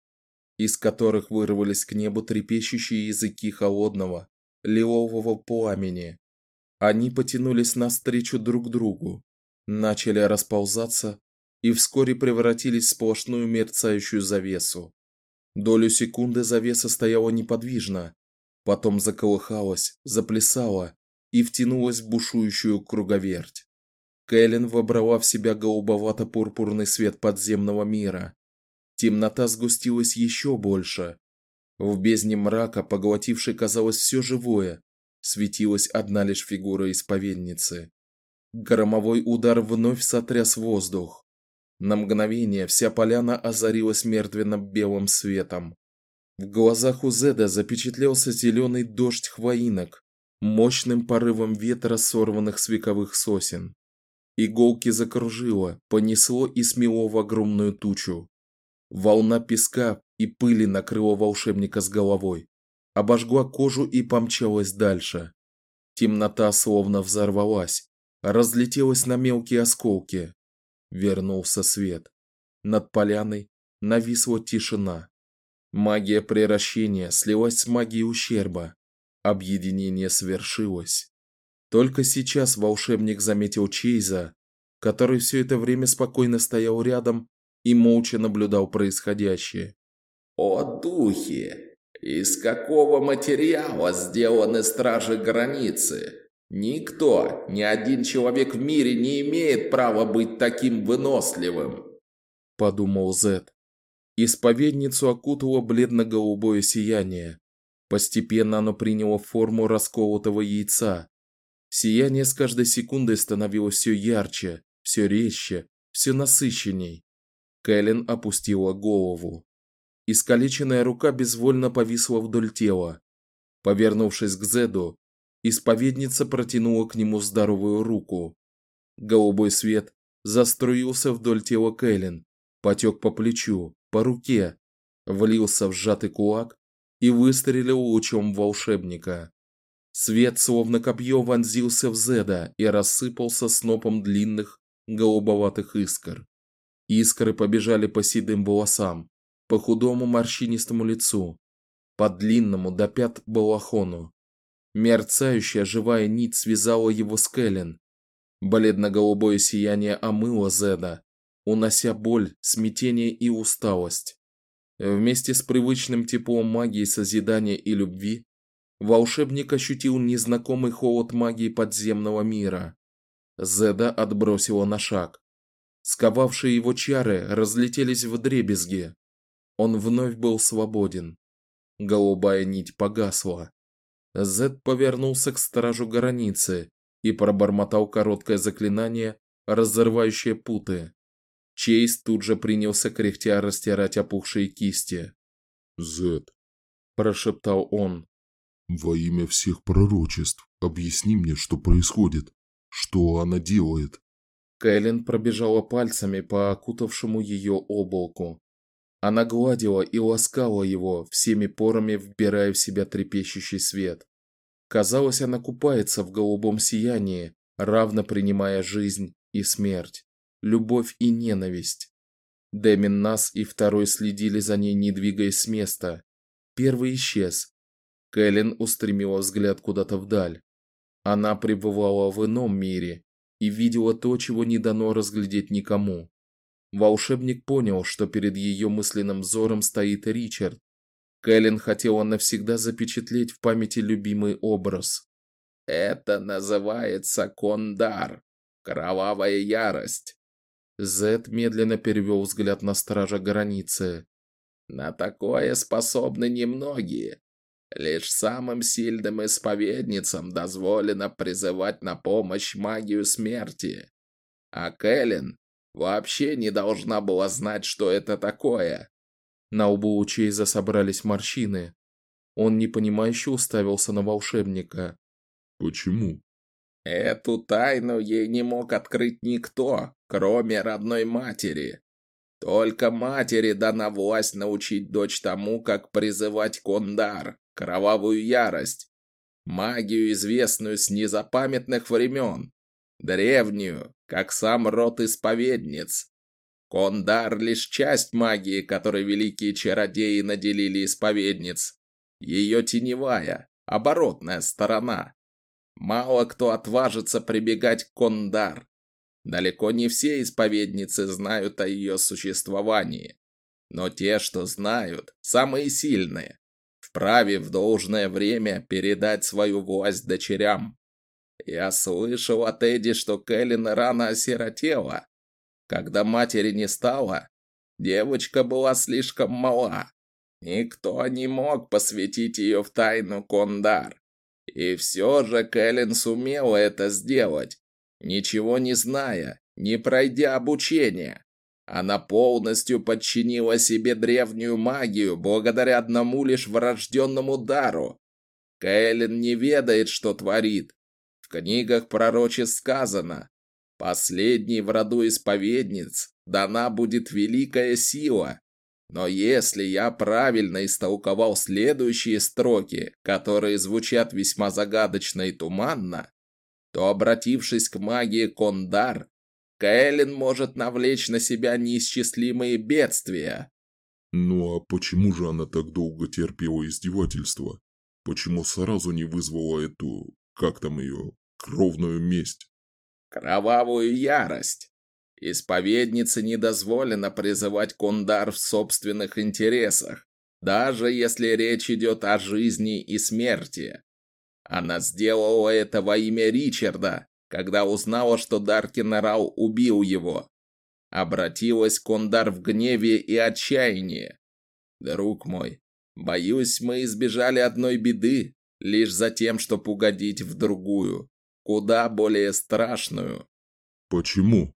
из которых вырвались к небу трепещущие языки холодного, лилового пламени. Они потянулись навстречу друг другу, начали расползаться и вскоре превратились в сплошную мерцающую завесу. Долю секунды завеса стояла неподвижно, потом заколыхалась, заплясала и втянулась в бушующую круговерть. Кэлен вобрала в себя голубовато-пурпурный свет подземного мира. Темнота сгустилась еще больше. В бездне мрака, поглотившей, казалось, все живое, светилась одна лишь фигура исповедницы. Громовой удар вновь сотряс воздух. На мгновение вся поляна озарилась мертвенно-белым светом. В глазах у Зеда запечатлелся зеленый дождь хвоинок, мощным порывом ветра сорванных с вековых сосен. Иголки закружило, понесло и смело в огромную тучу. Волна песка и пыли накрыла волшебника с головой. обожгла кожу и помчалась дальше. Темнота словно взорвалась, разлетелась на мелкие осколки. Вернулся свет. Над поляной нависла тишина. Магия превращения слилась с магией ущерба. Объединение свершилось. Только сейчас волшебник заметил Чейза, который все это время спокойно стоял рядом и молча наблюдал происходящее. О духи, из какого материала сделаны стражи границы? Никто, ни один человек в мире не имеет права быть таким выносливым, подумал Зет. Исповедницу окутало бледно-голубое сияние. Постепенно оно приняло форму расколотого яйца. Сияние с каждой секундой становилось все ярче, все резче, все насыщенней. Кэлен опустила голову. Искалеченная рука безвольно повисла вдоль тела. Повернувшись к Зеду, исповедница протянула к нему здоровую руку. Голубой свет заструился вдоль тела Кэлен, потек по плечу, по руке, влился в сжатый кулак и выстрелил лучом волшебника. Свет словно копье вонзился в Зеда и рассыпался снопом длинных голубоватых искр. Искры побежали по седым волосам, по худому морщинистому лицу, по длинному до пят балахону. Мерцающая живая нить связала его с Кэлен. Бледно-голубое сияние омыло Зеда, унося боль, смятение и усталость. Вместе с привычным теплом магии созидания и любви волшебник ощутил незнакомый холод магии подземного мира. Зеда отбросило на шаг. Сковавшие его чары разлетелись в дребезги. Он вновь был свободен. Голубая нить погасла. Зед повернулся к стражу границы и пробормотал короткое заклинание, разрывающее путы. Чейз тут же принялся кряхтя растирать опухшие кисти. "Зед", прошептал он. "Во имя всех пророчеств, объясни мне, что происходит, что она делает?" Кэлен пробежала пальцами по окутавшему ее облаку. Она гладила и ласкала его, всеми порами вбирая в себя трепещущий свет. Казалось, она купается в голубом сиянии, равно принимая жизнь и смерть, любовь и ненависть. Демин нас и второй следили за ней, не двигаясь с места. Первый исчез. Кэлен устремила взгляд куда-то вдаль. Она пребывала в ином мире и видела то, чего не дано разглядеть никому. Волшебник понял, что перед ее мысленным взором стоит Ричард. Кэлен хотела навсегда запечатлеть в памяти любимый образ. Это называется кондар, кровавая ярость. Зет медленно перевел взгляд на стража границы. На такое способны немногие. Лишь самым сильным исповедницам дозволено призывать на помощь магию смерти. А Кэлен Вообще не должна была знать, что это такое. На лбу у Чейза собрались морщины. Он непонимающе уставился на волшебника. Почему? Эту тайну ей не мог открыть никто, кроме родной матери. Только матери дана власть научить дочь тому, как призывать кондар, кровавую ярость, магию, известную с незапамятных времен, древнюю, как сам род исповедниц. Кондар — лишь часть магии, которой великие чародеи наделили исповедниц. Ее теневая, оборотная сторона. Мало кто отважится прибегать к Кондар. Далеко не все исповедницы знают о ее существовании. Но те, что знают, самые сильные, вправе в должное время передать свою власть дочерям. Я слышал от Эдди, что Кэлен рано осиротела. Когда матери не стало, девочка была слишком мала. Никто не мог посвятить ее в тайну Кондар. И все же Кэлен сумела это сделать, ничего не зная, не пройдя обучение. Она полностью подчинила себе древнюю магию благодаря одному лишь врожденному дару. Кэлен не ведает, что творит, в книгах пророчеств сказано, последней в роду исповедниц дана будет великая сила, Но если я правильно истолковал следующие строки, которые звучат весьма загадочно и туманно, то, обратившись к магии Кондар, Кэлен может навлечь на себя неисчислимые бедствия. Ну а почему же она так долго терпела издевательства? Почему сразу не вызвала эту, как там ее, кровную месть? Кровавую ярость. Исповеднице не дозволено призывать Кондар в собственных интересах, даже если речь идет о жизни и смерти. Она сделала это во имя Ричарда, когда узнала, что Даркинарал убил его. Обратилась Кондар в гневе и отчаянии. Друг мой, боюсь, мы избежали одной беды, лишь за тем, чтобы угодить в другую, куда более страшную. Почему?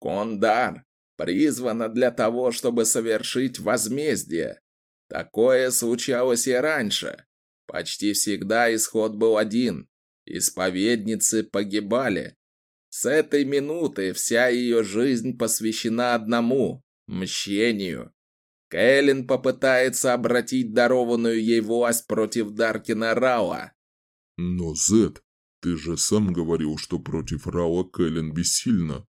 Кондар призвана для того, чтобы совершить возмездие. Такое случалось и раньше. Почти всегда исход был один. Исповедницы погибали. С этой минуты вся ее жизнь посвящена одному – мщению. Кэлен попытается обратить дарованную ей власть против Даркина Рауа. Но, Зет, ты же сам говорил, что против Рауа Кэлен бессильна.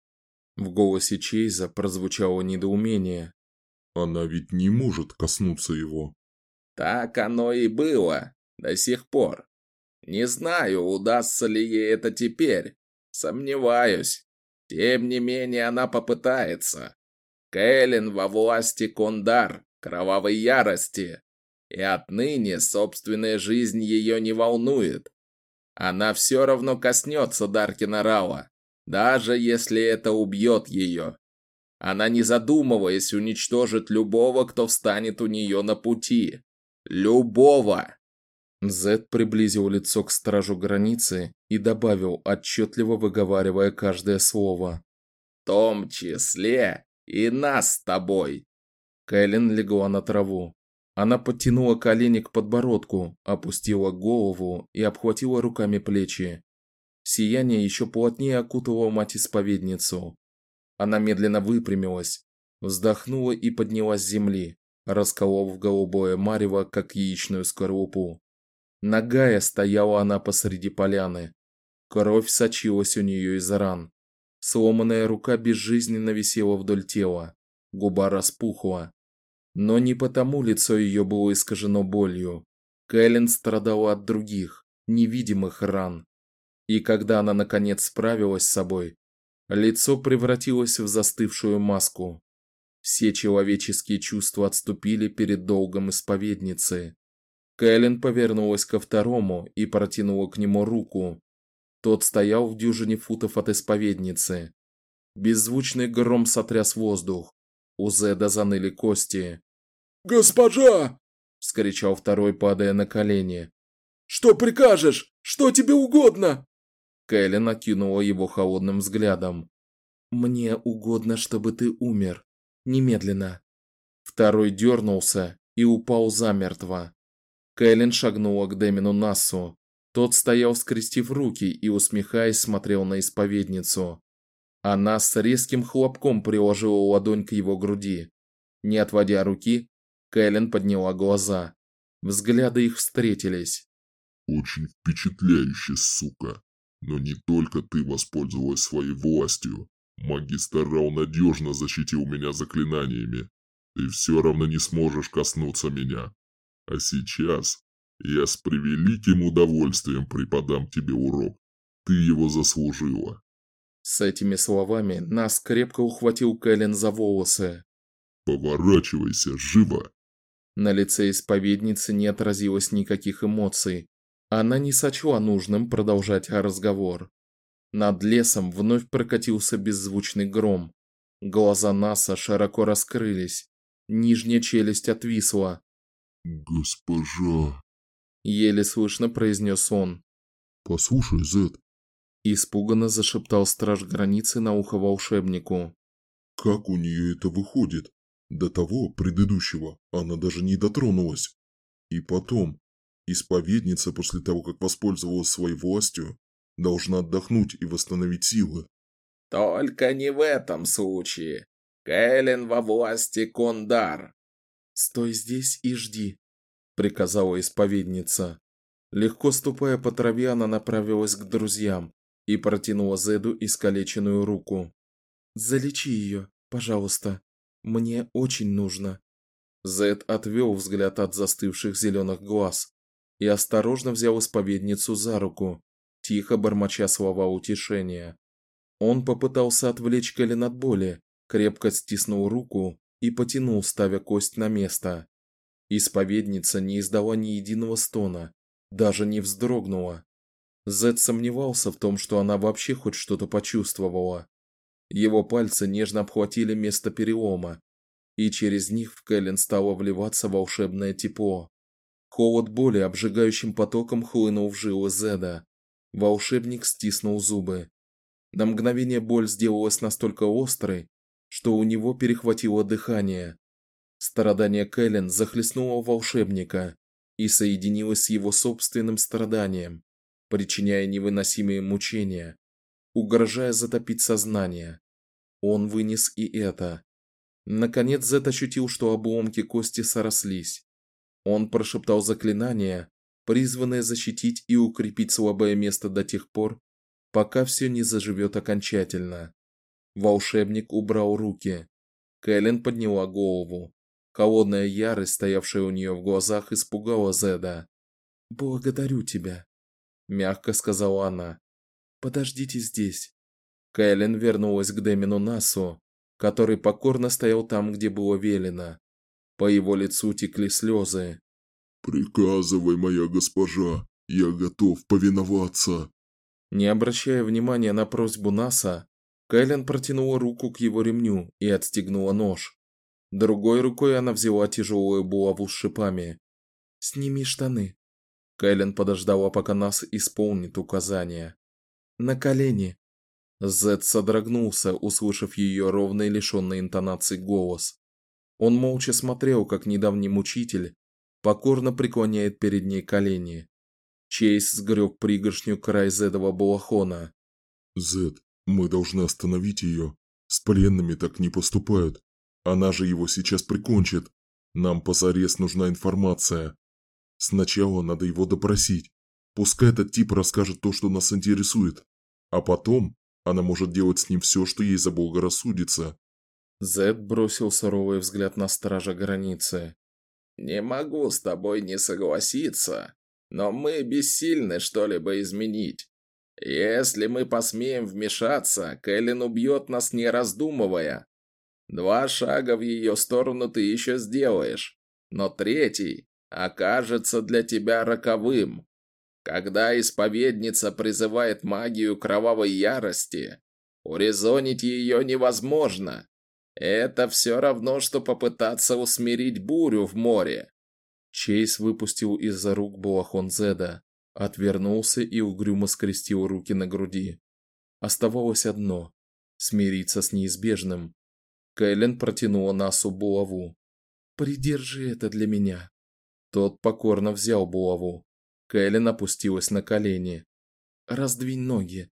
В голосе Чейза прозвучало недоумение. Она ведь не может коснуться его. Так оно и было до сих пор. Не знаю, удастся ли ей это теперь. Сомневаюсь. Тем не менее, она попытается. Кэлен во власти Кондар, кровавой ярости. И отныне собственная жизнь ее не волнует. Она все равно коснется Даркина Рауа даже если это убьет ее. Она, не задумываясь, уничтожит любого, кто встанет у нее на пути. Любого! Зед приблизил лицо к стражу границы и добавил, отчетливо выговаривая каждое слово. «В том числе и нас с тобой!» Кэлен легла на траву. Она подтянула колени к подбородку, опустила голову и обхватила руками плечи. Сияние еще плотнее окутывало мать-исповедницу. Она медленно выпрямилась, вздохнула и поднялась с земли, расколов голубое марево, как яичную скорлупу. Нагая стояла она посреди поляны. Кровь сочилась у нее из ран. Сломанная рука безжизненно висела вдоль тела, губа распухла. Но не потому лицо ее было искажено болью. Кэлен страдала от других, невидимых ран. И когда она наконец справилась с собой, лицо превратилось в застывшую маску. Все человеческие чувства отступили перед долгом исповедницы. Кэлен повернулась ко второму и протянула к нему руку. Тот стоял в дюжине футов от исповедницы. Беззвучный гром сотряс воздух. У Зеда заныли кости. «Госпожа!» – вскричал второй, падая на колени. «Что прикажешь? Что тебе угодно?» Кэлли накинула его холодным взглядом. «Мне угодно, чтобы ты умер. Немедленно». Второй дернулся и упал замертво. Кэлен шагнула к Демину Нассу. Тот стоял, скрестив руки и усмехаясь смотрел на исповедницу. Она с резким хлопком приложила ладонь к его груди. Не отводя руки, Кэлен подняла глаза. Взгляды их встретились. Очень впечатляюще, сука. Но не только ты воспользовалась своей властью. Магистр Рау надежно защитил меня заклинаниями. Ты все равно не сможешь коснуться меня. А сейчас я с превеликим удовольствием преподам тебе урок. Ты его заслужила. С этими словами нас крепко ухватил Кэлен за волосы. Поворачивайся, живо. На лице исповедницы не отразилось никаких эмоций, она не сочла нужным продолжать разговор. Над лесом вновь прокатился беззвучный гром. Глаза Наса широко раскрылись. Нижняя челюсть отвисла. «Госпожа!» Еле слышно произнес он. «Послушай, Зет!» Испуганно зашептал страж границы на ухо волшебнику. «Как у нее это выходит? До того, предыдущего, она даже не дотронулась. И потом, Исповедница после того, как воспользовалась своей властью, должна отдохнуть и восстановить силы. Только не в этом случае. Кэлен во власти Кондар. Стой здесь и жди, приказала исповедница. Легко ступая по траве, она направилась к друзьям и протянула Зеду искалеченную руку. Залечи ее, пожалуйста. Мне очень нужно. Зед отвел взгляд от застывших зеленых глаз и осторожно взял исповедницу за руку, тихо бормоча слова утешения. Он попытался отвлечь Кэлен от боли, крепко стиснул руку и потянул, ставя кость на место. Исповедница не издала ни единого стона, даже не вздрогнула. Зед сомневался в том, что она вообще хоть что-то почувствовала. Его пальцы нежно обхватили место перелома, и через них в Кэлен стало вливаться волшебное тепло. Холод боли обжигающим потоком хлынул в жилы Зеда. Волшебник стиснул зубы. На мгновение боль сделалась настолько острой, что у него перехватило дыхание. Страдание Кэлен захлестнуло волшебника и соединилось с его собственным страданием, причиняя невыносимые мучения, угрожая затопить сознание. Он вынес и это. Наконец Зет ощутил, что обломки кости срослись. Он прошептал заклинание, призванное защитить и укрепить слабое место до тех пор, пока все не заживет окончательно. Волшебник убрал руки. Кэлен подняла голову. Холодная ярость, стоявшая у нее в глазах, испугала Зеда. "Благодарю тебя", мягко сказала она. "Подождите здесь". Кэлен вернулась к Демину Насу, который покорно стоял там, где было велено. По его лицу текли слезы. Приказывай, моя госпожа, я готов повиноваться. Не обращая внимания на просьбу Наса, Кэлен протянула руку к его ремню и отстегнула нож. Другой рукой она взяла тяжелую булаву с шипами. "Сними штаны". Кэлен подождала, пока Нас исполнит указание. "На колени". Зед содрогнулся, услышав ее ровный, лишённый интонаций голос. Он молча смотрел, как недавний мучитель покорно преклоняет перед ней колени. Чейз сгреб пригоршню край Зедова балахона. Зед, мы должны остановить ее. С пленными так не поступают. Она же его сейчас прикончит. Нам позарез нужна информация. Сначала надо его допросить. Пускай этот тип расскажет то, что нас интересует. А потом она может делать с ним все, что ей заблагорассудится. Зед бросил суровый взгляд на стража границы. Не могу с тобой не согласиться, но мы бессильны что-либо изменить. Если мы посмеем вмешаться, Кэлен убьет нас не раздумывая. Два шага в ее сторону ты еще сделаешь, но третий окажется для тебя роковым. Когда исповедница призывает магию кровавой ярости, урезонить ее невозможно. Это все равно, что попытаться усмирить бурю в море. Чейз выпустил из-за рук балахон Зеда, отвернулся и угрюмо скрестил руки на груди. Оставалось одно смириться с неизбежным. Кэлен протянула Насу булаву. Придержи это для меня. Тот покорно взял булаву. Кэлен опустилась на колени. Раздвинь ноги.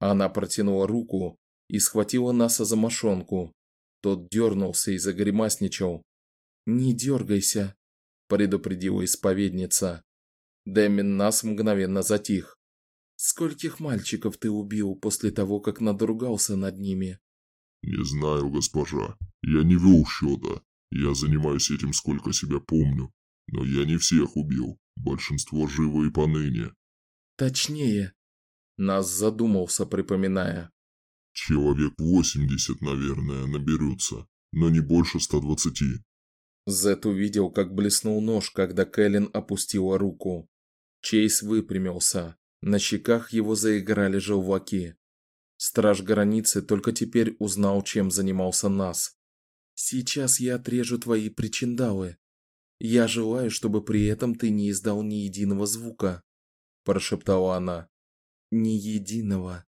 Она протянула руку и схватила Наса за мошонку. Тот дернулся и загримасничал. "Не дергайся", предупредила исповедница. Демин Нас мгновенно затих. "Скольких мальчиков ты убил после того, как надругался над ними?" "Не знаю, госпожа. Я не вел счета. Я занимаюсь этим сколько себя помню, но я не всех убил. Большинство живы и поныне. Точнее, нас задумался, припоминая. Человек восемьдесят, наверное, наберется, но не больше ста двадцати. Зет увидел, как блеснул нож, когда Кэлен опустила руку. Чейз выпрямился. На щеках его заиграли желваки. Страж границы только теперь узнал, чем занимался Нас. Сейчас я отрежу твои причиндалы, я желаю, чтобы при этом ты не издал ни единого звука, прошептала она. Ни единого.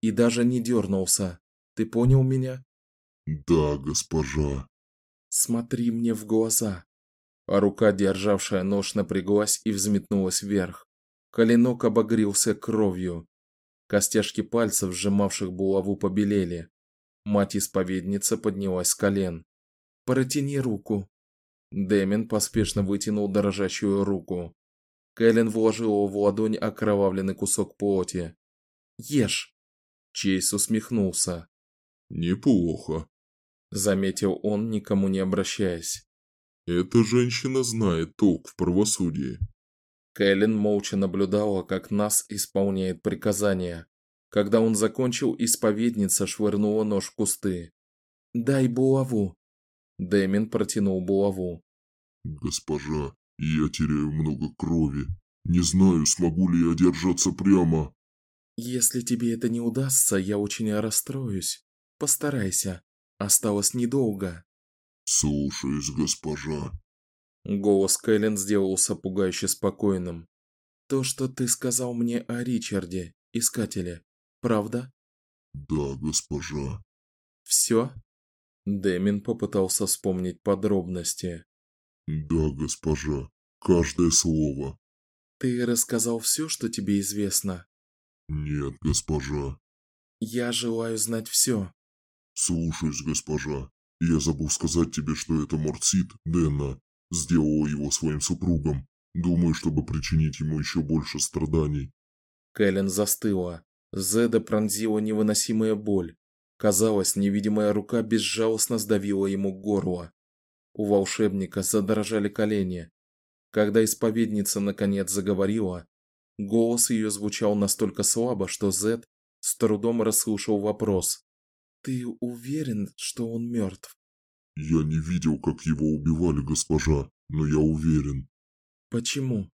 И даже не дернулся. Ты понял меня? Да, госпожа. Смотри мне в глаза. А рука, державшая нож, напряглась и взметнулась вверх. Коленок обогрелся кровью. Костяшки пальцев, сжимавших булаву, побелели. Мать-исповедница поднялась с колен. Протяни руку, Дэмин поспешно вытянул дрожащую руку. Кэлен вложил в ладонь окровавленный кусок плоти. "Ешь". Чейз усмехнулся. "Неплохо", заметил он, никому не обращаясь. "Эта женщина знает толк в правосудии". Кэлен молча наблюдала, как нас исполняет приказания. Когда он закончил, исповедница швырнула нож в кусты. "Дай булаву". Дэмин протянул булаву. "Госпожа, я теряю много крови. Не знаю, смогу ли я держаться прямо". "Если тебе это не удастся, я очень расстроюсь. Постарайся. Осталось недолго". "Слушаюсь, госпожа". Голос Кэлен сделался пугающе спокойным. "То, что ты сказал мне о Ричарде, искателе, Правда? Да, госпожа. Все? Демин попытался вспомнить подробности. Да, госпожа. Каждое слово. Ты рассказал все, что тебе известно? Нет, госпожа. Я желаю знать все. Слушаюсь, госпожа. Я забыл сказать тебе, что это Морцит Денна сделала его своим супругом. Думаю, чтобы причинить ему еще больше страданий. Кэлен застыла. Зеда пронзила невыносимая боль. Казалось, невидимая рука безжалостно сдавила ему горло. У волшебника задрожали колени. Когда исповедница наконец заговорила, голос ее звучал настолько слабо, что Зед с трудом расслышал вопрос. Ты уверен, что он мертв? Я не видел, как его убивали, госпожа, но я уверен. Почему?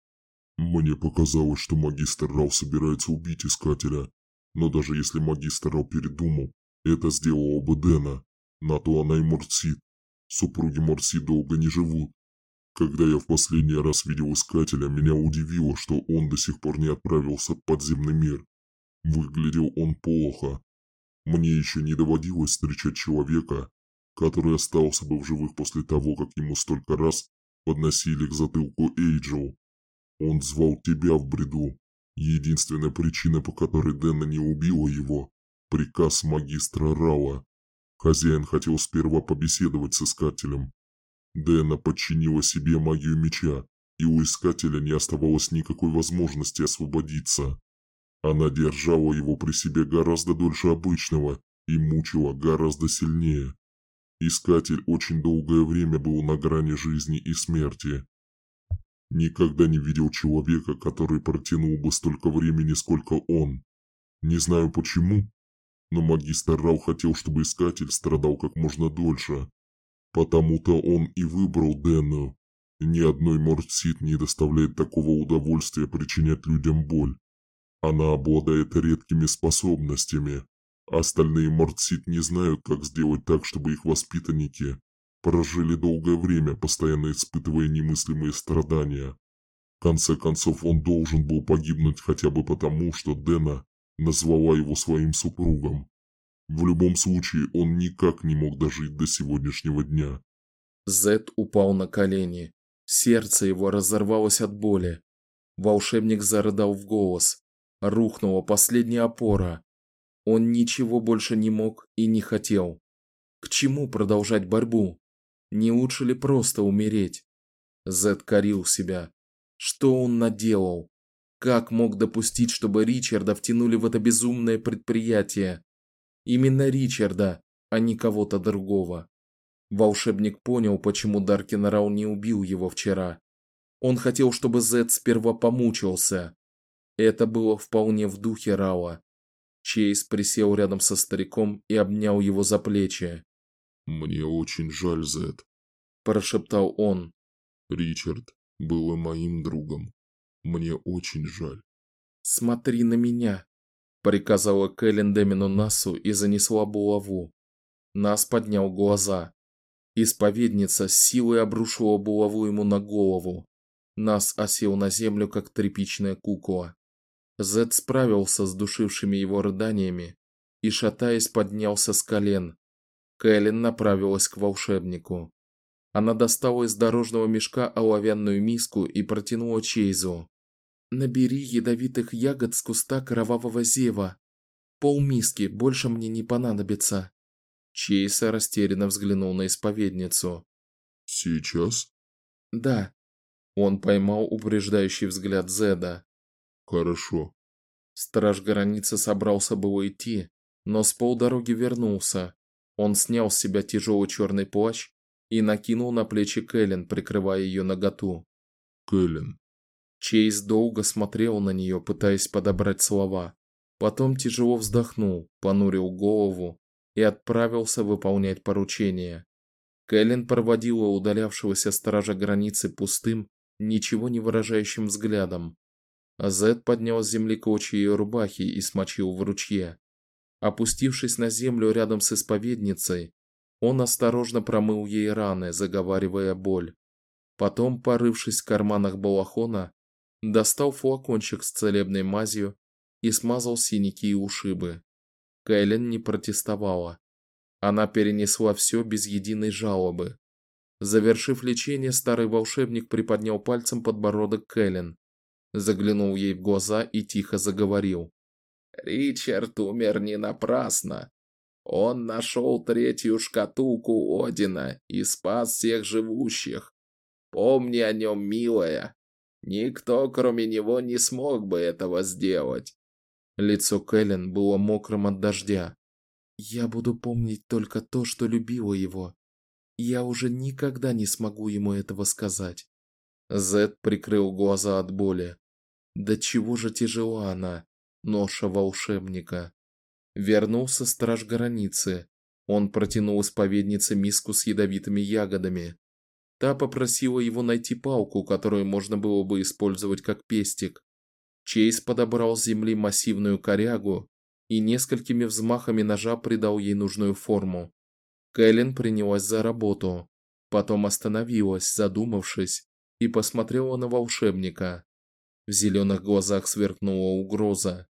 Мне показалось, что магистр Рау собирается убить искателя. Но даже если магистр Рау передумал, это сделала бы Дэна. На то она и Морцит. Супруги Морцит долго не живут. Когда я в последний раз видел Искателя, меня удивило, что он до сих пор не отправился в подземный мир. Выглядел он плохо. Мне еще не доводилось встречать человека, который остался бы в живых после того, как ему столько раз подносили к затылку Эйджел. Он звал тебя в бреду, Единственная причина, по которой Дэна не убила его – приказ магистра Рауа. Хозяин хотел сперва побеседовать с Искателем. Дэна подчинила себе магию меча, и у Искателя не оставалось никакой возможности освободиться. Она держала его при себе гораздо дольше обычного и мучила гораздо сильнее. Искатель очень долгое время был на грани жизни и смерти. Никогда не видел человека, который протянул бы столько времени, сколько он. Не знаю почему, но магистр Рау хотел, чтобы искатель страдал как можно дольше. Потому-то он и выбрал Дэну. Ни одной Мортсит не доставляет такого удовольствия причинять людям боль. Она обладает редкими способностями. Остальные Мортсит не знают, как сделать так, чтобы их воспитанники прожили долгое время, постоянно испытывая немыслимые страдания. В конце концов, он должен был погибнуть хотя бы потому, что Дэна назвала его своим супругом. В любом случае, он никак не мог дожить до сегодняшнего дня. Зет упал на колени. Сердце его разорвалось от боли. Волшебник зарыдал в голос. Рухнула последняя опора. Он ничего больше не мог и не хотел. К чему продолжать борьбу? Не лучше ли просто умереть? Зед корил себя. Что он наделал? Как мог допустить, чтобы Ричарда втянули в это безумное предприятие? Именно Ричарда, а не кого-то другого. Волшебник понял, почему Даркин не убил его вчера. Он хотел, чтобы Зед сперва помучился. Это было вполне в духе Рауа. Чейз присел рядом со стариком и обнял его за плечи. Мне очень жаль, Зет, прошептал он. Ричард был моим другом. Мне очень жаль. Смотри на меня, приказала Кэлен Демину Насу и занесла булаву. Нас поднял глаза. Исповедница с силой обрушила булаву ему на голову. Нас осел на землю как тряпичная кукла. Зед справился с душившими его рыданиями и шатаясь поднялся с колен, Кэлен направилась к волшебнику. Она достала из дорожного мешка оловянную миску и протянула Чейзу. Набери ядовитых ягод с куста кровавого зева. Пол миски, больше мне не понадобится. Чейз растерянно взглянул на исповедницу. Сейчас? Да. Он поймал упреждающий взгляд Зеда. Хорошо. Страж границы собрался было идти, но с полдороги вернулся. Он снял с себя тяжелый черный плащ и накинул на плечи Кэлен, прикрывая ее наготу. Кэлен. Чейз долго смотрел на нее, пытаясь подобрать слова. Потом тяжело вздохнул, понурил голову и отправился выполнять поручение. Кэлен проводила удалявшегося сторожа границы пустым, ничего не выражающим взглядом. А Зед поднял с земли клочья ее рубахи и смочил в ручье. Опустившись на землю рядом с исповедницей, он осторожно промыл ей раны, заговаривая боль. Потом, порывшись в карманах балахона, достал флакончик с целебной мазью и смазал синяки и ушибы. Кэлен не протестовала. Она перенесла все без единой жалобы. Завершив лечение, старый волшебник приподнял пальцем подбородок Кэлен, заглянул ей в глаза и тихо заговорил. Ричард умер не напрасно. Он нашел третью шкатулку Одина и спас всех живущих. Помни о нем, милая. Никто, кроме него, не смог бы этого сделать. Лицо Кэлен было мокрым от дождя. Я буду помнить только то, что любила его. Я уже никогда не смогу ему этого сказать. Зед прикрыл глаза от боли. Да чего же тяжела она, ноша волшебника. Вернулся страж границы. Он протянул исповеднице миску с ядовитыми ягодами. Та попросила его найти палку, которую можно было бы использовать как пестик. Чейз подобрал с земли массивную корягу и несколькими взмахами ножа придал ей нужную форму. Кэлен принялась за работу, потом остановилась, задумавшись, и посмотрела на волшебника. В зеленых глазах сверкнула угроза.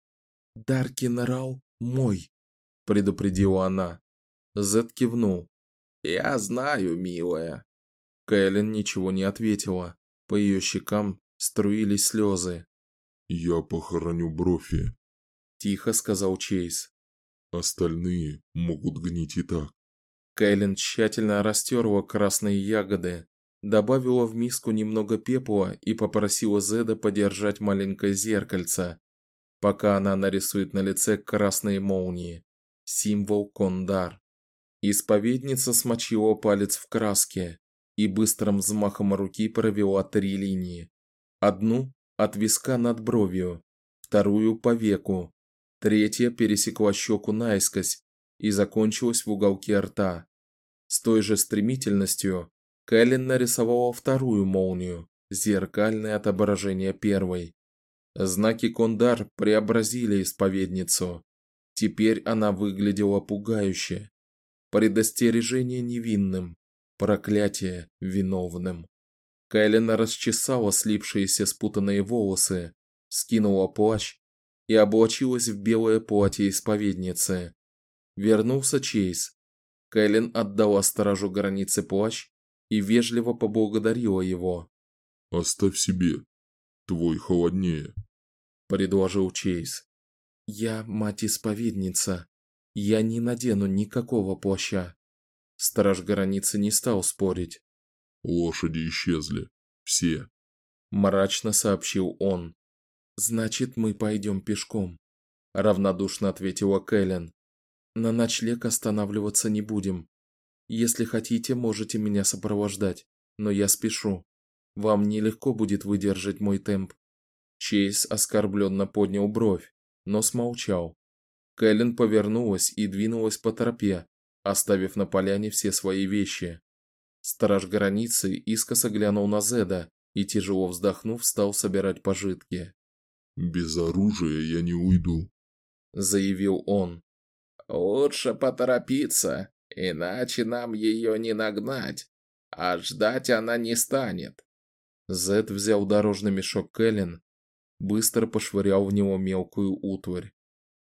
"Даркин Рау мой", предупредила она. Зет кивнул. "Я знаю, милая". Кэлен ничего не ответила. По ее щекам струились слезы. "Я похороню Брофи", тихо сказал Чейз. "Остальные могут гнить и так". Кэлен тщательно растерла красные ягоды, добавила в миску немного пепла и попросила Зеда подержать маленькое зеркальце, пока она нарисует на лице красные молнии, символ Кондар. Исповедница смочила палец в краске и быстрым взмахом руки провела три линии. Одну от виска над бровью, вторую по веку, третья пересекла щеку наискось и закончилась в уголке рта. С той же стремительностью Кэлен нарисовала вторую молнию, зеркальное отображение первой. Знаки Кондар преобразили исповедницу. Теперь она выглядела пугающе. Предостережение невинным, проклятие виновным. Кэлен расчесала слипшиеся спутанные волосы, скинула плащ и облачилась в белое платье исповедницы. Вернулся Чейз. Кэлен отдала сторожу границы плащ и вежливо поблагодарила его. Оставь себе. Твой холоднее, предложил Чейз. Я мать-исповедница. Я не надену никакого плаща. Страж границы не стал спорить. Лошади исчезли. Все. Мрачно сообщил он. Значит, мы пойдем пешком. Равнодушно ответила Кэлен. На ночлег останавливаться не будем. Если хотите, можете меня сопровождать, но я спешу. Вам нелегко будет выдержать мой темп. Чейз оскорбленно поднял бровь, но смолчал. Кэлен повернулась и двинулась по тропе, оставив на поляне все свои вещи. Страж границы искоса глянул на Зеда и тяжело вздохнув, стал собирать пожитки. Без оружия я не уйду, заявил он. Лучше поторопиться, Иначе нам ее не нагнать, а ждать она не станет. Зед взял дорожный мешок Кэлен, быстро пошвырял в него мелкую утварь.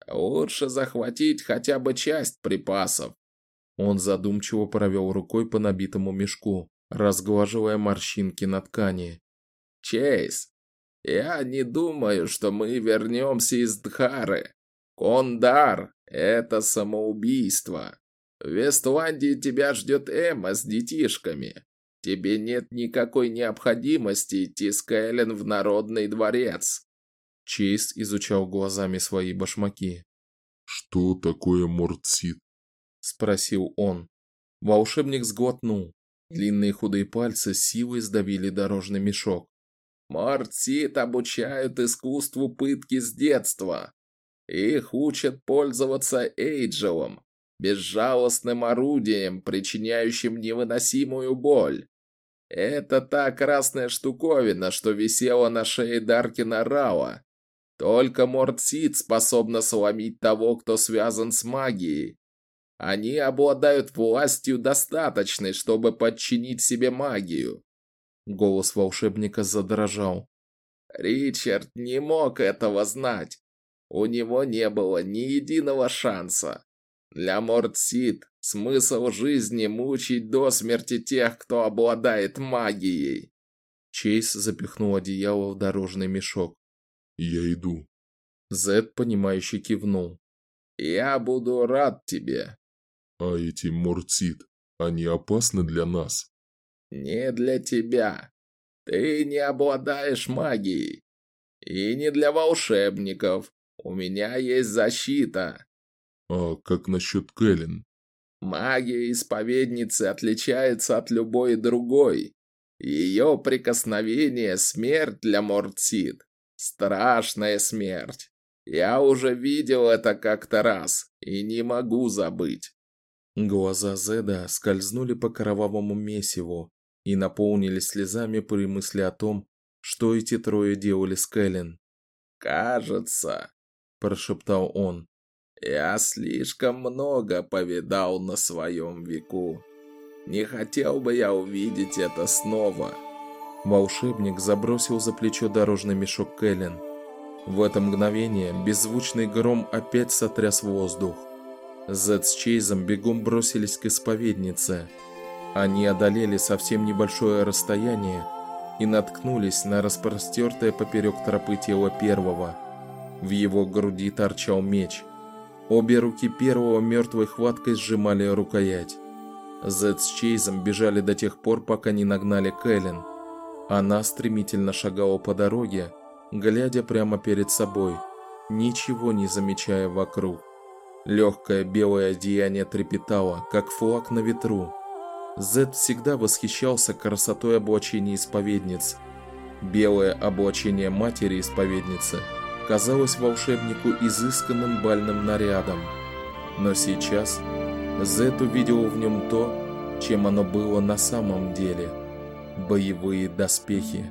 Лучше захватить хотя бы часть припасов. Он задумчиво провел рукой по набитому мешку, разглаживая морщинки на ткани. Чейз, я не думаю, что мы вернемся из Дхары. Кондар это самоубийство. В Вестландии тебя ждет Эмма с детишками. тебе нет никакой необходимости идти с Кэлен в Народный дворец. Чейз изучал глазами свои башмаки. «Что такое мордсит?» – спросил он. Волшебник сглотнул. Длинные худые пальцы силой сдавили дорожный мешок. Мортсит обучают искусству пытки с детства. Их учат пользоваться Эйджелом, безжалостным орудием, причиняющим невыносимую боль. Это та красная штуковина, что висела на шее Даркина Рауа. Только Мортсит способна сломить того, кто связан с магией. Они обладают властью достаточной, чтобы подчинить себе магию. Голос волшебника задрожал. Ричард не мог этого знать. У него не было ни единого шанса. Для Мортсид смысл жизни мучить до смерти тех, кто обладает магией. Чейз запихнул одеяло в дорожный мешок. «Я иду». Зед, понимающе кивнул. «Я буду рад тебе». «А эти Мортсид, они опасны для нас?» «Не для тебя. Ты не обладаешь магией. И не для волшебников. У меня есть защита». «А как насчет Кэлен?» «Магия исповедницы отличается от любой другой. Ее прикосновение – смерть для Мортсид. Страшная смерть. Я уже видел это как-то раз и не могу забыть. Глаза Зеда скользнули по кровавому месиву и наполнились слезами при мысли о том, что эти трое делали с Кэлен. «Кажется», – прошептал он, – «я слишком много повидал на своем веку. Не хотел бы я увидеть это снова». Волшебник забросил за плечо дорожный мешок Кэлен. В это мгновение беззвучный гром опять сотряс воздух. Зед с Чейзом бегом бросились к исповеднице. Они одолели совсем небольшое расстояние и наткнулись на распростертое поперек тропы тело первого. В его груди торчал меч. Обе руки первого мертвой хваткой сжимали рукоять. Зед с Чейзом бежали до тех пор, пока не нагнали Кэлен. Она стремительно шагала по дороге, глядя прямо перед собой, ничего не замечая вокруг. Легкое белое одеяние трепетало, как флаг на ветру. Зед всегда восхищался красотой облачения исповедниц. Белое облачение матери-исповедницы казалось волшебнику изысканным бальным нарядом. Но сейчас Зед увидел в нем то, чем оно было на самом деле – боевые доспехи.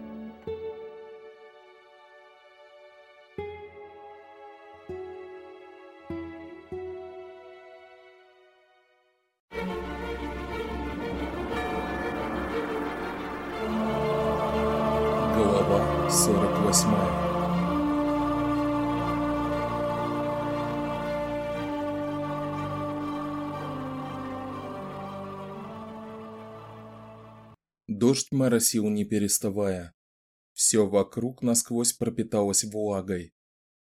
Дождь моросил не переставая. Все вокруг насквозь пропиталось влагой.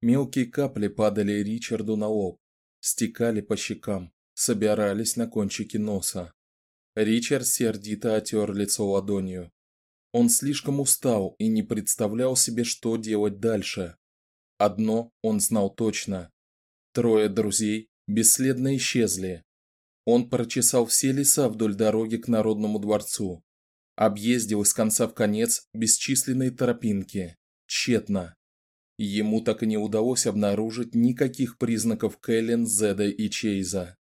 Мелкие капли падали Ричарду на лоб, стекали по щекам, собирались на кончике носа. Ричард сердито отер лицо ладонью. Он слишком устал и не представлял себе, что делать дальше. Одно он знал точно. Трое друзей бесследно исчезли. Он прочесал все леса вдоль дороги к Народному дворцу. Объездил из конца в конец бесчисленные тропинки. Тщетно. Ему так и не удалось обнаружить никаких признаков Кэлен, Зеда и Чейза.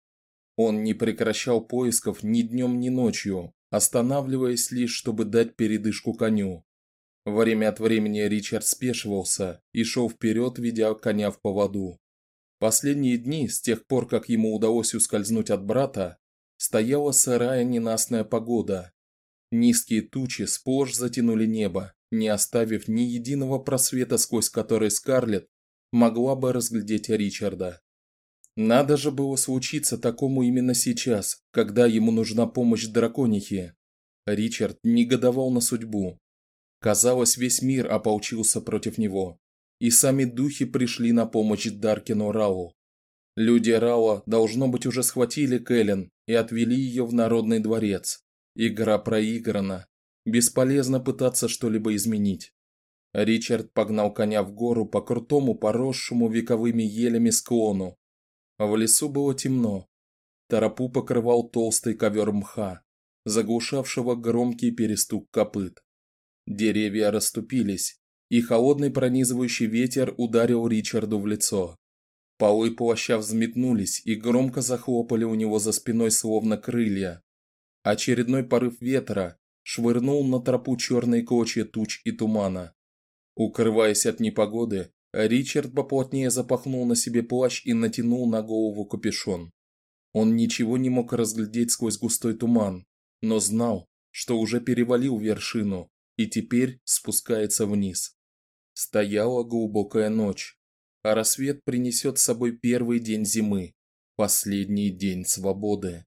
Он не прекращал поисков ни днем, ни ночью, останавливаясь лишь, чтобы дать передышку коню. Время от времени Ричард спешивался и шел вперед, ведя коня в поводу. Последние дни, с тех пор, как ему удалось ускользнуть от брата, стояла сырая ненастная погода. Низкие тучи сплошь затянули небо, не оставив ни единого просвета, сквозь который Скарлетт могла бы разглядеть Ричарда. Надо же было случиться такому именно сейчас, когда ему нужна помощь драконихи. Ричард негодовал на судьбу. Казалось, весь мир ополчился против него, и сами духи пришли на помощь Даркину Рау. Люди Рауа, должно быть, уже схватили Кэлен и отвели ее в Народный дворец. Игра проиграна. Бесполезно пытаться что-либо изменить. Ричард погнал коня в гору по крутому, поросшему вековыми елями склону. В лесу было темно. Тропу покрывал толстый ковер мха, заглушавшего громкий перестук копыт. Деревья расступились, и холодный пронизывающий ветер ударил Ричарду в лицо. Полы плаща взметнулись и громко захлопали у него за спиной словно крылья. Очередной порыв ветра швырнул на тропу черные клочья туч и тумана. Укрываясь от непогоды, Ричард поплотнее запахнул на себе плащ и натянул на голову капюшон. Он ничего не мог разглядеть сквозь густой туман, но знал, что уже перевалил вершину и теперь спускается вниз. Стояла глубокая ночь, а рассвет принесет с собой первый день зимы, последний день свободы.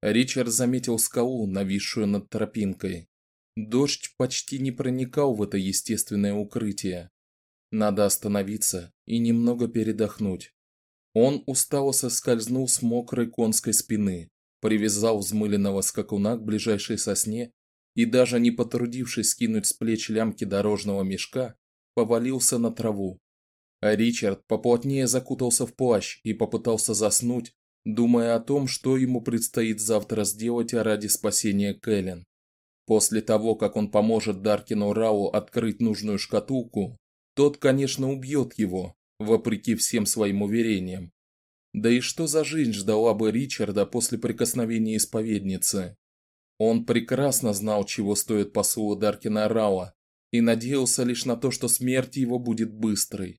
Ричард заметил скалу, нависшую над тропинкой. Дождь почти не проникал в это естественное укрытие. Надо остановиться и немного передохнуть. Он устало соскользнул с мокрой конской спины, привязал взмыленного скакуна к ближайшей сосне и даже не потрудившись скинуть с плеч лямки дорожного мешка, повалился на траву. А Ричард поплотнее закутался в плащ и попытался заснуть, думая о том, что ему предстоит завтра сделать ради спасения Кэлен. После того, как он поможет Даркину Рау открыть нужную шкатулку, тот, конечно, убьет его, вопреки всем своим уверениям. Да и что за жизнь ждала бы Ричарда после прикосновения исповедницы? Он прекрасно знал, чего стоит посулы Даркина Рауа, и надеялся лишь на то, что смерть его будет быстрой.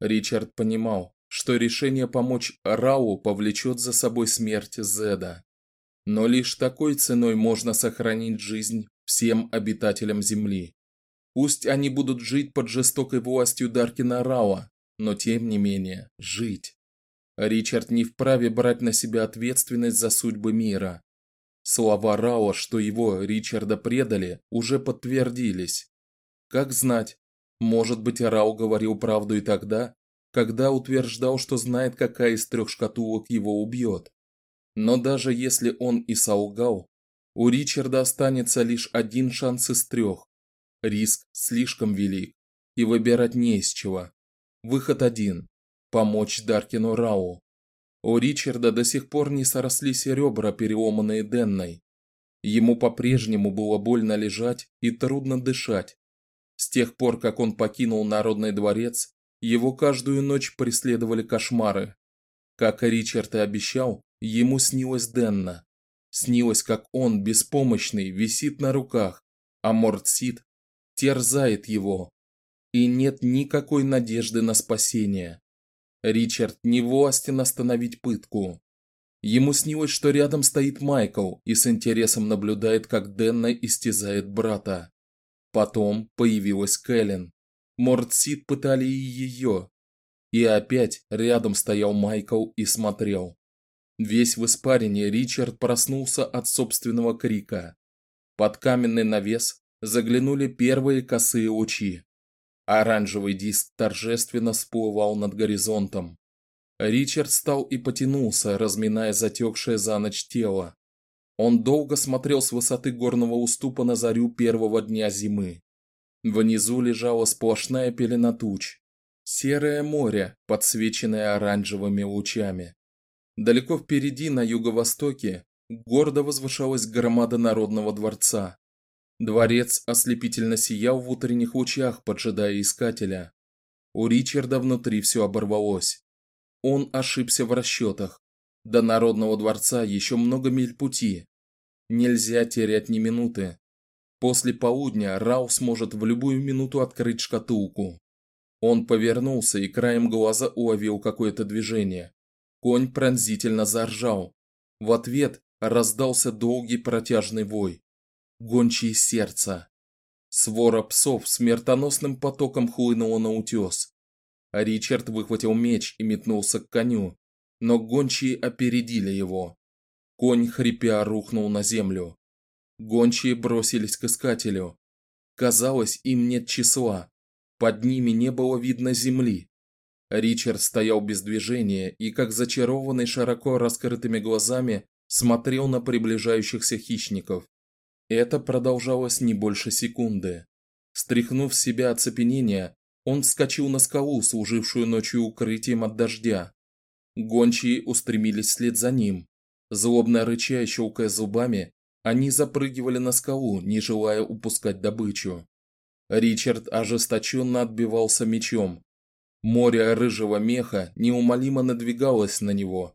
Ричард понимал, что решение помочь Рау повлечет за собой смерть Зеда. Но лишь такой ценой можно сохранить жизнь всем обитателям Земли. Пусть они будут жить под жестокой властью Даркина Рауа, но тем не менее жить. Ричард не вправе брать на себя ответственность за судьбы мира. Слова Рауа, что его, Ричарда, предали, уже подтвердились. Как знать, может быть, Рау говорил правду и тогда, когда утверждал, что знает, какая из трех шкатулок его убьет. Но даже если он и солгал, у Ричарда останется лишь один шанс из трех. Риск слишком велик, и выбирать не из чего. Выход один – помочь Даркину Рау. У Ричарда до сих пор не срослись ребра, переломанные Денной. Ему по-прежнему было больно лежать и трудно дышать. С тех пор, как он покинул Народный дворец, его каждую ночь преследовали кошмары. Как Ричард и обещал, Ему снилось Денна. Снилось, как он, беспомощный, висит на руках, а Мортсид терзает его. И нет никакой надежды на спасение. Ричард не властен остановить пытку. Ему снилось, что рядом стоит Майкл и с интересом наблюдает, как Денна истязает брата. Потом появилась Кэлен. Мортсид пытали и ее. И опять рядом стоял Майкл и смотрел. Весь в испарине Ричард проснулся от собственного крика. Под каменный навес заглянули первые косые лучи. Оранжевый диск торжественно всплывал над горизонтом. Ричард встал и потянулся, разминая затекшее за ночь тело. Он долго смотрел с высоты горного уступа на зарю первого дня зимы. Внизу лежала сплошная пелена туч. Серое море, подсвеченное оранжевыми лучами. Далеко впереди, на юго-востоке, гордо возвышалась громада Народного дворца. Дворец ослепительно сиял в утренних лучах, поджидая искателя. У Ричарда внутри все оборвалось. Он ошибся в расчетах. До Народного дворца еще много миль пути. Нельзя терять ни минуты. После полудня Рау сможет в любую минуту открыть шкатулку. Он повернулся и краем глаза уловил какое-то движение. Конь пронзительно заржал. В ответ раздался долгий протяжный вой. Гончие сердца. Свора псов смертоносным потоком хлынула на утес. Ричард выхватил меч и метнулся к коню, но гончие опередили его. Конь хрипя рухнул на землю. Гончие бросились к искателю. Казалось, им нет числа. Под ними не было видно земли. Ричард стоял без движения и, как зачарованный широко раскрытыми глазами, смотрел на приближающихся хищников. Это продолжалось не больше секунды. Стряхнув с себя оцепенение, он вскочил на скалу, служившую ночью укрытием от дождя. Гончие устремились вслед за ним. Злобно рыча и щелкая зубами, они запрыгивали на скалу, не желая упускать добычу. Ричард ожесточенно отбивался мечом. Море рыжего меха неумолимо надвигалось на него.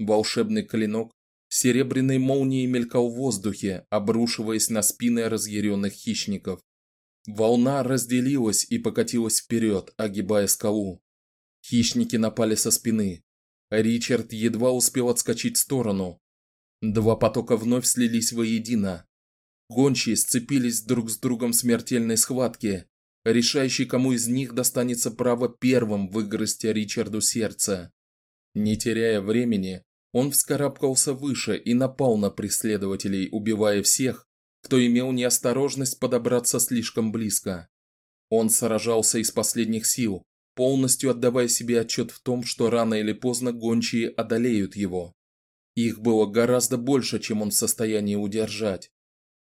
Волшебный клинок серебряной молнией мелькал в воздухе, обрушиваясь на спины разъяренных хищников. Волна разделилась и покатилась вперед, огибая скалу. Хищники напали со спины. Ричард едва успел отскочить в сторону. Два потока вновь слились воедино. Гончие сцепились друг с другом в смертельной схватке, решающей, кому из них достанется право первым выгрызть Ричарду сердце. Не теряя времени, он вскарабкался выше и напал на преследователей, убивая всех, кто имел неосторожность подобраться слишком близко. Он сражался из последних сил, полностью отдавая себе отчет в том, что рано или поздно гончие одолеют его. Их было гораздо больше, чем он в состоянии удержать.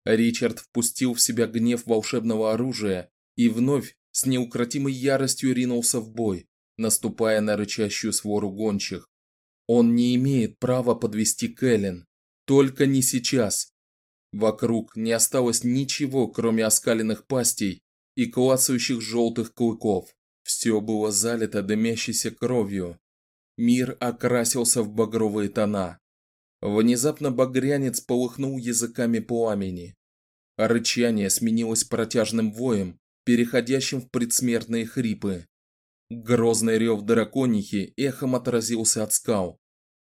Ричард впустил в себя гнев волшебного оружия и вновь с неукротимой яростью ринулся в бой, наступая на рычащую свору гончих. Он не имеет права подвести Кэлен, только не сейчас, Вокруг не осталось ничего, кроме оскаленных пастей и клацающих желтых клыков. Все было залито дымящейся кровью. Мир окрасился в багровые тона. Внезапно багрянец полыхнул языками пламени. Рычание сменилось протяжным воем, переходящим в предсмертные хрипы. Грозный рев драконихи эхом отразился от скал.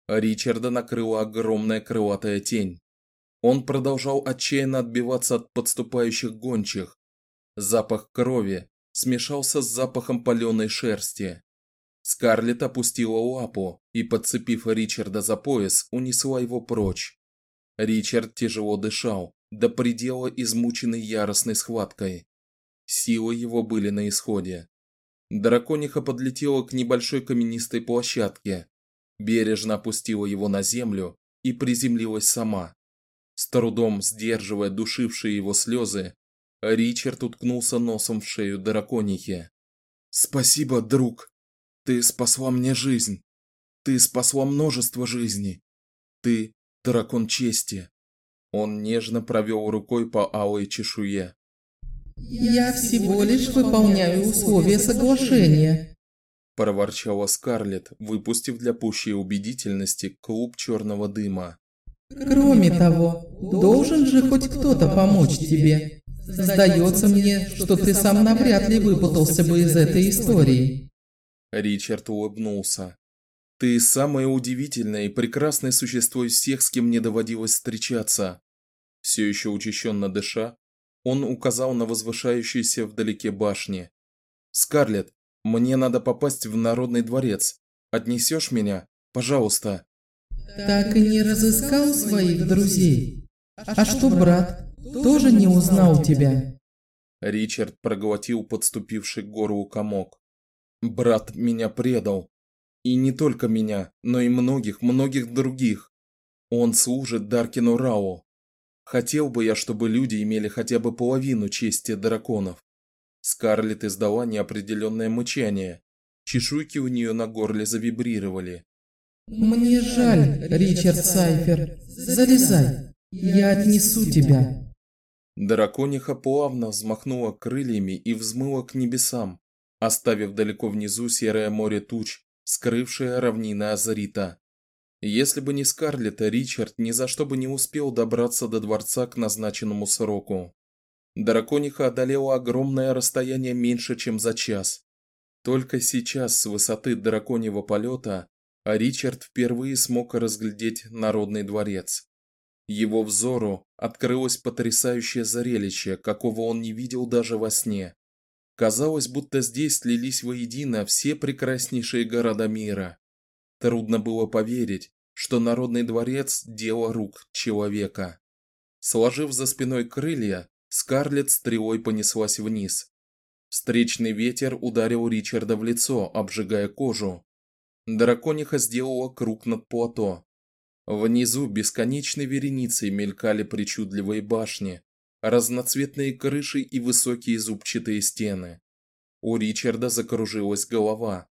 Ричарда накрыла огромная крылатая тень. Он продолжал отчаянно отбиваться от подступающих гончих. Запах крови смешался с запахом паленой шерсти. Скарлетт опустила лапу и, подцепив Ричарда за пояс, унесла его прочь. Ричард тяжело дышал, до предела измученный яростной схваткой. Силы его были на исходе. Дракониха подлетела к небольшой каменистой площадке, бережно опустила его на землю и приземлилась сама. С трудом сдерживая душившие его слезы, Ричард уткнулся носом в шею драконихи. Спасибо, друг. Ты спасла мне жизнь. Ты спасла множество жизней. Ты дракон чести. Он нежно провел рукой по алой чешуе. Я всего лишь выполняю условия соглашения, проворчала Скарлетт, выпустив для пущей убедительности клуб черного дыма. Кроме того, должен же хоть кто-то помочь тебе. Сдается мне, что ты сам навряд ли выпутался бы из этой истории. Ричард улыбнулся. Ты самое удивительное и прекрасное существо из всех, с кем мне доводилось встречаться. Все еще учащенно дыша, он указал на возвышающиеся вдалеке башни. Скарлетт, мне надо попасть в Народный дворец. Отнесешь меня, пожалуйста. Так и не разыскал своих друзей. А что, брат, тоже не узнал тебя? Ричард проглотил подступивший к горлу комок. Брат меня предал. И не только меня, но и многих, многих других. Он служит Даркину Рау. Хотел бы я, чтобы люди имели хотя бы половину чести драконов. Скарлетт издала неопределенное мычание. Чешуйки у нее на горле завибрировали. «Мне жаль, Ричард Сайфер. Залезай, я отнесу тебя». Дракониха плавно взмахнула крыльями и взмыла к небесам, оставив далеко внизу серое море туч, скрывшее равнины Азарита. Если бы не Скарлетт, Ричард ни за что бы не успел добраться до дворца к назначенному сроку. Дракониха одолела огромное расстояние меньше, чем за час. Только сейчас с высоты драконьего полета Ричард впервые смог разглядеть Народный дворец. Его взору открылось потрясающее зрелище, какого он не видел даже во сне. Казалось, будто здесь слились воедино все прекраснейшие города мира. Трудно было поверить, что Народный дворец дело рук человека. Сложив за спиной крылья, Скарлетт стрелой понеслась вниз. Встречный ветер ударил Ричарда в лицо, обжигая кожу, Дракониха сделала круг над плато. Внизу бесконечной вереницей мелькали причудливые башни, разноцветные крыши и высокие зубчатые стены. У Ричарда закружилась голова.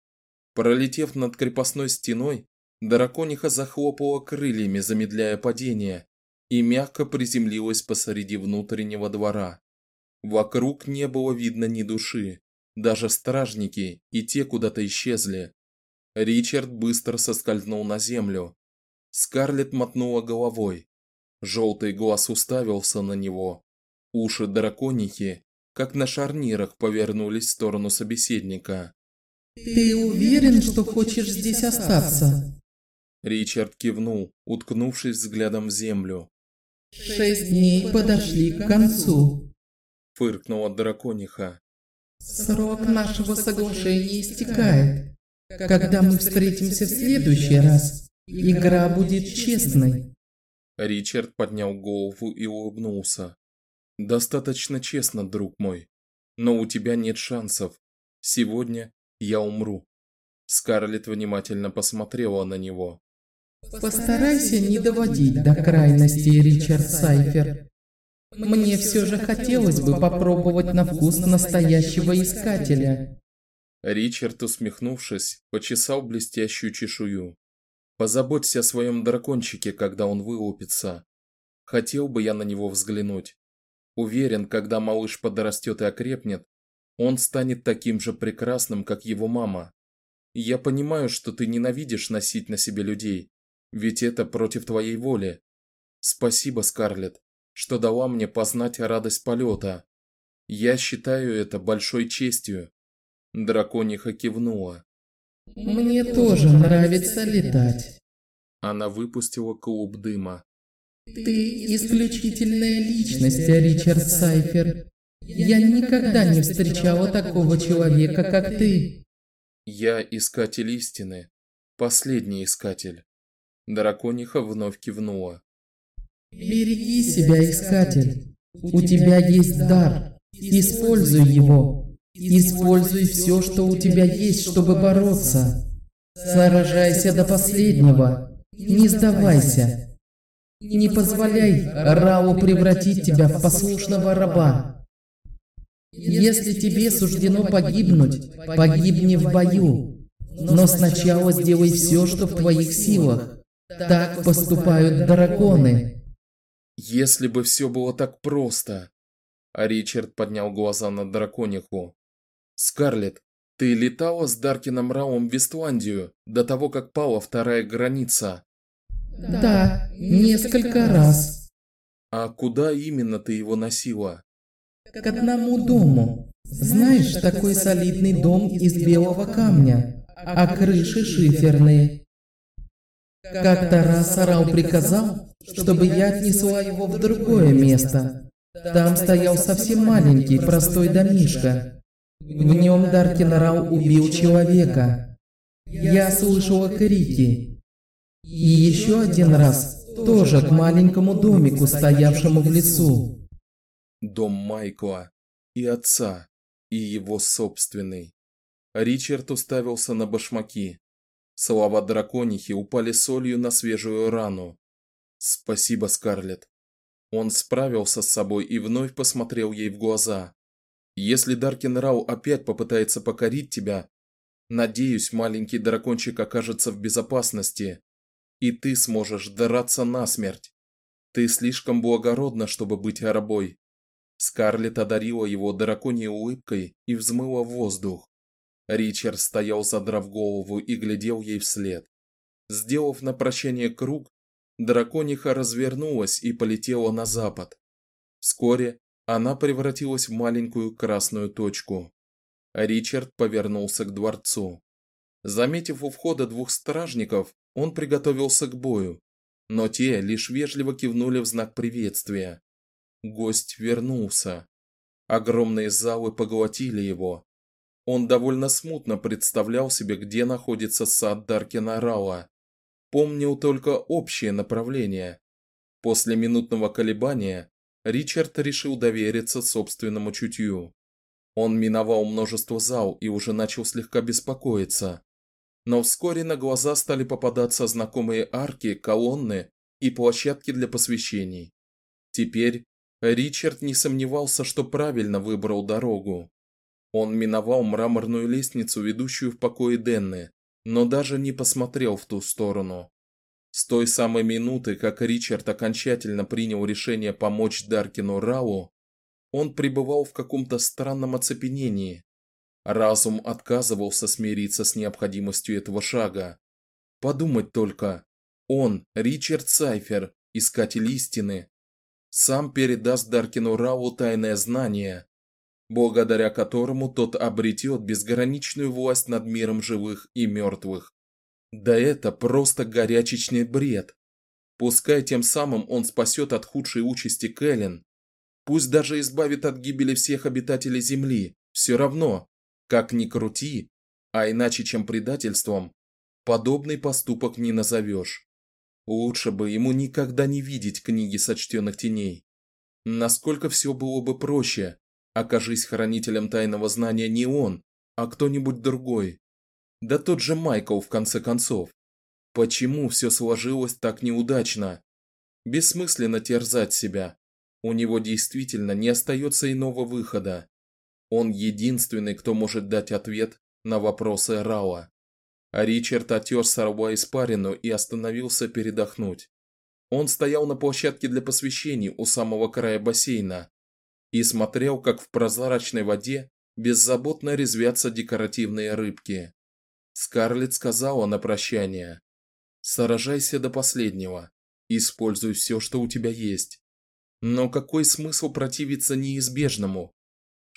Пролетев над крепостной стеной, дракониха захлопала крыльями, замедляя падение, и мягко приземлилась посреди внутреннего двора. Вокруг не было видно ни души, даже стражники и те куда-то исчезли. Ричард быстро соскользнул на землю. Скарлетт мотнула головой. Желтый глаз уставился на него. Уши драконихи, как на шарнирах, повернулись в сторону собеседника. «Ты уверен, что хочешь здесь остаться?» Ричард кивнул, уткнувшись взглядом в землю. «Шесть дней подошли к концу», – фыркнула дракониха. «Срок нашего соглашения истекает. Когда мы встретимся в следующий раз, игра будет честной». Ричард поднял голову и улыбнулся. «Достаточно честно, друг мой. Но у тебя нет шансов. Сегодня я умру». Скарлетт внимательно посмотрела на него. Постарайся не доводить до крайности, Ричард Сайфер. Мне все же хотелось бы попробовать на вкус настоящего искателя. Ричард, усмехнувшись, почесал блестящую чешую. Позаботься о своем дракончике, когда он вылупится. Хотел бы я на него взглянуть. Уверен, когда малыш подрастет и окрепнет, он станет таким же прекрасным, как его мама. Я понимаю, что ты ненавидишь носить на себе людей, ведь это против твоей воли. Спасибо, Скарлетт, что дала мне познать радость полета. Я считаю это большой честью. Дракониха кивнула. Мне тоже нравится летать. Она выпустила клуб дыма. Ты исключительная личность, Ричард Сайфер. Я никогда не встречала такого человека, как ты. Я искатель истины, последний искатель. Дракониха вновь кивнула. «Береги себя, Искатель. У тебя есть дар. Используй его. Используй все, что у тебя есть, чтобы бороться. Сражайся до последнего. Не сдавайся. Не позволяй Рау превратить тебя в послушного раба. Если тебе суждено погибнуть, погибни в бою. Но сначала сделай все, что в твоих силах. Так поступают драконы. Если бы все было так просто. А Ричард поднял глаза на дракониху. Скарлетт, ты летала с Даркином Раум в Вестландию до того, как пала вторая граница? Да, несколько раз. А куда именно ты его носила? К одному дому. Знаешь, такой солидный дом из белого камня, а крыши шиферные. Как-то раз Арал приказал, чтобы я отнесла его в другое место. Там стоял совсем маленький, простой домишка. В нем Даркин Арал убил человека. Я слышала крики. И еще один раз, тоже к маленькому домику, стоявшему в лесу. Дом Майкла и отца, и его собственный. Ричард уставился на башмаки. Слова драконихи упали солью на свежую рану. Спасибо, Скарлетт. Он справился с собой и вновь посмотрел ей в глаза. Если Даркин Рау опять попытается покорить тебя, надеюсь, маленький дракончик окажется в безопасности, и ты сможешь драться насмерть. Ты слишком благородна, чтобы быть рабой. Скарлетт одарила его драконьей улыбкой и взмыла в воздух. Ричард стоял, задрав голову и глядел ей вслед. Сделав на прощание круг, дракониха развернулась и полетела на запад. Вскоре она превратилась в маленькую красную точку. Ричард повернулся к дворцу. Заметив у входа двух стражников, он приготовился к бою, но те лишь вежливо кивнули в знак приветствия. Гость вернулся. Огромные залы поглотили его, он довольно смутно представлял себе, где находится сад Даркина Рауа. Помнил только общее направление. После минутного колебания Ричард решил довериться собственному чутью. Он миновал множество зал и уже начал слегка беспокоиться. Но вскоре на глаза стали попадаться знакомые арки, колонны и площадки для посвящений. Теперь Ричард не сомневался, что правильно выбрал дорогу. Он миновал мраморную лестницу, ведущую в покои Денны, но даже не посмотрел в ту сторону. С той самой минуты, как Ричард окончательно принял решение помочь Даркину Рау, он пребывал в каком-то странном оцепенении. Разум отказывался смириться с необходимостью этого шага. Подумать только, он, Ричард Сайфер, искатель истины, сам передаст Даркину Рау тайное знание, благодаря которому тот обретет безграничную власть над миром живых и мертвых. Да это просто горячечный бред. Пускай тем самым он спасет от худшей участи Кэлен. Пусть даже избавит от гибели всех обитателей Земли. Все равно, как ни крути, а иначе чем предательством, подобный поступок не назовешь. Лучше бы ему никогда не видеть книги сочтенных теней. Насколько все было бы проще, окажись хранителем тайного знания не он, а кто-нибудь другой. Да тот же Майкл в конце концов. Почему все сложилось так неудачно? Бессмысленно терзать себя. У него действительно не остается иного выхода. Он единственный, кто может дать ответ на вопросы Рауа. А Ричард отер с рва испарину и остановился передохнуть. Он стоял на площадке для посвящений у самого края бассейна и смотрел, как в прозрачной воде беззаботно резвятся декоративные рыбки. Скарлетт сказала на прощание: "Сражайся до последнего, используй все, что у тебя есть. Но какой смысл противиться неизбежному?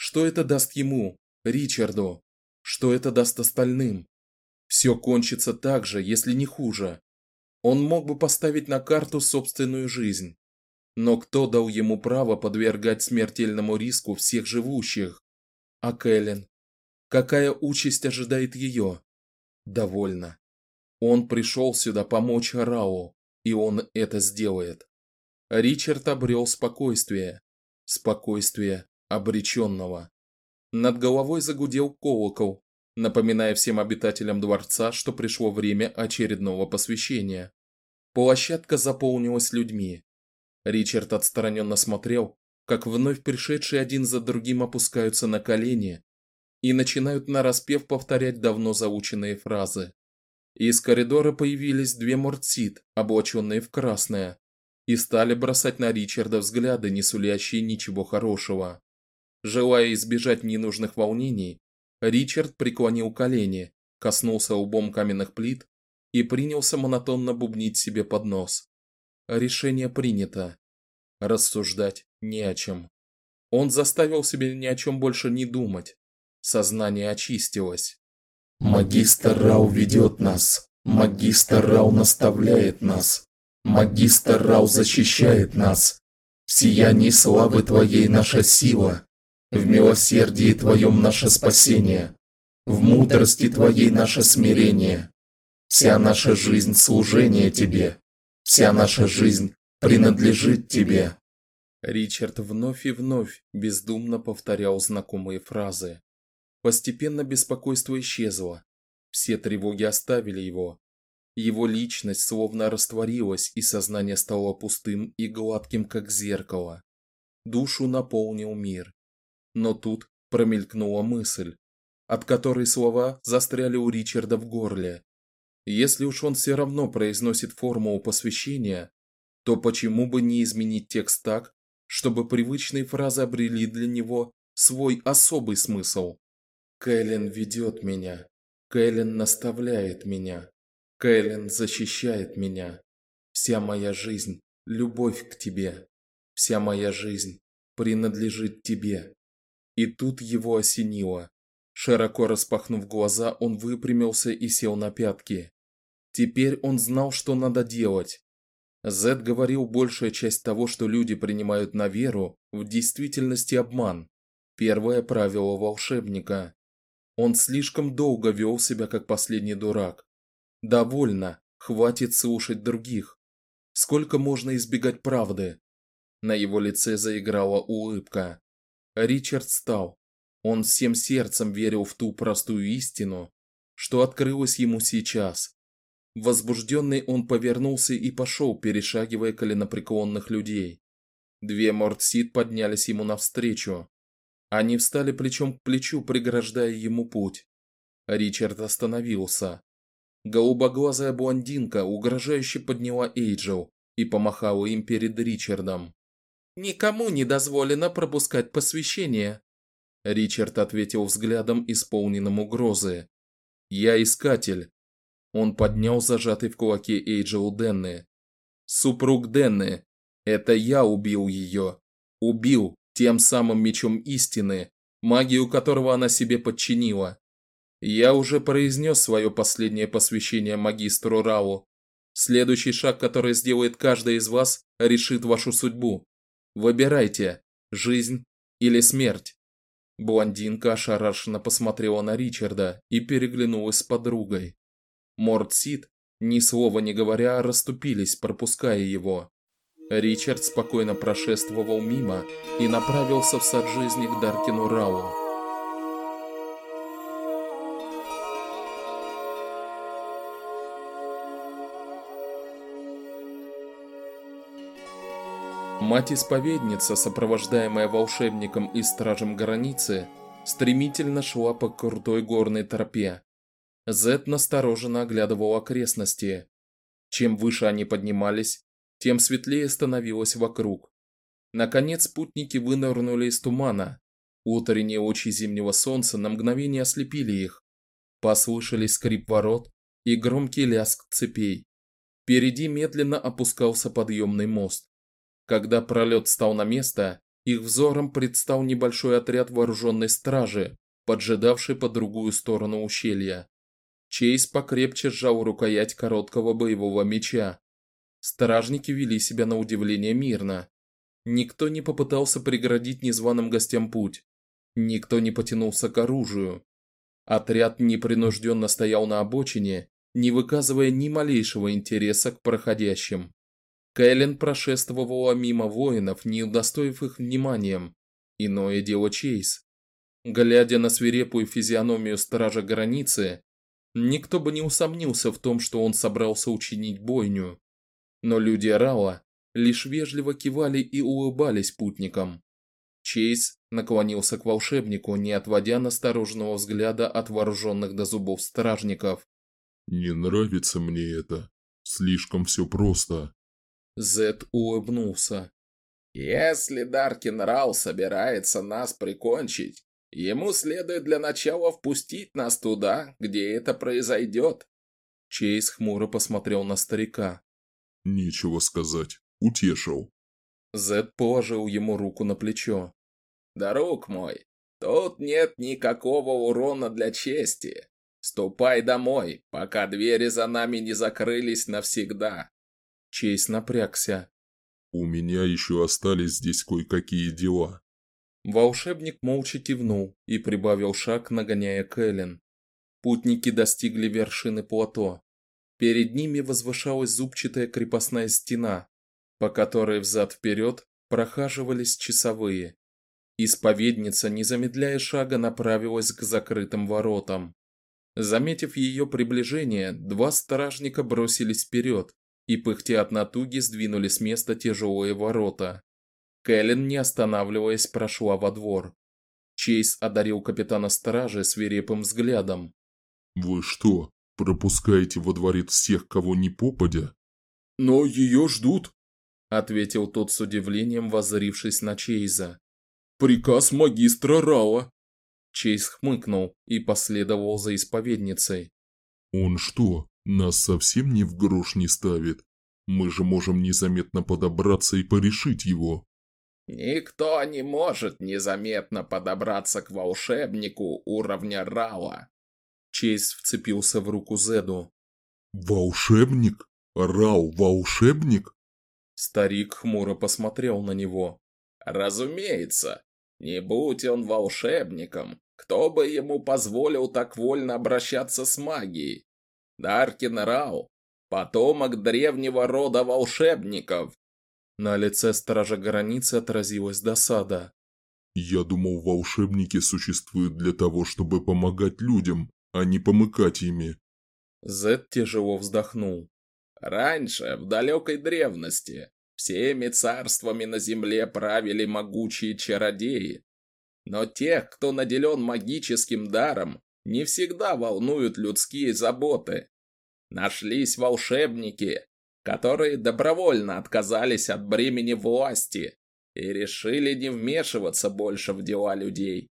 Что это даст ему, Ричарду? Что это даст остальным? Все кончится так же, если не хуже. Он мог бы поставить на карту собственную жизнь. Но кто дал ему право подвергать смертельному риску всех живущих? А Кэлен? Какая участь ожидает ее? довольно. Он пришел сюда помочь Рау, и он это сделает. Ричард обрел спокойствие, спокойствие обреченного. Над головой загудел колокол, напоминая всем обитателям дворца, что пришло время очередного посвящения. Площадка заполнилась людьми. Ричард отстраненно смотрел, как вновь пришедшие один за другим опускаются на колени и начинают нараспев повторять давно заученные фразы. Из коридора появились две мортсит, облаченные в красное, и стали бросать на Ричарда взгляды, не сулящие ничего хорошего. Желая избежать ненужных волнений, Ричард преклонил колени, коснулся лбом каменных плит и принялся монотонно бубнить себе под нос. Решение принято. Рассуждать не о чем. Он заставил себя ни о чем больше не думать. Сознание очистилось. Магистр Рау ведет нас. Магистр Рау наставляет нас. Магистр Рау защищает нас. В сиянии славы Твоей наша сила. В милосердии Твоем наше спасение. В мудрости Твоей наше смирение. Вся наша жизнь служение Тебе. Вся наша жизнь принадлежит Тебе. Ричард вновь и вновь бездумно повторял знакомые фразы. Постепенно беспокойство исчезло. Все тревоги оставили его. Его личность словно растворилась, и сознание стало пустым и гладким, как зеркало. Душу наполнил мир. Но тут промелькнула мысль, от которой слова застряли у Ричарда в горле. Если уж он все равно произносит формулу посвящения, то почему бы не изменить текст так, чтобы привычные фразы обрели для него свой особый смысл? Кэлен ведет меня. Кэлен наставляет меня. Кэлен защищает меня. Вся моя жизнь – любовь к тебе. Вся моя жизнь принадлежит тебе. И тут его осенило. Широко распахнув глаза, он выпрямился и сел на пятки. Теперь он знал, что надо делать. Зед говорил, большая часть того, что люди принимают на веру, в действительности обман. Первое правило волшебника. Он слишком долго вел себя как последний дурак. Довольно, хватит слушать других. Сколько можно избегать правды? На его лице заиграла улыбка. Ричард встал. Он всем сердцем верил в ту простую истину, что открылось ему сейчас. Возбужденный он повернулся и пошел, перешагивая коленопреклонных людей. Две Мортсид поднялись ему навстречу. Они встали плечом к плечу, преграждая ему путь. Ричард остановился. Голубоглазая блондинка угрожающе подняла Эйджел и помахала им перед Ричардом. «Никому не дозволено пропускать посвящение», Ричард ответил взглядом, исполненным угрозы. «Я искатель». Он поднял зажатый в кулаке Эйджел Денны. «Супруг Денны. Это я убил ее. Убил тем самым мечом истины, магию которого она себе подчинила. Я уже произнес свое последнее посвящение магистру Рау. Следующий шаг, который сделает каждый из вас, решит вашу судьбу. Выбирайте, жизнь или смерть. Блондинка ошарашенно посмотрела на Ричарда и переглянулась с подругой. Морд ни слова не говоря, расступились, пропуская его. Ричард спокойно прошествовал мимо и направился в сад жизни к Даркину Рау. Мать-исповедница, сопровождаемая волшебником и стражем границы, стремительно шла по крутой горной тропе. Зет настороженно оглядывал окрестности. Чем выше они поднимались, тем светлее становилось вокруг. Наконец путники вынырнули из тумана. Утренние лучи зимнего солнца на мгновение ослепили их. Послышались скрип ворот и громкий лязг цепей. Впереди медленно опускался подъемный мост. Когда пролет стал на место, их взором предстал небольшой отряд вооруженной стражи, поджидавший по другую сторону ущелья. Чейз покрепче сжал рукоять короткого боевого меча. Стражники вели себя на удивление мирно. Никто не попытался преградить незваным гостям путь. Никто не потянулся к оружию. Отряд непринужденно стоял на обочине, не выказывая ни малейшего интереса к проходящим. Кэлен прошествовала мимо воинов, не удостоив их вниманием. Иное дело Чейз. Глядя на свирепую физиономию стража границы, никто бы не усомнился в том, что он собрался учинить бойню. Но люди Рала лишь вежливо кивали и улыбались путникам. Чейз наклонился к волшебнику, не отводя настороженного взгляда от вооруженных до зубов стражников. «Не нравится мне это. Слишком все просто. Зет улыбнулся. «Если Даркин Рау собирается нас прикончить, ему следует для начала впустить нас туда, где это произойдет». Чейз хмуро посмотрел на старика. «Нечего сказать. Утешил». Зет положил ему руку на плечо. «Друг мой, тут нет никакого урона для чести. Ступай домой, пока двери за нами не закрылись навсегда. Чейз напрягся. «У меня еще остались здесь кое-какие дела». Волшебник молча кивнул и прибавил шаг, нагоняя Кэлен. Путники достигли вершины плато. Перед ними возвышалась зубчатая крепостная стена, по которой взад-вперед прохаживались часовые. Исповедница, не замедляя шага, направилась к закрытым воротам. Заметив ее приближение, два стражника бросились вперед, и, пыхтя от натуги, сдвинули с места тяжелые ворота. Кэлен, не останавливаясь, прошла во двор. Чейз одарил капитана стражи свирепым взглядом. «Вы что, пропускаете во дворец всех, кого не попадя?» «Но ее ждут», — ответил тот с удивлением, воззрившись на Чейза. «Приказ магистра Рала». Чейз хмыкнул и последовал за исповедницей. «Он что, нас совсем ни в грош не ставит. Мы же можем незаметно подобраться и порешить его. Никто не может незаметно подобраться к волшебнику уровня Рала. Чейз вцепился в руку Зеду. Волшебник? Рау волшебник? Старик хмуро посмотрел на него. Разумеется. Не будь он волшебником, кто бы ему позволил так вольно обращаться с магией? Даркин Рау, потомок древнего рода волшебников. На лице стража границы отразилась досада. Я думал, волшебники существуют для того, чтобы помогать людям, а не помыкать ими. Зет тяжело вздохнул. Раньше, в далекой древности, всеми царствами на земле правили могучие чародеи. Но тех, кто наделен магическим даром, не всегда волнуют людские заботы. Нашлись волшебники, которые добровольно отказались от бремени власти и решили не вмешиваться больше в дела людей.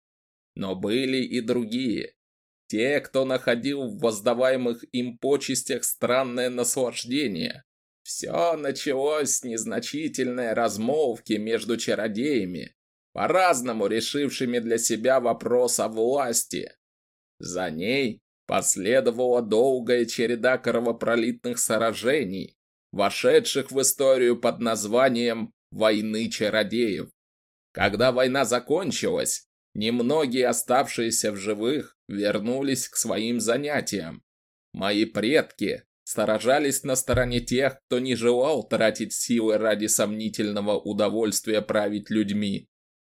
Но были и другие. Те, кто находил в воздаваемых им почестях странное наслаждение. Все началось с незначительной размолвки между чародеями, по-разному решившими для себя вопрос о власти. За ней последовала долгая череда кровопролитных сражений, вошедших в историю под названием «Войны чародеев». Когда война закончилась, немногие оставшиеся в живых вернулись к своим занятиям. Мои предки сражались на стороне тех, кто не желал тратить силы ради сомнительного удовольствия править людьми.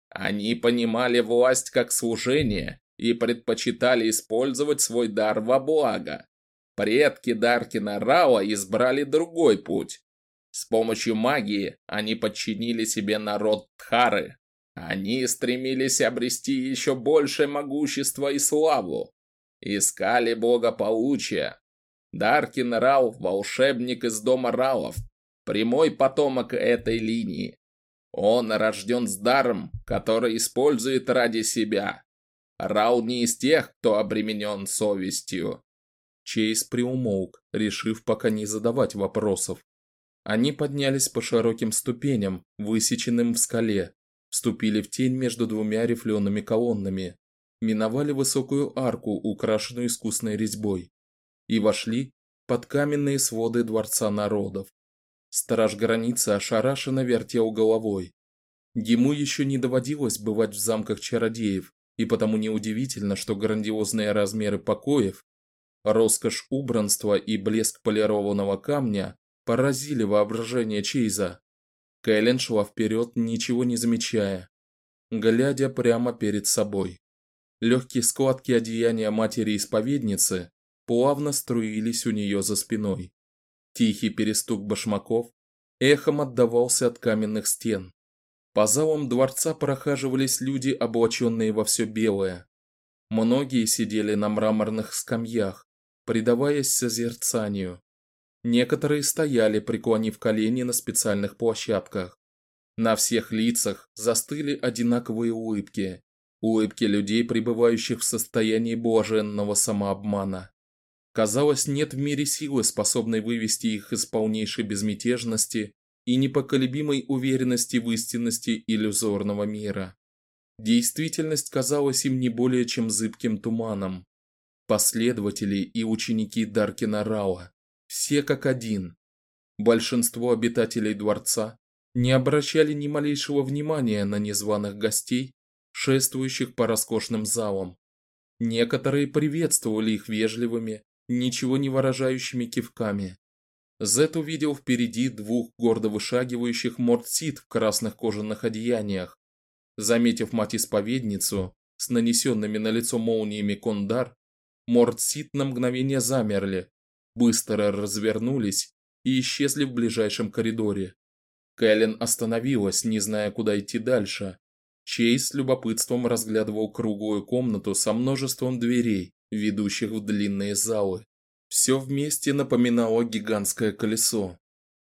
Они понимали власть как служение и предпочитали использовать свой дар во благо. Предки Даркина Рауа избрали другой путь. С помощью магии они подчинили себе народ Тхары. Они стремились обрести еще большее могущество и славу. Искали благополучия. Даркин Рау – волшебник из дома Раов, прямой потомок этой линии. Он рожден с даром, который использует ради себя. Рау не из тех, кто обременен совестью. Чейз приумолк, решив пока не задавать вопросов. Они поднялись по широким ступеням, высеченным в скале, вступили в тень между двумя рифлеными колоннами, миновали высокую арку, украшенную искусной резьбой, и вошли под каменные своды Дворца народов. Страж границы ошарашенно вертел головой. Ему еще не доводилось бывать в замках чародеев, и потому неудивительно, что грандиозные размеры покоев, роскошь убранства и блеск полированного камня поразили воображение Чейза. Кэлен шла вперед, ничего не замечая, глядя прямо перед собой. Легкие складки одеяния матери-исповедницы плавно струились у нее за спиной. Тихий перестук башмаков эхом отдавался от каменных стен. По залам дворца прохаживались люди, облаченные во все белое. Многие сидели на мраморных скамьях, предаваясь созерцанию. Некоторые стояли, преклонив колени на специальных площадках. На всех лицах застыли одинаковые улыбки. Улыбки людей, пребывающих в состоянии блаженного самообмана. Казалось, нет в мире силы, способной вывести их из полнейшей безмятежности и непоколебимой уверенности в истинности иллюзорного мира. Действительность казалась им не более чем зыбким туманом. Последователи и ученики Даркина Рауа, все как один. Большинство обитателей дворца не обращали ни малейшего внимания на незваных гостей, шествующих по роскошным залам. Некоторые приветствовали их вежливыми, ничего не выражающими кивками. Зет увидел впереди двух гордо вышагивающих мордсит в красных кожаных одеяниях. Заметив мать-исповедницу с нанесенными на лицо молниями кондар, мордсит на мгновение замерли, быстро развернулись и исчезли в ближайшем коридоре. Кэлен остановилась, не зная, куда идти дальше. Чейз с любопытством разглядывал круглую комнату со множеством дверей, ведущих в длинные залы. Все вместе напоминало гигантское колесо.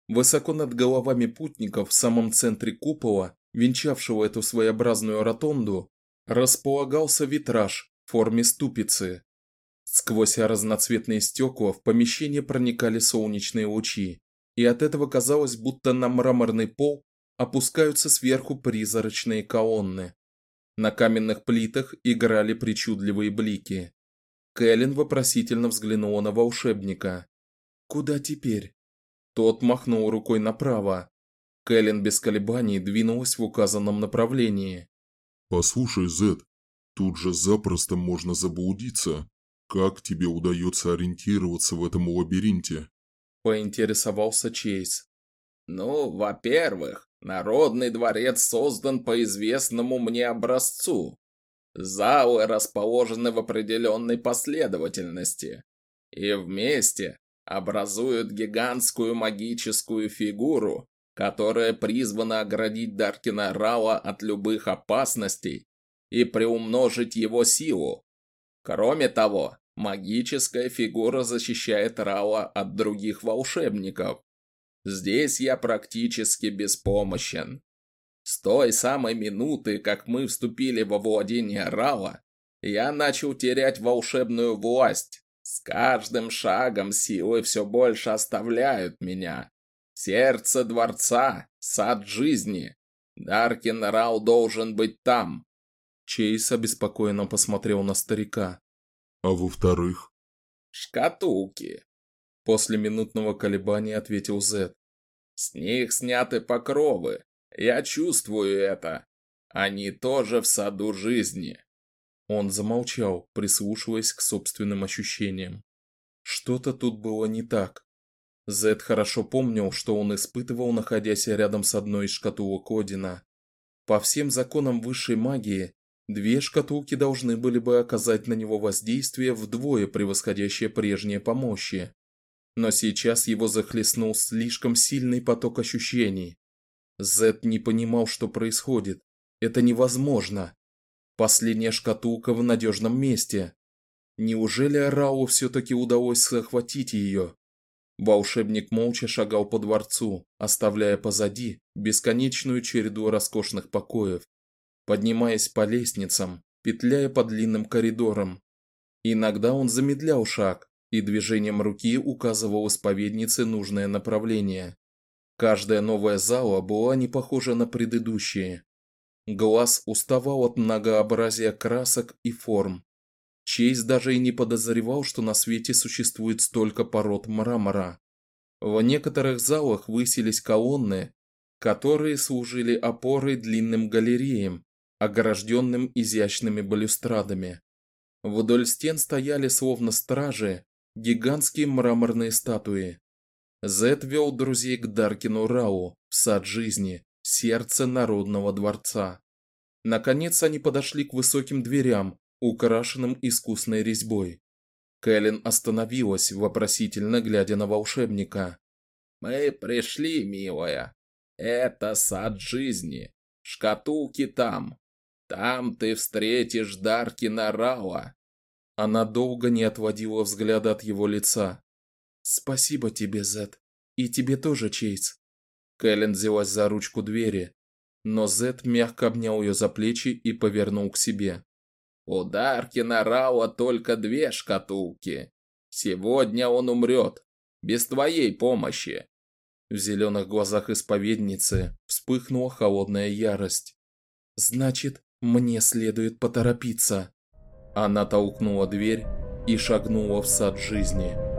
Высоко над головами путников в самом центре купола, венчавшего эту своеобразную ротонду, располагался витраж в форме ступицы. Сквозь разноцветные стекла в помещение проникали солнечные лучи, и от этого казалось, будто на мраморный пол опускаются сверху призрачные колонны. На каменных плитах играли причудливые блики. Кэлен вопросительно взглянула на волшебника. «Куда теперь?» Тот махнул рукой направо. Кэлен без колебаний двинулась в указанном направлении. «Послушай, Зет, тут же запросто можно заблудиться. Как тебе удается ориентироваться в этом лабиринте?» Поинтересовался Чейз. «Ну, во-первых, Народный дворец создан по известному мне образцу. Залы расположены в определенной последовательности и вместе образуют гигантскую магическую фигуру, которая призвана оградить Даркина Рауа от любых опасностей и приумножить его силу. Кроме того, магическая фигура защищает Рауа от других волшебников. Здесь я практически беспомощен. С той самой минуты, как мы вступили во владение Рауа, я начал терять волшебную власть. С каждым шагом силы все больше оставляют меня. Сердце дворца, сад жизни. Даркин Рау должен быть там. Чейз обеспокоенно посмотрел на старика. А во-вторых? Шкатулки. После минутного колебания ответил Зет. С них сняты покровы. Я чувствую это. Они тоже в саду жизни. Он замолчал, прислушиваясь к собственным ощущениям. Что-то тут было не так. Зед хорошо помнил, что он испытывал, находясь рядом с одной из шкатулок Одина. По всем законам высшей магии, две шкатулки должны были бы оказать на него воздействие вдвое превосходящее прежнее по мощи. Но сейчас его захлестнул слишком сильный поток ощущений. Зед не понимал, что происходит. Это невозможно. Последняя шкатулка в надежном месте. Неужели Рау все-таки удалось захватить ее? Волшебник молча шагал по дворцу, оставляя позади бесконечную череду роскошных покоев, поднимаясь по лестницам, петляя по длинным коридорам. Иногда он замедлял шаг и движением руки указывал исповеднице нужное направление. Каждая новая зала была не похожа на предыдущие. Глаз уставал от многообразия красок и форм, Чейз даже и не подозревал, что на свете существует столько пород мрамора. В некоторых залах высились колонны, которые служили опорой длинным галереям, огражденным изящными балюстрадами. Вдоль стен стояли словно стражи гигантские мраморные статуи. Зет вел друзей к Даркину Рау, в сад жизни, сердце народного дворца. Наконец они подошли к высоким дверям, украшенным искусной резьбой. Кэлен остановилась, вопросительно глядя на волшебника. «Мы пришли, милая. Это сад жизни. Шкатулки там. Там ты встретишь Даркина Рауа». Она долго не отводила взгляда от его лица. «Спасибо тебе, Зет. И тебе тоже, Чейз». Кэлен взялась за ручку двери, но Зет мягко обнял ее за плечи и повернул к себе. У Даркина Рауа только две шкатулки. Сегодня он умрет. Без твоей помощи. В зеленых глазах исповедницы вспыхнула холодная ярость. Значит, мне следует поторопиться. Она толкнула дверь и шагнула в сад жизни.